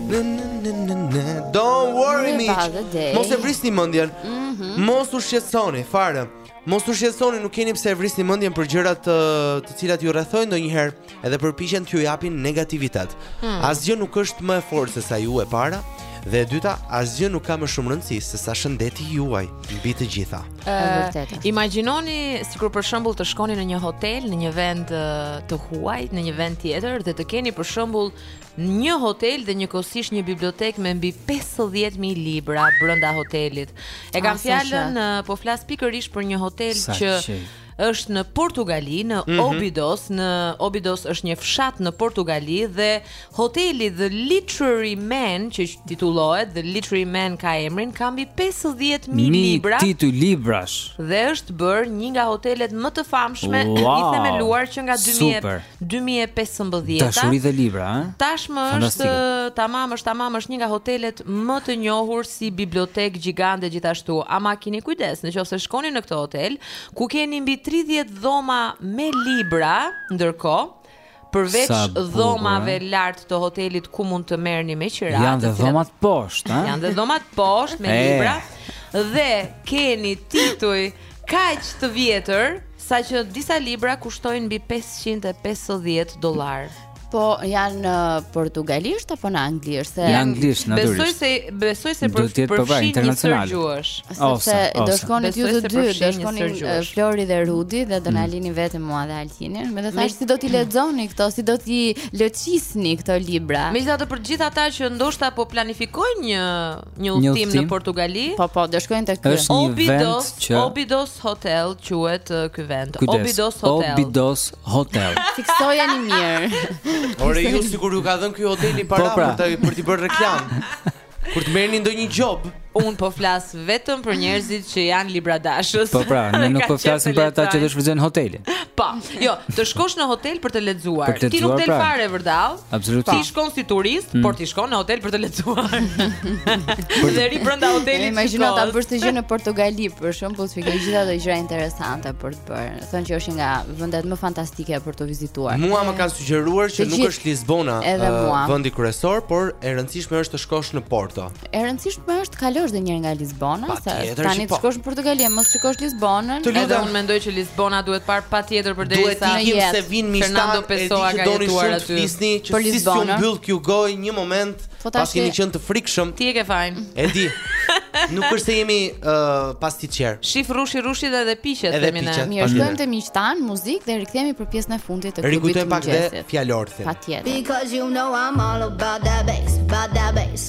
Don't worry. Mos e vrisni mendjen mhm. Mos u shqetësoni fare. Mos u shqetësoni, nuk keni pse e vrisni mendjen për gjërat të, të cilat ju rrethojnë ndonjëherë Edhe përpiqen të ju japin negativitet hmm. Asgjë nuk është më e fortë sesa ju e para Dhe e dyta, asgjë nuk ka më shumë rëndësi sesa shëndeti juaj mbi të gjitha. Ëh, imagjinoni sikur për shembull të shkoni në një hotel, në një vend të huaj, në një vend tjetër dhe të keni për shembull Një hotel dhe njëkohësisht një bibliotekë me mbi 50 mijë libra brenda hotelit. E kam fjalën, po flas pikërisht për një hotel që është në Portugali, në mm -hmm. Obidos, në Obidos është një fshat në Portugali dhe hoteli The Literary Man që titullohet The Literary Man ka emrin, ka mbi 50 mijë libra. Mijë tituj librash. Dhe është bërë një nga hotelet më të famshme wow. i themeluar që nga 2000. Super. dy mijë e pesëmbëdhjetë. Dashuri dhe libra, ë? Tashmë është tamam, është tamam, është një nga hotelet më të njohur si bibliotekë gjigante gjithashtu. Ama kini kujdes, në qoftë se shkoni në këtë hotel, ku keni mbi 30 dhoma me libra, ndërkohë përveç dhomave lart të hotelit ku mund të merrni me qira. Janë dhe dhomat poshtë, ë? Janë dhe dhomat poshtë me libra dhe keni tituj Kaq të vjetër, saqë disa libra kushtojnë mbi 550 dollarë. Po janë në uh, portugalisht apo në anglisht? Se janë anglisht natyrisht. Besoj se besoj se për të përfshirë internacional. Sepse do shkoni ju të dy, do shkoni uh, Flori dhe Rudi dhe do na mm. lini vetëm mua dhe Altinin. Me thënë si do t'i lexoni këto, si do t'i lëçisni këto libra. Megjithatë për gjithë ata që ndoshta po planifikojnë një një udhtim në Portugali. Po po, do shkojnë tek ky. Është një vend që Obidos Hotel quhet ky vend. Obidos Hotel. Obidos Hotel. Fiksojeni mirë. Ore ju sikur ju ka dhënë ky hoteli para po, pra. për të për të bërë reklamë. Kur të merrni ndonjë gjobë, unë po flas vetëm për njerëzit që janë libradashës. Po pra, ne nuk po flasim për ata që do të shfrytëzojnë hotelin. Po. Jo, të shkosh në hotel për të lexuar. Ti nuk del pra. fare vërdall. Absolutisht. Ti shkon si turist, mm. por ti shkon në hotel për të lexuar. Dhe rri brenda hotelit. Imagjino ta bësh këtë gjë në Portugali, për shembull, që ke gjithë ato gjëra interesante për të bërë. Thonë që është nga vendet më fantastike për të vizituar. Mua më kanë sugjeruar që nuk është Lisbona vendi kryesor, por e rëndësishme është të shkosh në Porto. E rëndësishme është të kalosh dhe njëherë nga Lisbona, pa sa tjetër, tani po. të shkosh në Portugali, mos shikosh Lisbonën. Të lutem, unë mendoj që Lisbona duhet parë patjetër për derisa të ikim se vinim Fernando Pessoa ka jetuar aty. Disni që për si si u mbyll kjo gojë një moment, po pas keni qenë të frikshëm. Ti e ke fajin. E di. Nuk është se jemi uh, pas ti çer. Shif rrushi rrushin edhe piqet themi ne. Mirë, shkojmë te miqtë tanë, muzikë dhe rikthehemi për pjesën e fundit të klubit. Rikujtojmë pak dhe fjalorthin. Patjetër. Because you know I'm all about that bass, about that bass.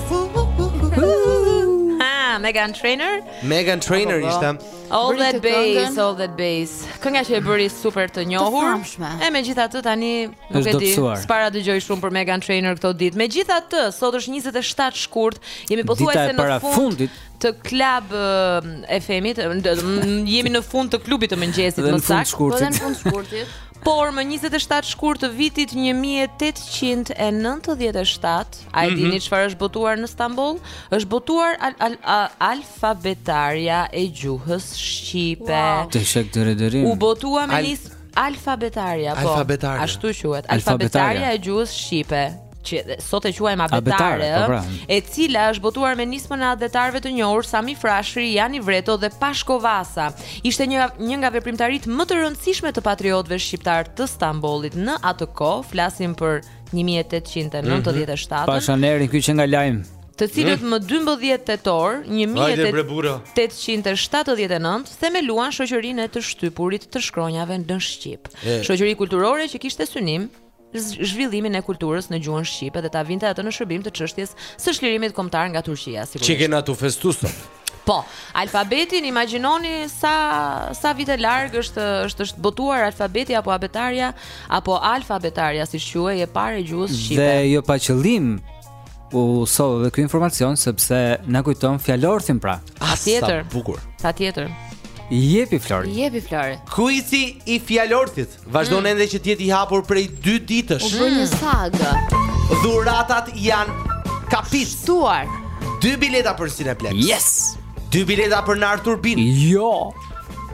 Ah, Meghan Trainor. Meghan Trainor po, po, po. ishte. All that bass, all that bass. Kënga që e bëri super të njohur. Të famshme. E megjithatë tani nuk e di. S'para dëgjoj shumë për Meghan Trainor këto ditë. Megjithatë, sot është 27 shkurt, jemi pothuajse në fund të Club FM-it, jemi në fund të klubit të mëngjesit më saktë. Po në fund shkurtit. Por më 27 shkurt të vitit 1897 A e dini mhm. çfarë është botuar në Stamboll? Është botuar al, al, al, alfabetarja e gjuhës shqipe. Wow. Të shek deri deri. U botua me al... nis alfabetarja, po. Alfabetarja. Ashtu quhet, alfabetarja e gjuhës shqipe që sot e quajmë abetare, po, pra. e cila është botuar me nismën e atdhetarëve të njohur Sami Frashëri, Jani Vreto dhe Pashko Vasa. Ishte një një nga veprimtaritë më të rëndësishme të patriotëve shqiptarë të Stambollit në atë kohë, flasim për 1897. Mm -hmm. Pashë nderin ky qenka lajm. Të cilët më 12 tetor 1879 themeluan shoqërinë e të shtypurit të shkronjave në shqip. Shoqëri kulturore që kishte synim zhvillimin e kulturës në gjuhën shqipe dhe ta vinte atë në shërbim të çështjes së çlirimit kombëtar nga Turqia, sigurisht. Çi kena tu festu sot? Po, alfabetin imagjinoni sa sa vite larg është është është botuar alfabeti apo abetarja apo alfabetarja siç quhej e parë e gjuhës shqipe. Dhe jo pa qëllim u soll edhe ky informacion sepse na kujton fjalorthin pra. A ah, tjetër. Sa bukur. Patjetër. Jepi Flori. Jepi Flori. Kuizi i fjalorthit. Vazhdon mm. ende që të jetë i hapur prej 2 ditësh. U bë një saga. Dhuratat janë kapicë. Stivuar. Dy bileta për Cineplex. Yes. Dy bileta për në ArTurbina. Jo.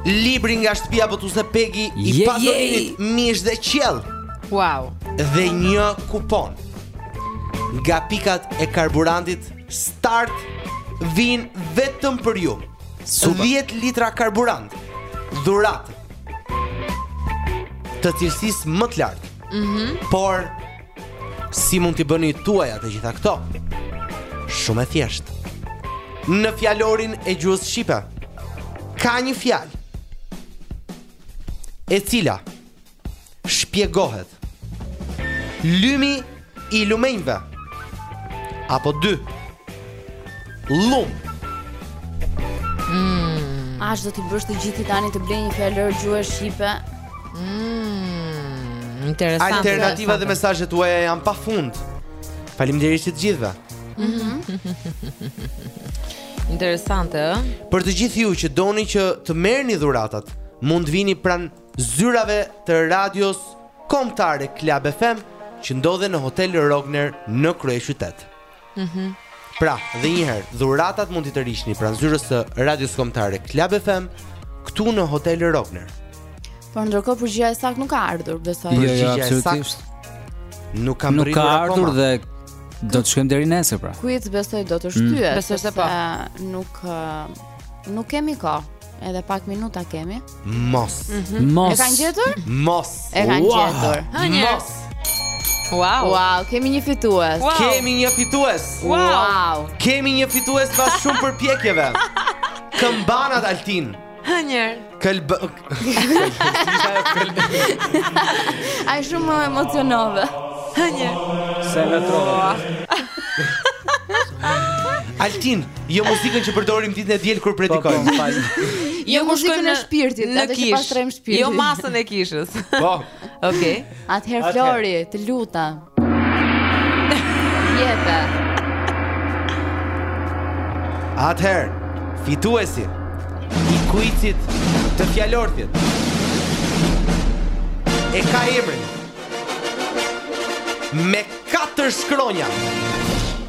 Libri nga shtëpia botuse Pegi i Pasolinit mish dhe qiell. Wow. Dhe një kupon. Nga pikat e karburantit Start vijnë vetëm për ju. Super. 10 litra karburant. Dhuratë të cilësisë më të lartë. Mhm. Mm por si mund t'i bëni tuaja të gjitha këto? Shumë e thjeshtë. Në fjalorin e gjuhës shqipe ka një fjalë e cila shpjegohet lymi i lumenjve apo dy llum mm. Ah do t'i bësh të gjithë tani të blejnë fjalor gjuhe shqipe mm. Interesant Alternativa dhe mesazhet tuaja janë pa fund Faleminderit të gjithëve mm -hmm. Interesante, ë? Për të gjithë ju që doni që të merrni dhuratat, mund të vini pranë zyrave të Radios Kombëtare Club FM që ndodhen në Hotel Rogner në kryeqytet. Mhm. Pra, dhe një herë, dhuratat mund t'i tërhiqni pranë zyrës të Radios Kombëtare Club FM këtu në Hotel Rogner. Por ndërkohë përgjigja e saktë nuk ka ardhur, besoj. Jo, jo, Përgjigja e absolutisht. saktë Nuk ka Nuk arritur ka akoma. ardhur dhe do të shkojmë deri nesër pra. Kuici besoj do të shtyhet. Besoj se po. sepse Nuk ë, nuk kemi kohë. Edhe pak minuta kemi. Mos. Mm -hmm. Mos. E kanë gjetur? Mos. E kanë wow. gjetur. Mos. Wow. Wow, kemi një fitues. Wow. Kemi një fitues. Wow. wow. Kemi një fitues pas shumë përpjekjeve. Kambanat Altin. Hënjer. Këlb. Ah shumë më emocionove. Hënjer. Se vetrova. Altin, Jo muzikën që përdorim ditën e diel kur po, po, predikojmë. Jo muzikën e shpirtit, atë që pastrojmë shpirtin. Jo meshën e kishës. Po. Okej. Atëherë Flori, të lutem. Jeta. Atëherë, fituesi i kuicit të fjalorthit. E ka emrin. Me katër shkronja.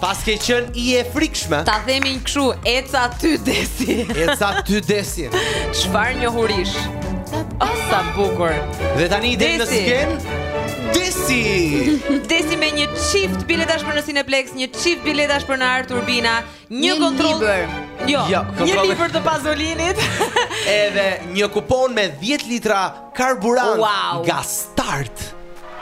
Paske qenë e frikshme Ta themi kështu, ec aty Desi Ec aty Desi Çfarë njohurish Oh, sa bukur Dhe tani edhe në skenë Desi Desi me një çift biletash për në Cineplex Një çift biletash për në ArTurbina Një kontroll libër. Jo, jo një libër të Pazolinit. Edhe një kupon me 10 litra karburant wow. nga Start.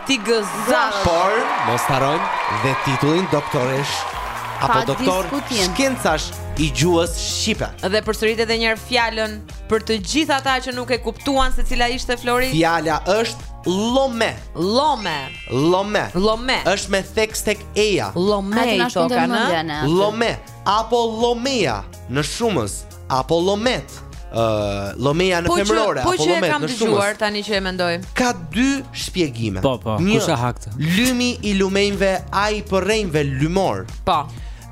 T'i gëzosh. Por mos të harrojmë dhe titullin doktoreshë apo doktor shkencash i gjuhës shqipe. Dhe përsërite edhe një herë fjalën për të gjithë ata që nuk e kuptuan se cila ishte Flori. Fjala është llomë. Llomë. Llomë. Llomë. Është me theks tek Eja. Llome i thoka në. Llome apo llomeja në shumës apo llomet. Uh, llomeja në po femërore po apo llomet në shumës. Po që e kam dëgjuar tani që e mendoj. Ka dy shpjegime. Po, po. Një, Kusha haktë. Lymi i lumenjve a i përrenjve lymor. Po.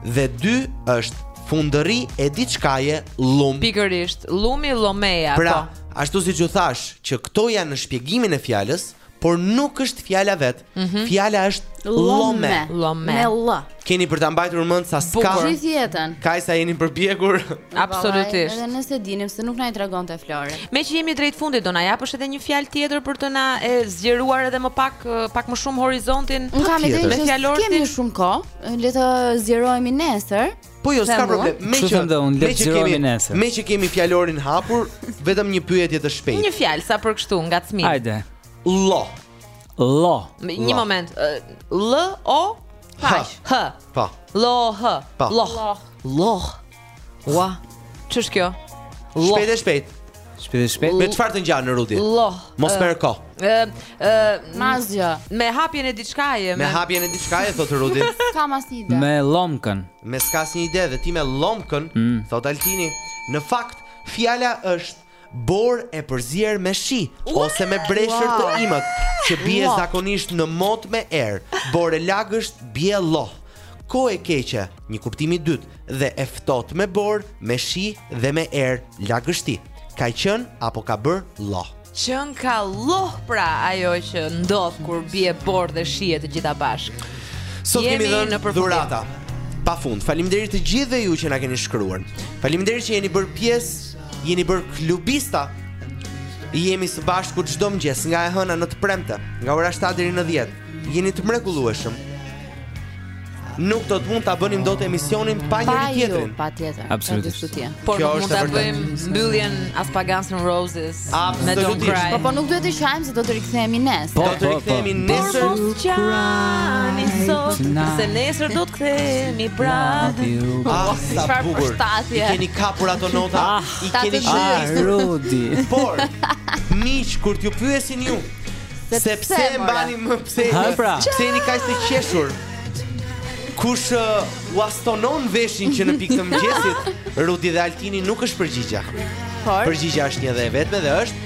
Dhe dy është fundërri e diçkaje, llum. Pikërisht, llumi llomeja. Pra, po. ashtu siç ju thashë, që këto janë në shpjegimin e fjalës, por nuk është fjala vetë. Mhm. Fjala është llome. Llome. Me ll. Keni për ta mbajtur mend sa Po ska. gjithë jetën. Kaq sa jeni përpjekur. Absolutisht. Edhe nëse dinim se nuk na i tregonte Flori. Meqë jemi drejt fundit, do na japësh edhe një fjalë tjetër për të na e zgjeruar edhe më pak eh, pak më shumë horizontin. Unë kam idenë meqë fjalor kemi ti- shumë kohë, le të zgjerohemi nesër. Po jo, s'ka Them unë. problem. Me Kështu që them dhe unë, le me të që zgjerohemi kemi- nesër. Meqë kemi fjalorin hapur, vetëm një pyetje të shpejtë. Një fjalë sa për kështu, ngacmim. Hajde. Llo. Lloh. Një moment. Ll O H H. Po. Llo H. Po. Lloh. Lloh. Ua. Ç'është kjo? Shpejt e shpejt. Shpejt e shpejt. Me çfarë të ngjan Rudi? Lloh. Mos merr kohë. Ë ë mazja. Me hapjen e diçkaje me. Me hapjen e diçkaje thotë Rudi. S'kam asnjë ide. Me llomkën. Me s'ke asnjë ide dhe ti me llomkën, mm. thotë Altini. Në fakt, fjala është Borë e përzier me shi ose me breshër të imët, që bie zakonisht në mot me erë, borë e lagësht, bie llohë. Kohë e keqe, një kuptim i dytë, dhe e ftohtë me borë, me shi dhe me erë, lagështi. Ka qenë apo ka bërë llohë. Qenka llohë pra ajo që ndodh kur bie borë dhe shi e të gjitha bashkë. Sot kemi dhënë dhurata. Pafund. Faleminderit të gjithëve ju që na keni shkruar. Faleminderit që jeni bërë pjesë Jeni bërë klubista. Jemi së bashku çdo mëngjes nga e hëna në të premte, nga ora 7 deri në 10. Jeni të mrekullueshëm. Nuk do të mund ta bënim dot emisionin pa njëri tjetrin. Patjetër. Absolutisht. Por Kjo nuk mund ta bëjmë mbylljen as pa Guns N' Roses. Absolutisht. Po po nuk duhet të qajmë do të rikthehemi nesër. Po, do të po, po. rikthehemi po. nesër. Por mos qani sot, se nesër do të kthehemi prapë. Ah, sa bukur. I keni kapur ato nota, ah, i keni qenë Rudi. Por miq kur t'ju pyesin ju se pse mbani mend pse pra. pse jeni kaq të qeshur kush uh, ua stonon veshin që në pikë të mëngjesit Rudi dhe Altini nuk është përgjigja. Por përgjigja është një dhe e vetme dhe është